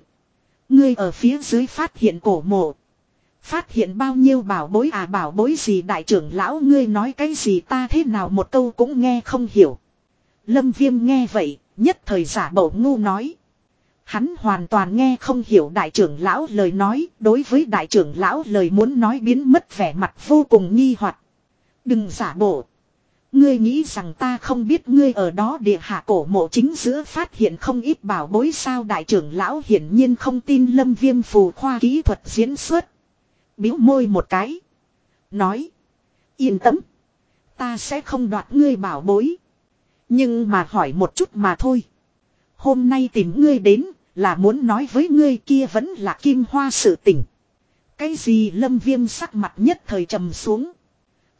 Ngươi ở phía dưới phát hiện cổ mộ. Phát hiện bao nhiêu bảo bối à bảo bối gì đại trưởng lão ngươi nói cái gì ta thế nào một câu cũng nghe không hiểu. Lâm viêm nghe vậy, nhất thời giả bộ ngu nói. Hắn hoàn toàn nghe không hiểu đại trưởng lão lời nói, đối với đại trưởng lão lời muốn nói biến mất vẻ mặt vô cùng nghi hoặc Đừng giả bộ. Ngươi nghĩ rằng ta không biết ngươi ở đó địa hạ cổ mộ chính giữa phát hiện không ít bảo bối sao đại trưởng lão hiển nhiên không tin lâm viêm phù khoa kỹ thuật diễn xuất. Biếu môi một cái. Nói. Yên tâm. Ta sẽ không đoạt ngươi bảo bối. Nhưng mà hỏi một chút mà thôi. Hôm nay tìm ngươi đến là muốn nói với ngươi kia vẫn là kim hoa sự tình. Cái gì lâm viêm sắc mặt nhất thời trầm xuống.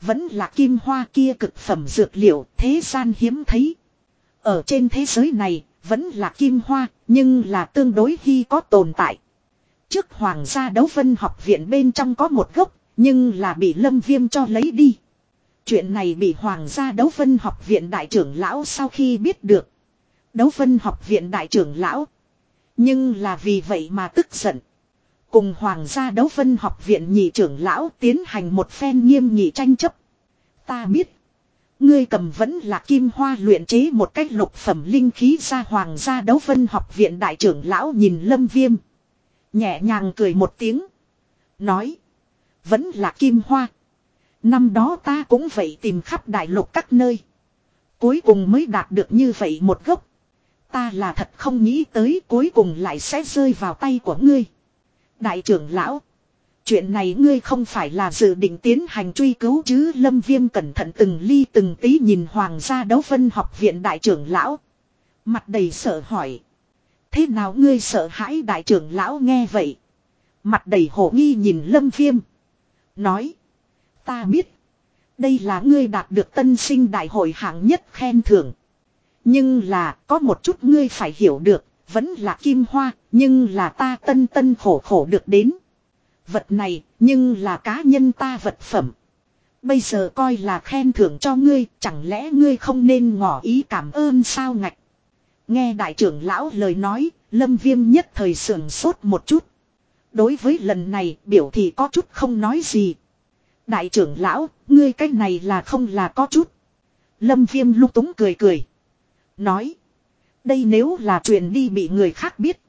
Vẫn là kim hoa kia cực phẩm dược liệu thế gian hiếm thấy. Ở trên thế giới này vẫn là kim hoa nhưng là tương đối hy có tồn tại. Trước hoàng gia đấu vân học viện bên trong có một gốc, nhưng là bị lâm viêm cho lấy đi. Chuyện này bị hoàng gia đấu phân học viện đại trưởng lão sau khi biết được. Đấu phân học viện đại trưởng lão. Nhưng là vì vậy mà tức giận. Cùng hoàng gia đấu phân học viện nhị trưởng lão tiến hành một phen nghiêm nhị tranh chấp. Ta biết. Ngươi cầm vẫn là kim hoa luyện chế một cách lục phẩm linh khí ra hoàng gia đấu phân học viện đại trưởng lão nhìn lâm viêm. Nhẹ nhàng cười một tiếng. Nói. Vẫn là kim hoa. Năm đó ta cũng vậy tìm khắp đại lục các nơi. Cuối cùng mới đạt được như vậy một gốc. Ta là thật không nghĩ tới cuối cùng lại sẽ rơi vào tay của ngươi. Đại trưởng lão. Chuyện này ngươi không phải là dự định tiến hành truy cứu chứ Lâm Viêm cẩn thận từng ly từng tí nhìn Hoàng gia đấu vân học viện đại trưởng lão. Mặt đầy sợ hỏi. Thế nào ngươi sợ hãi đại trưởng lão nghe vậy. Mặt đầy hổ nghi nhìn lâm viêm. Nói. Ta biết. Đây là ngươi đạt được tân sinh đại hội hạng nhất khen thưởng. Nhưng là có một chút ngươi phải hiểu được. Vẫn là kim hoa. Nhưng là ta tân tân khổ khổ được đến. Vật này nhưng là cá nhân ta vật phẩm. Bây giờ coi là khen thưởng cho ngươi. Chẳng lẽ ngươi không nên ngỏ ý cảm ơn sao ngạch. Nghe đại trưởng lão lời nói, lâm viêm nhất thời sườn sốt một chút. Đối với lần này biểu thì có chút không nói gì. Đại trưởng lão, ngươi cái này là không là có chút. Lâm viêm lúc túng cười cười. Nói. Đây nếu là chuyện đi bị người khác biết.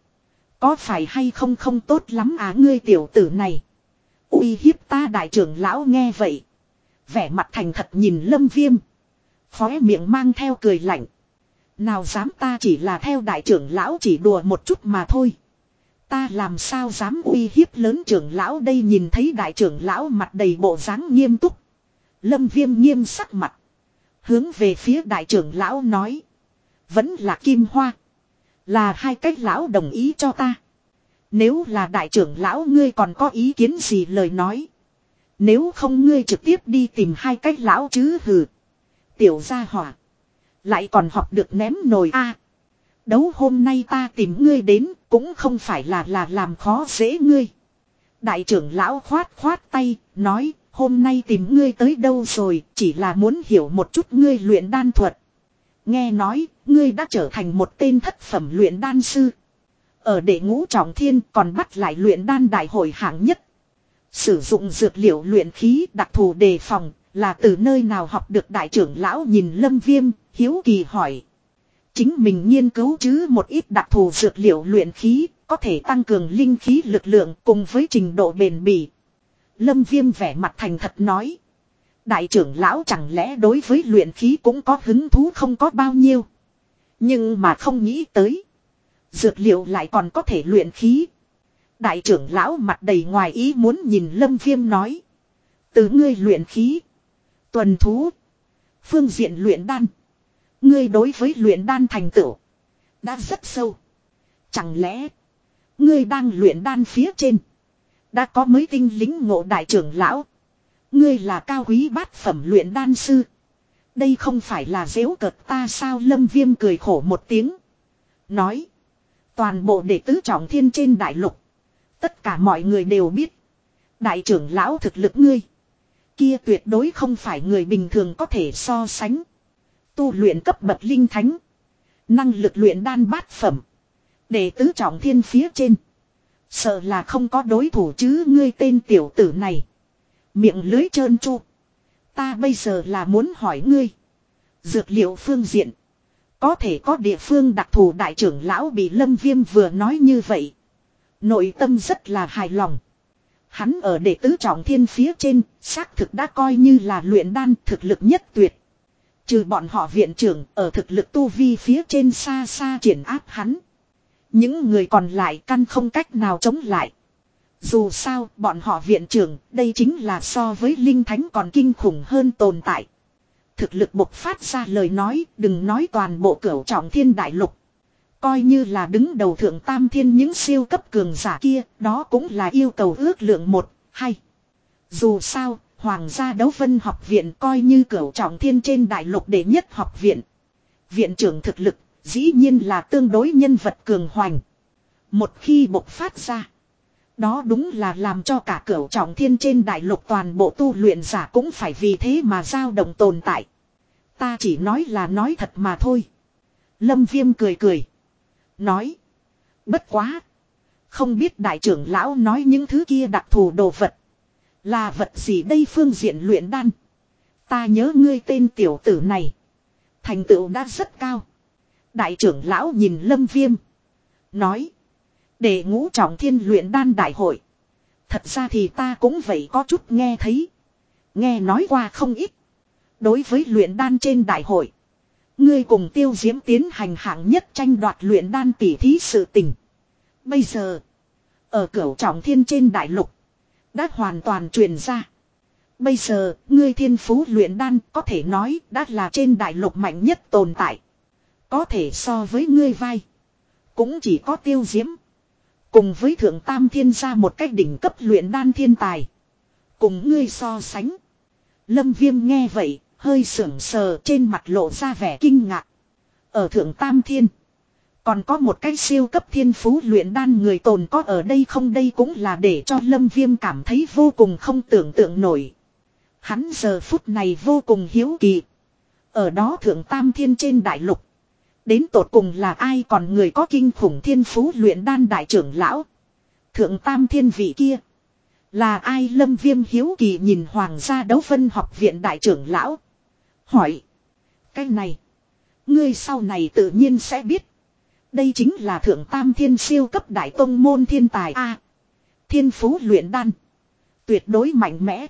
Có phải hay không không tốt lắm à ngươi tiểu tử này. uy hiếp ta đại trưởng lão nghe vậy. Vẻ mặt thành thật nhìn lâm viêm. Khóe miệng mang theo cười lạnh. Nào dám ta chỉ là theo đại trưởng lão chỉ đùa một chút mà thôi. Ta làm sao dám uy hiếp lớn trưởng lão đây nhìn thấy đại trưởng lão mặt đầy bộ dáng nghiêm túc. Lâm viêm nghiêm sắc mặt. Hướng về phía đại trưởng lão nói. Vẫn là kim hoa. Là hai cách lão đồng ý cho ta. Nếu là đại trưởng lão ngươi còn có ý kiến gì lời nói. Nếu không ngươi trực tiếp đi tìm hai cách lão chứ hừ. Tiểu gia hỏa. Lại còn học được ném nồi a Đấu hôm nay ta tìm ngươi đến cũng không phải là là làm khó dễ ngươi. Đại trưởng lão khoát khoát tay, nói, hôm nay tìm ngươi tới đâu rồi, chỉ là muốn hiểu một chút ngươi luyện đan thuật. Nghe nói, ngươi đã trở thành một tên thất phẩm luyện đan sư. Ở đệ ngũ trọng thiên còn bắt lại luyện đan đại hội hạng nhất. Sử dụng dược liệu luyện khí đặc thù đề phòng, là từ nơi nào học được đại trưởng lão nhìn lâm viêm, hiếu kỳ hỏi. Chính mình nghiên cứu chứ một ít đặc thù dược liệu luyện khí, có thể tăng cường linh khí lực lượng cùng với trình độ bền bỉ. Lâm viêm vẻ mặt thành thật nói. Đại trưởng lão chẳng lẽ đối với luyện khí cũng có hứng thú không có bao nhiêu. Nhưng mà không nghĩ tới. Dược liệu lại còn có thể luyện khí. Đại trưởng lão mặt đầy ngoài ý muốn nhìn lâm viêm nói. Từ ngươi luyện khí. Tuần thú. Phương diện luyện đan. Ngươi đối với luyện đan thành tựu. Đã rất sâu. Chẳng lẽ. Ngươi đang luyện đan phía trên. Đã có mấy tinh lính ngộ đại trưởng lão. Ngươi là cao quý bát phẩm luyện đan sư. Đây không phải là dễu cợt ta sao lâm viêm cười khổ một tiếng. Nói. Toàn bộ đệ tứ trọng thiên trên đại lục. Tất cả mọi người đều biết. Đại trưởng lão thực lực ngươi. Kia tuyệt đối không phải người bình thường có thể so sánh. Tu luyện cấp bậc linh thánh. Năng lực luyện đan bát phẩm. để tứ trọng thiên phía trên. Sợ là không có đối thủ chứ ngươi tên tiểu tử này. Miệng lưới trơn chu. Ta bây giờ là muốn hỏi ngươi. Dược liệu phương diện. Có thể có địa phương đặc thù đại trưởng lão bị lâm viêm vừa nói như vậy. Nội tâm rất là hài lòng. Hắn ở đệ tứ trọng thiên phía trên, xác thực đã coi như là luyện đan thực lực nhất tuyệt. Trừ bọn họ viện trưởng ở thực lực tu vi phía trên xa xa triển áp hắn. Những người còn lại căn không cách nào chống lại. Dù sao, bọn họ viện trưởng, đây chính là so với linh thánh còn kinh khủng hơn tồn tại. Thực lực bộc phát ra lời nói, đừng nói toàn bộ cửu trọng thiên đại lục. Coi như là đứng đầu thượng tam thiên những siêu cấp cường giả kia, đó cũng là yêu cầu ước lượng một, hay. Dù sao, Hoàng gia đấu vân học viện coi như cửu trọng thiên trên đại lục đệ nhất học viện. Viện trưởng thực lực, dĩ nhiên là tương đối nhân vật cường hoành. Một khi bộc phát ra. Đó đúng là làm cho cả cửu trọng thiên trên đại lục toàn bộ tu luyện giả cũng phải vì thế mà dao động tồn tại. Ta chỉ nói là nói thật mà thôi. Lâm viêm cười cười. Nói. Bất quá. Không biết đại trưởng lão nói những thứ kia đặc thù đồ vật. Là vật gì đây phương diện luyện đan. Ta nhớ ngươi tên tiểu tử này. Thành tựu đã rất cao. Đại trưởng lão nhìn lâm viêm. Nói. Để ngũ trọng thiên luyện đan đại hội. Thật ra thì ta cũng vậy có chút nghe thấy. Nghe nói qua không ít. Đối với luyện đan trên đại hội. Ngươi cùng tiêu diễm tiến hành hạng nhất tranh đoạt luyện đan tỉ thí sự tình. Bây giờ. Ở cửu trọng thiên trên đại lục. Đã hoàn toàn truyền ra. Bây giờ, ngươi thiên phú luyện đan có thể nói đã là trên đại lục mạnh nhất tồn tại. Có thể so với ngươi vai. Cũng chỉ có tiêu diễm. Cùng với thượng tam thiên gia một cách đỉnh cấp luyện đan thiên tài. Cùng ngươi so sánh. Lâm viêm nghe vậy, hơi sưởng sờ trên mặt lộ ra vẻ kinh ngạc. Ở thượng tam thiên. Còn có một cái siêu cấp thiên phú luyện đan người tồn có ở đây không đây cũng là để cho Lâm Viêm cảm thấy vô cùng không tưởng tượng nổi. Hắn giờ phút này vô cùng hiếu kỳ. Ở đó thượng tam thiên trên đại lục. Đến tột cùng là ai còn người có kinh khủng thiên phú luyện đan đại trưởng lão. Thượng tam thiên vị kia. Là ai lâm viêm hiếu kỳ nhìn hoàng gia đấu phân học viện đại trưởng lão. Hỏi. Cái này. Ngươi sau này tự nhiên sẽ biết. Đây chính là thượng tam thiên siêu cấp đại tông môn thiên tài A. thiên phú luyện đan. Tuyệt đối mạnh mẽ.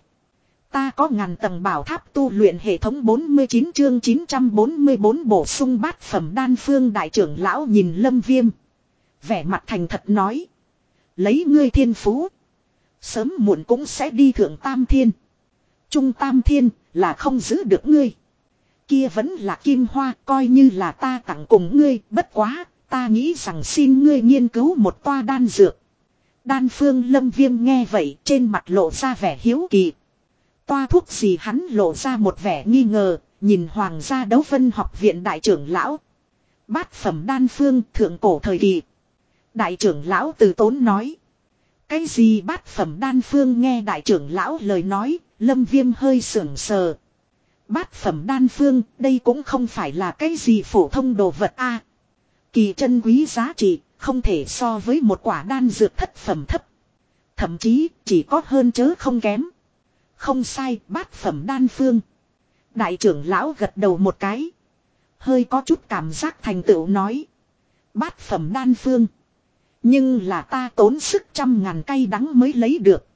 Ta có ngàn tầng bảo tháp tu luyện hệ thống 49 chương 944 bổ sung bát phẩm đan phương đại trưởng lão nhìn lâm viêm. Vẻ mặt thành thật nói. Lấy ngươi thiên phú. Sớm muộn cũng sẽ đi thượng tam thiên. Trung tam thiên là không giữ được ngươi. Kia vẫn là kim hoa, coi như là ta tặng cùng ngươi, bất quá. Ta nghĩ rằng xin ngươi nghiên cứu một toa đan dược. Đan phương lâm viêm nghe vậy trên mặt lộ ra vẻ hiếu kỳ. Toa thuốc gì hắn lộ ra một vẻ nghi ngờ, nhìn hoàng gia đấu vân học viện đại trưởng lão. Bát phẩm đan phương thượng cổ thời kỳ. Đại trưởng lão từ tốn nói. Cái gì bát phẩm đan phương nghe đại trưởng lão lời nói, lâm viêm hơi sưởng sờ. Bát phẩm đan phương, đây cũng không phải là cái gì phổ thông đồ vật a Kỳ chân quý giá trị, không thể so với một quả đan dược thất phẩm thấp. Thậm chí, chỉ có hơn chớ không kém. Không sai, bát phẩm đan phương. Đại trưởng lão gật đầu một cái. Hơi có chút cảm giác thành tựu nói. Bát phẩm đan phương. Nhưng là ta tốn sức trăm ngàn cây đắng mới lấy được.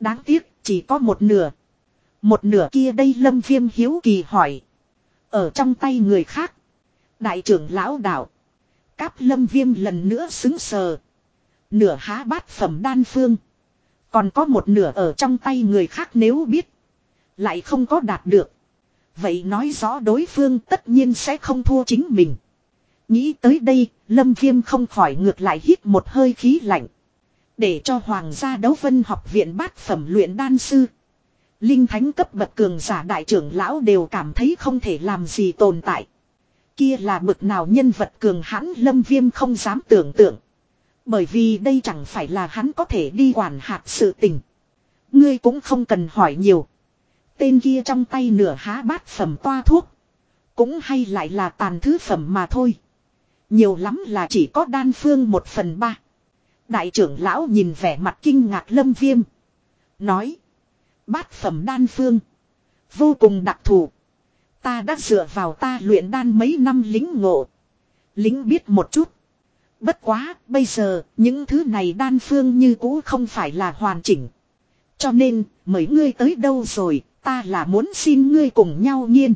Đáng tiếc, chỉ có một nửa. Một nửa kia đây lâm viêm hiếu kỳ hỏi. Ở trong tay người khác. Đại trưởng lão đạo. Cáp lâm viêm lần nữa xứng sờ. Nửa há bát phẩm đan phương. Còn có một nửa ở trong tay người khác nếu biết. Lại không có đạt được. Vậy nói rõ đối phương tất nhiên sẽ không thua chính mình. Nghĩ tới đây, Lâm Viêm không khỏi ngược lại hít một hơi khí lạnh. Để cho Hoàng gia đấu vân học viện bát phẩm luyện đan sư. Linh thánh cấp bậc cường giả đại trưởng lão đều cảm thấy không thể làm gì tồn tại. Kia là bực nào nhân vật cường hãn Lâm Viêm không dám tưởng tượng. Bởi vì đây chẳng phải là hắn có thể đi quản hạt sự tình. Ngươi cũng không cần hỏi nhiều. Tên kia trong tay nửa há bát phẩm toa thuốc. Cũng hay lại là tàn thứ phẩm mà thôi. Nhiều lắm là chỉ có đan phương một phần ba. Đại trưởng lão nhìn vẻ mặt kinh ngạc lâm viêm. Nói. Bát phẩm đan phương. Vô cùng đặc thù. Ta đã dựa vào ta luyện đan mấy năm lính ngộ. Lính biết một chút. Bất quá, bây giờ, những thứ này đan phương như cũ không phải là hoàn chỉnh. Cho nên, mấy ngươi tới đâu rồi, ta là muốn xin ngươi cùng nhau nghiên.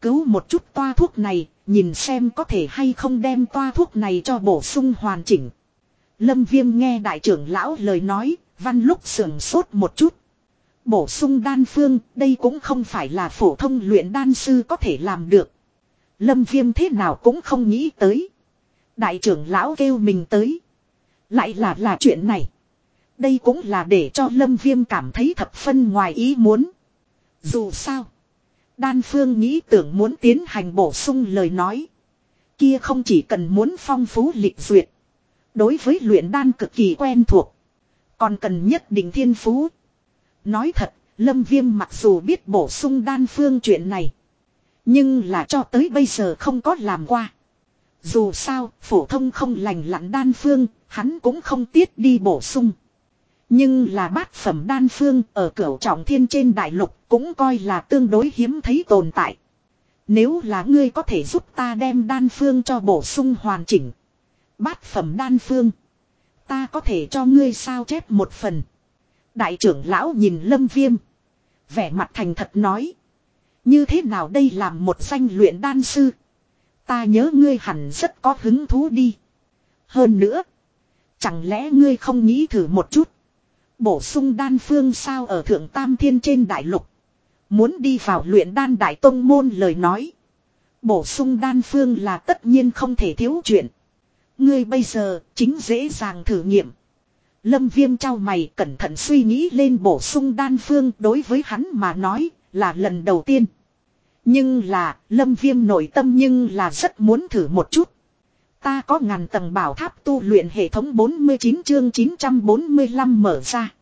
Cứu một chút toa thuốc này, nhìn xem có thể hay không đem toa thuốc này cho bổ sung hoàn chỉnh. Lâm Viêm nghe đại trưởng lão lời nói, văn lúc sườn sốt một chút. Bổ sung đan phương, đây cũng không phải là phổ thông luyện đan sư có thể làm được. Lâm Viêm thế nào cũng không nghĩ tới. Đại trưởng lão kêu mình tới. Lại là là chuyện này. Đây cũng là để cho Lâm Viêm cảm thấy thập phân ngoài ý muốn. Dù sao. Đan Phương nghĩ tưởng muốn tiến hành bổ sung lời nói. Kia không chỉ cần muốn phong phú lịch duyệt. Đối với luyện đan cực kỳ quen thuộc. Còn cần nhất định thiên phú. Nói thật, Lâm Viêm mặc dù biết bổ sung đan phương chuyện này. Nhưng là cho tới bây giờ không có làm qua. Dù sao, phổ thông không lành lặn đan phương, hắn cũng không tiết đi bổ sung. Nhưng là bát phẩm đan phương ở cửu trọng thiên trên đại lục cũng coi là tương đối hiếm thấy tồn tại. Nếu là ngươi có thể giúp ta đem đan phương cho bổ sung hoàn chỉnh. Bát phẩm đan phương. Ta có thể cho ngươi sao chép một phần. Đại trưởng lão nhìn lâm viêm. Vẻ mặt thành thật nói. Như thế nào đây làm một danh luyện đan sư. Ta nhớ ngươi hẳn rất có hứng thú đi. Hơn nữa. Chẳng lẽ ngươi không nghĩ thử một chút. Bổ sung đan phương sao ở thượng tam thiên trên đại lục. Muốn đi vào luyện đan đại tông môn lời nói. Bổ sung đan phương là tất nhiên không thể thiếu chuyện. Ngươi bây giờ chính dễ dàng thử nghiệm. Lâm viêm trao mày cẩn thận suy nghĩ lên bổ sung đan phương đối với hắn mà nói là lần đầu tiên. Nhưng là, lâm viêm nội tâm nhưng là rất muốn thử một chút. Ta có ngàn tầng bảo tháp tu luyện hệ thống 49 chương 945 mở ra.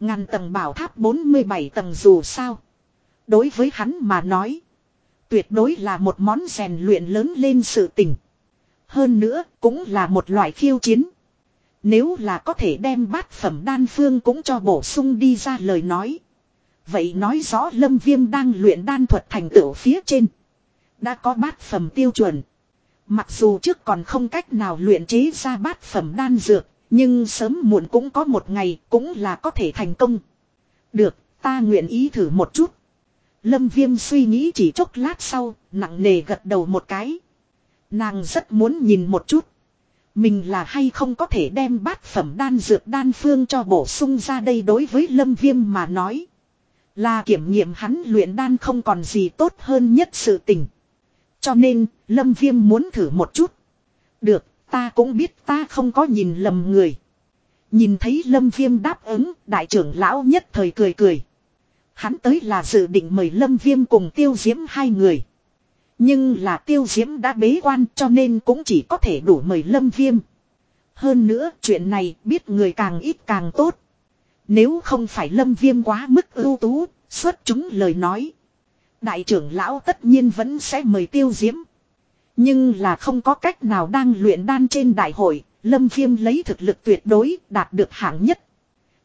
Ngàn tầng bảo tháp 47 tầng dù sao. Đối với hắn mà nói. Tuyệt đối là một món rèn luyện lớn lên sự tình. Hơn nữa cũng là một loại khiêu chiến. Nếu là có thể đem bát phẩm đan phương cũng cho bổ sung đi ra lời nói. Vậy nói rõ lâm viêm đang luyện đan thuật thành tựu phía trên. Đã có bát phẩm tiêu chuẩn. Mặc dù trước còn không cách nào luyện chế ra bát phẩm đan dược, nhưng sớm muộn cũng có một ngày cũng là có thể thành công. Được, ta nguyện ý thử một chút. Lâm Viêm suy nghĩ chỉ chốc lát sau, nặng nề gật đầu một cái. Nàng rất muốn nhìn một chút. Mình là hay không có thể đem bát phẩm đan dược đan phương cho bổ sung ra đây đối với Lâm Viêm mà nói. Là kiểm nghiệm hắn luyện đan không còn gì tốt hơn nhất sự tình. Cho nên, Lâm Viêm muốn thử một chút. Được, ta cũng biết ta không có nhìn lầm người. Nhìn thấy Lâm Viêm đáp ứng, đại trưởng lão nhất thời cười cười. Hắn tới là dự định mời Lâm Viêm cùng tiêu diễm hai người. Nhưng là tiêu diễm đã bế quan cho nên cũng chỉ có thể đủ mời Lâm Viêm. Hơn nữa chuyện này biết người càng ít càng tốt. Nếu không phải Lâm Viêm quá mức ưu tú, xuất chúng lời nói. Đại trưởng lão tất nhiên vẫn sẽ mời tiêu diễm. Nhưng là không có cách nào đang luyện đan trên đại hội, Lâm Viêm lấy thực lực tuyệt đối đạt được hạng nhất.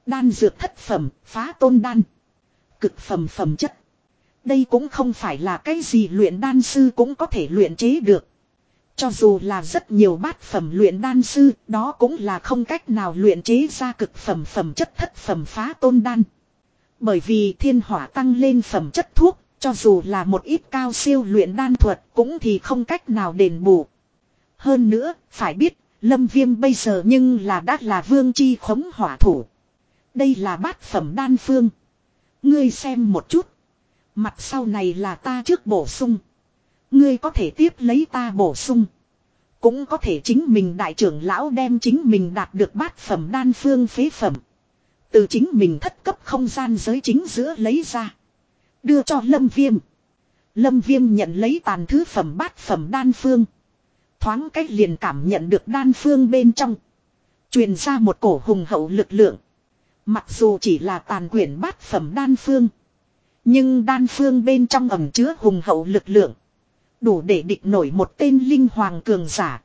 Đan dược thất phẩm, phá tôn đan. Cực phẩm phẩm chất. Đây cũng không phải là cái gì luyện đan sư cũng có thể luyện chế được. Cho dù là rất nhiều bát phẩm luyện đan sư, đó cũng là không cách nào luyện chế ra cực phẩm phẩm chất thất phẩm phá tôn đan. Bởi vì thiên hỏa tăng lên phẩm chất thuốc, cho dù là một ít cao siêu luyện đan thuật cũng thì không cách nào đền bù. Hơn nữa, phải biết, lâm viêm bây giờ nhưng là đã là vương chi khống hỏa thủ. Đây là bát phẩm đan phương. Ngươi xem một chút. Mặt sau này là ta trước bổ sung. Ngươi có thể tiếp lấy ta bổ sung. Cũng có thể chính mình đại trưởng lão đem chính mình đạt được bát phẩm đan phương phế phẩm. Từ chính mình thất cấp không gian giới chính giữa lấy ra. Đưa cho lâm viêm. Lâm viêm nhận lấy tàn thứ phẩm bát phẩm đan phương. Thoáng cách liền cảm nhận được đan phương bên trong. Truyền ra một cổ hùng hậu lực lượng. Mặc dù chỉ là tàn quyển bát phẩm đan phương. Nhưng đan phương bên trong ẩm chứa hùng hậu lực lượng. Đủ để địch nổi một tên linh hoàng cường giả.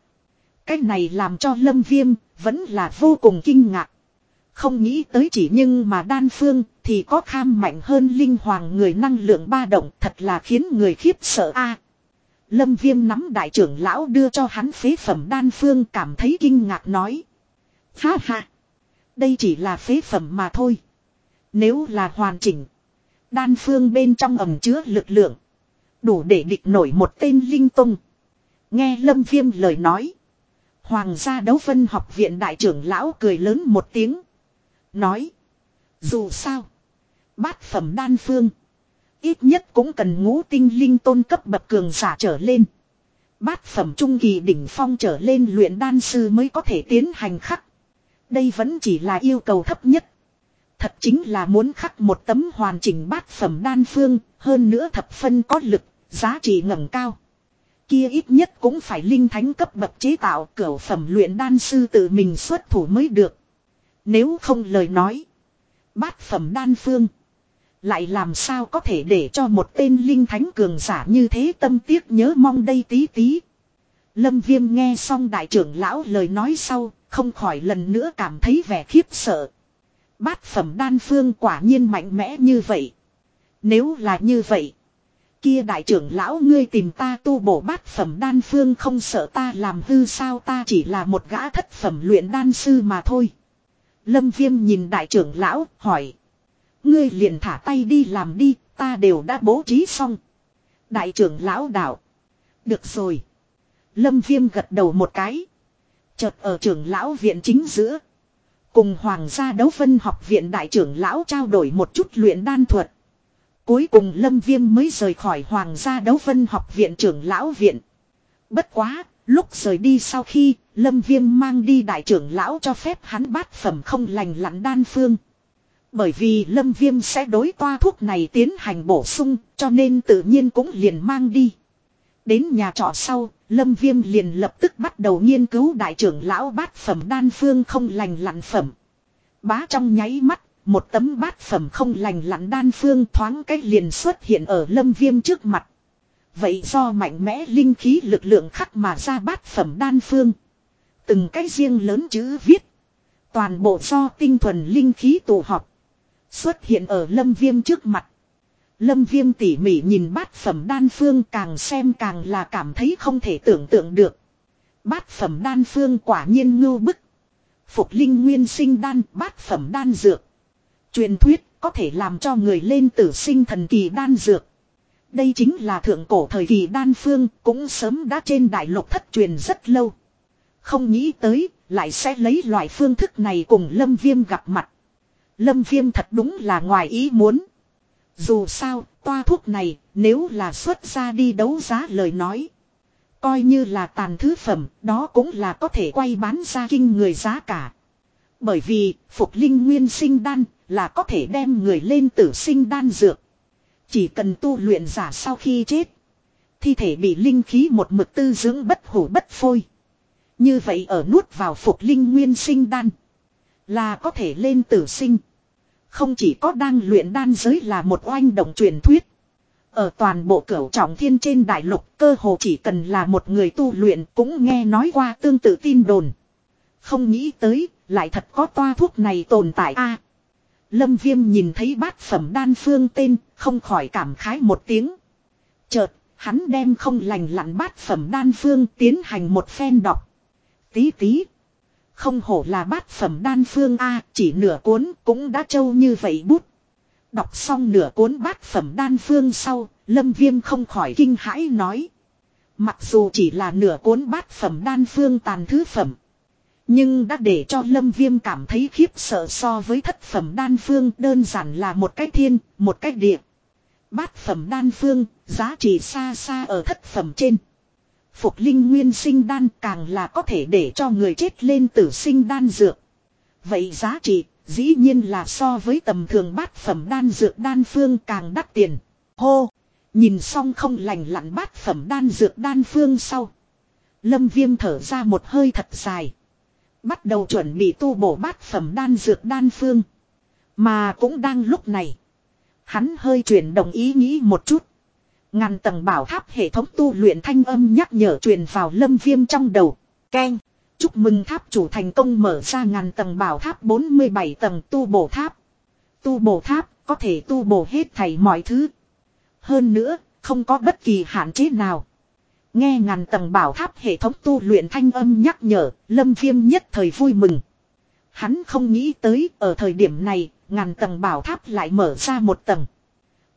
Cách này làm cho lâm viêm vẫn là vô cùng kinh ngạc. Không nghĩ tới chỉ nhưng mà đan phương thì có kham mạnh hơn linh hoàng người năng lượng ba động thật là khiến người khiếp sợ a Lâm viêm nắm đại trưởng lão đưa cho hắn phế phẩm đan phương cảm thấy kinh ngạc nói. Ha ha. Đây chỉ là phế phẩm mà thôi. Nếu là hoàn chỉnh. Đan phương bên trong ẩm chứa lực lượng. Đủ để địch nổi một tên linh tung. Nghe lâm viêm lời nói. Hoàng gia đấu phân học viện đại trưởng lão cười lớn một tiếng. Nói. Dù sao. Bát phẩm đan phương. Ít nhất cũng cần ngũ tinh linh tôn cấp bậc cường giả trở lên. Bát phẩm trung kỳ đỉnh phong trở lên luyện đan sư mới có thể tiến hành khắc. Đây vẫn chỉ là yêu cầu thấp nhất. Thật chính là muốn khắc một tấm hoàn chỉnh bát phẩm đan phương, hơn nữa thập phân có lực, giá trị ngẩng cao. Kia ít nhất cũng phải linh thánh cấp bậc chế tạo cửa phẩm luyện đan sư tự mình xuất thủ mới được. Nếu không lời nói. Bát phẩm đan phương. Lại làm sao có thể để cho một tên linh thánh cường giả như thế tâm tiếc nhớ mong đây tí tí. Lâm viêm nghe xong đại trưởng lão lời nói sau, không khỏi lần nữa cảm thấy vẻ khiếp sợ. Bát phẩm đan phương quả nhiên mạnh mẽ như vậy. Nếu là như vậy. Kia đại trưởng lão ngươi tìm ta tu bổ bát phẩm đan phương không sợ ta làm hư sao ta chỉ là một gã thất phẩm luyện đan sư mà thôi. Lâm viêm nhìn đại trưởng lão, hỏi. Ngươi liền thả tay đi làm đi, ta đều đã bố trí xong. Đại trưởng lão đạo. Được rồi. Lâm viêm gật đầu một cái. Chợt ở trưởng lão viện chính giữa. Cùng hoàng gia đấu phân học viện đại trưởng lão trao đổi một chút luyện đan thuật. Cuối cùng Lâm Viêm mới rời khỏi hoàng gia đấu phân học viện trưởng lão viện. Bất quá, lúc rời đi sau khi, Lâm Viêm mang đi đại trưởng lão cho phép hắn bát phẩm không lành lặn đan phương. Bởi vì Lâm Viêm sẽ đối toa thuốc này tiến hành bổ sung, cho nên tự nhiên cũng liền mang đi. Đến nhà trọ sau, Lâm Viêm liền lập tức bắt đầu nghiên cứu đại trưởng lão bát phẩm đan phương không lành lặn phẩm. Bá trong nháy mắt, một tấm bát phẩm không lành lặn đan phương thoáng cách liền xuất hiện ở Lâm Viêm trước mặt. Vậy do mạnh mẽ linh khí lực lượng khắc mà ra bát phẩm đan phương. Từng cái riêng lớn chữ viết. Toàn bộ do tinh thuần linh khí tụ họp. Xuất hiện ở Lâm Viêm trước mặt. Lâm viêm tỉ mỉ nhìn bát phẩm đan phương càng xem càng là cảm thấy không thể tưởng tượng được. Bát phẩm đan phương quả nhiên ngưu bức. Phục linh nguyên sinh đan, bát phẩm đan dược. Truyền thuyết có thể làm cho người lên tử sinh thần kỳ đan dược. Đây chính là thượng cổ thời kỳ đan phương, cũng sớm đã trên đại lục thất truyền rất lâu. Không nghĩ tới, lại sẽ lấy loại phương thức này cùng Lâm Viêm gặp mặt. Lâm Viêm thật đúng là ngoài ý muốn. Dù sao, toa thuốc này, nếu là xuất ra đi đấu giá lời nói. Coi như là tàn thứ phẩm, đó cũng là có thể quay bán ra kinh người giá cả. Bởi vì, phục linh nguyên sinh đan, là có thể đem người lên tử sinh đan dược. Chỉ cần tu luyện giả sau khi chết. Thi thể bị linh khí một mực tư dưỡng bất hủ bất phôi. Như vậy ở nuốt vào phục linh nguyên sinh đan. Là có thể lên tử sinh. Không chỉ có đang luyện đan giới là một oanh động truyền thuyết. Ở toàn bộ cửu trọng thiên trên đại lục cơ hồ chỉ cần là một người tu luyện cũng nghe nói qua tương tự tin đồn. Không nghĩ tới, lại thật có toa thuốc này tồn tại a Lâm Viêm nhìn thấy bát phẩm đan phương tên, không khỏi cảm khái một tiếng. Chợt, hắn đem không lành lặn bát phẩm đan phương tiến hành một phen đọc. Tí tí. Không hổ là bát phẩm đan phương A, chỉ nửa cuốn cũng đã trâu như vậy bút. Đọc xong nửa cuốn bát phẩm đan phương sau, Lâm Viêm không khỏi kinh hãi nói. Mặc dù chỉ là nửa cuốn bát phẩm đan phương tàn thứ phẩm. Nhưng đã để cho Lâm Viêm cảm thấy khiếp sợ so với thất phẩm đan phương đơn giản là một cách thiên, một cách địa. Bát phẩm đan phương, giá trị xa xa ở thất phẩm trên. Phục linh nguyên sinh đan càng là có thể để cho người chết lên tử sinh đan dược. Vậy giá trị, dĩ nhiên là so với tầm thường bát phẩm đan dược đan phương càng đắt tiền. Hô! Nhìn xong không lành lặn bát phẩm đan dược đan phương sau. Lâm viêm thở ra một hơi thật dài. Bắt đầu chuẩn bị tu bổ bát phẩm đan dược đan phương. Mà cũng đang lúc này. Hắn hơi chuyển đồng ý nghĩ một chút. Ngàn tầng bảo tháp hệ thống tu luyện thanh âm nhắc nhở truyền vào lâm viêm trong đầu. Keng. Chúc mừng tháp chủ thành công mở ra ngàn tầng bảo tháp 47 tầng tu bổ tháp. Tu bổ tháp có thể tu bổ hết thảy mọi thứ. Hơn nữa, không có bất kỳ hạn chế nào. Nghe ngàn tầng bảo tháp hệ thống tu luyện thanh âm nhắc nhở, lâm viêm nhất thời vui mừng. Hắn không nghĩ tới ở thời điểm này, ngàn tầng bảo tháp lại mở ra một tầng.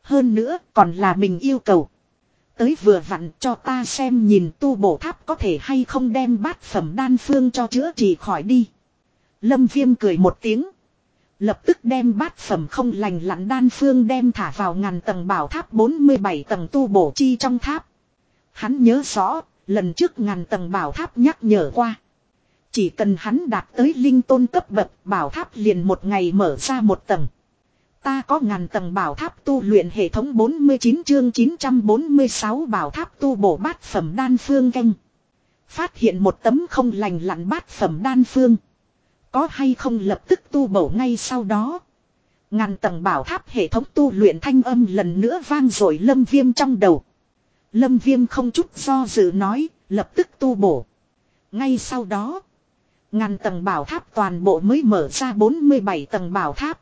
Hơn nữa còn là mình yêu cầu. Tới vừa vặn cho ta xem nhìn tu bổ tháp có thể hay không đem bát phẩm đan phương cho chữa trị khỏi đi. Lâm viêm cười một tiếng. Lập tức đem bát phẩm không lành lặn đan phương đem thả vào ngàn tầng bảo tháp 47 tầng tu bổ chi trong tháp. Hắn nhớ rõ, lần trước ngàn tầng bảo tháp nhắc nhở qua. Chỉ cần hắn đạt tới linh tôn cấp bậc bảo tháp liền một ngày mở ra một tầng. Ta có ngàn tầng bảo tháp tu luyện hệ thống 49 chương 946 bảo tháp tu bổ bát phẩm đan phương canh. Phát hiện một tấm không lành lặn bát phẩm đan phương. Có hay không lập tức tu bổ ngay sau đó. Ngàn tầng bảo tháp hệ thống tu luyện thanh âm lần nữa vang rồi lâm viêm trong đầu. Lâm viêm không chút do dự nói, lập tức tu bổ. Ngay sau đó, ngàn tầng bảo tháp toàn bộ mới mở ra 47 tầng bảo tháp.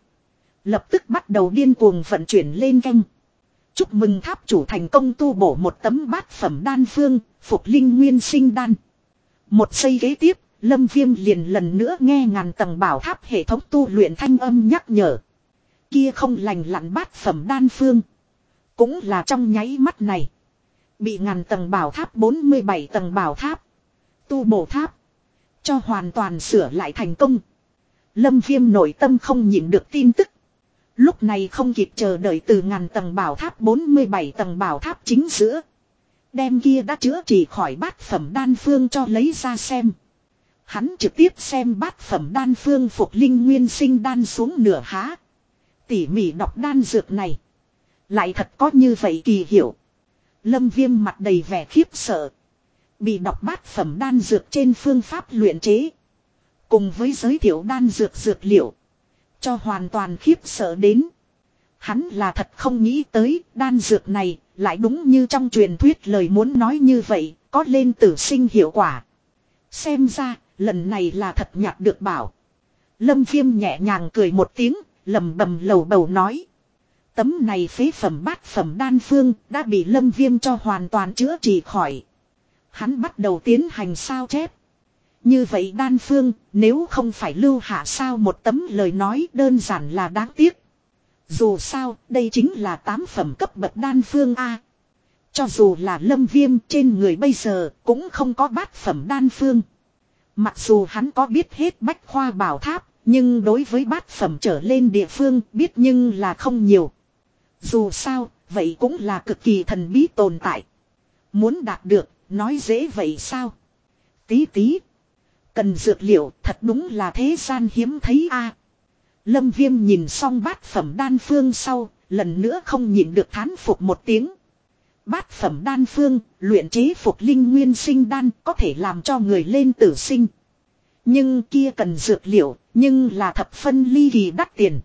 Lập tức bắt đầu điên cuồng vận chuyển lên canh. Chúc mừng tháp chủ thành công tu bổ một tấm bát phẩm đan phương, phục linh nguyên sinh đan. Một giây ghế tiếp, Lâm Viêm liền lần nữa nghe ngàn tầng bảo tháp hệ thống tu luyện thanh âm nhắc nhở. Kia không lành lặn bát phẩm đan phương. Cũng là trong nháy mắt này. Bị ngàn tầng bảo tháp 47 tầng bảo tháp. Tu bổ tháp. Cho hoàn toàn sửa lại thành công. Lâm viêm nội tâm không nhịn được tin tức. Lúc này không kịp chờ đợi từ ngàn tầng bảo tháp 47 tầng bảo tháp chính giữa. Đem kia đã chữa trị khỏi bát phẩm đan phương cho lấy ra xem. Hắn trực tiếp xem bát phẩm đan phương phục linh nguyên sinh đan xuống nửa há. Tỉ mỉ đọc đan dược này. Lại thật có như vậy kỳ hiệu. Lâm viêm mặt đầy vẻ khiếp sợ. Bị đọc bát phẩm đan dược trên phương pháp luyện chế. Cùng với giới thiệu đan dược dược liệu. Cho hoàn toàn khiếp sợ đến. Hắn là thật không nghĩ tới đan dược này lại đúng như trong truyền thuyết lời muốn nói như vậy, có lên tử sinh hiệu quả. Xem ra, lần này là thật nhặt được bảo. Lâm viêm nhẹ nhàng cười một tiếng, lầm bầm lầu bầu nói. Tấm này phế phẩm bát phẩm đan phương đã bị lâm viêm cho hoàn toàn chữa trị khỏi. Hắn bắt đầu tiến hành sao chép. Như vậy đan phương, nếu không phải lưu hạ sao một tấm lời nói đơn giản là đáng tiếc. Dù sao, đây chính là tám phẩm cấp bậc đan phương A. Cho dù là lâm viêm trên người bây giờ cũng không có bát phẩm đan phương. Mặc dù hắn có biết hết bách khoa bảo tháp, nhưng đối với bát phẩm trở lên địa phương biết nhưng là không nhiều. Dù sao, vậy cũng là cực kỳ thần bí tồn tại. Muốn đạt được, nói dễ vậy sao? Tí tí. Cần dược liệu thật đúng là thế gian hiếm thấy a. Lâm viêm nhìn xong bát phẩm đan phương sau, lần nữa không nhìn được thán phục một tiếng. Bát phẩm đan phương, luyện chế phục linh nguyên sinh đan có thể làm cho người lên tử sinh. Nhưng kia cần dược liệu, nhưng là thập phân ly kỳ đắt tiền.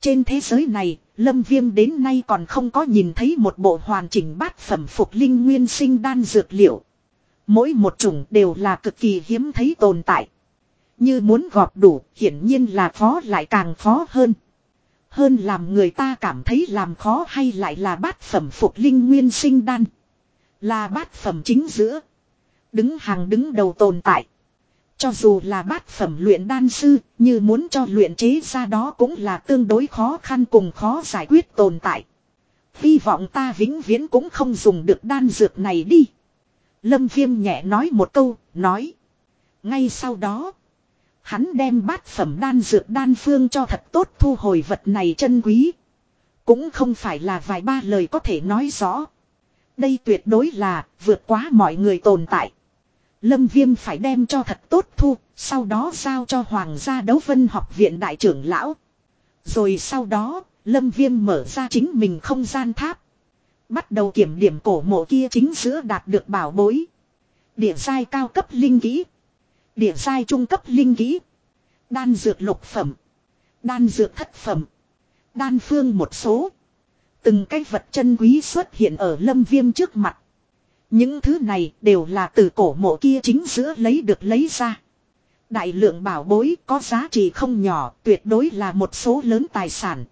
Trên thế giới này, Lâm Viêm đến nay còn không có nhìn thấy một bộ hoàn chỉnh bát phẩm phục linh nguyên sinh đan dược liệu. Mỗi một chủng đều là cực kỳ hiếm thấy tồn tại. Như muốn gọp đủ, hiển nhiên là khó lại càng khó hơn. Hơn làm người ta cảm thấy làm khó hay lại là bát phẩm phục linh nguyên sinh đan. Là bát phẩm chính giữa. Đứng hàng đứng đầu tồn tại. Cho dù là bát phẩm luyện đan sư, như muốn cho luyện chế ra đó cũng là tương đối khó khăn cùng khó giải quyết tồn tại. Hy vọng ta vĩnh viễn cũng không dùng được đan dược này đi. Lâm Viêm nhẹ nói một câu, nói. Ngay sau đó, hắn đem bát phẩm đan dược đan phương cho thật tốt thu hồi vật này chân quý. Cũng không phải là vài ba lời có thể nói rõ. Đây tuyệt đối là vượt quá mọi người tồn tại. Lâm Viêm phải đem cho thật tốt thu, sau đó giao cho Hoàng gia đấu vân học viện đại trưởng lão. Rồi sau đó, Lâm Viêm mở ra chính mình không gian tháp. Bắt đầu kiểm điểm cổ mộ kia chính giữa đạt được bảo bối. Địa giai cao cấp linh kỹ. Địa giai trung cấp linh kỹ. Đan dược lục phẩm. Đan dược thất phẩm. Đan phương một số. Từng cái vật chân quý xuất hiện ở lâm viêm trước mặt. Những thứ này đều là từ cổ mộ kia chính giữa lấy được lấy ra. Đại lượng bảo bối có giá trị không nhỏ, tuyệt đối là một số lớn tài sản.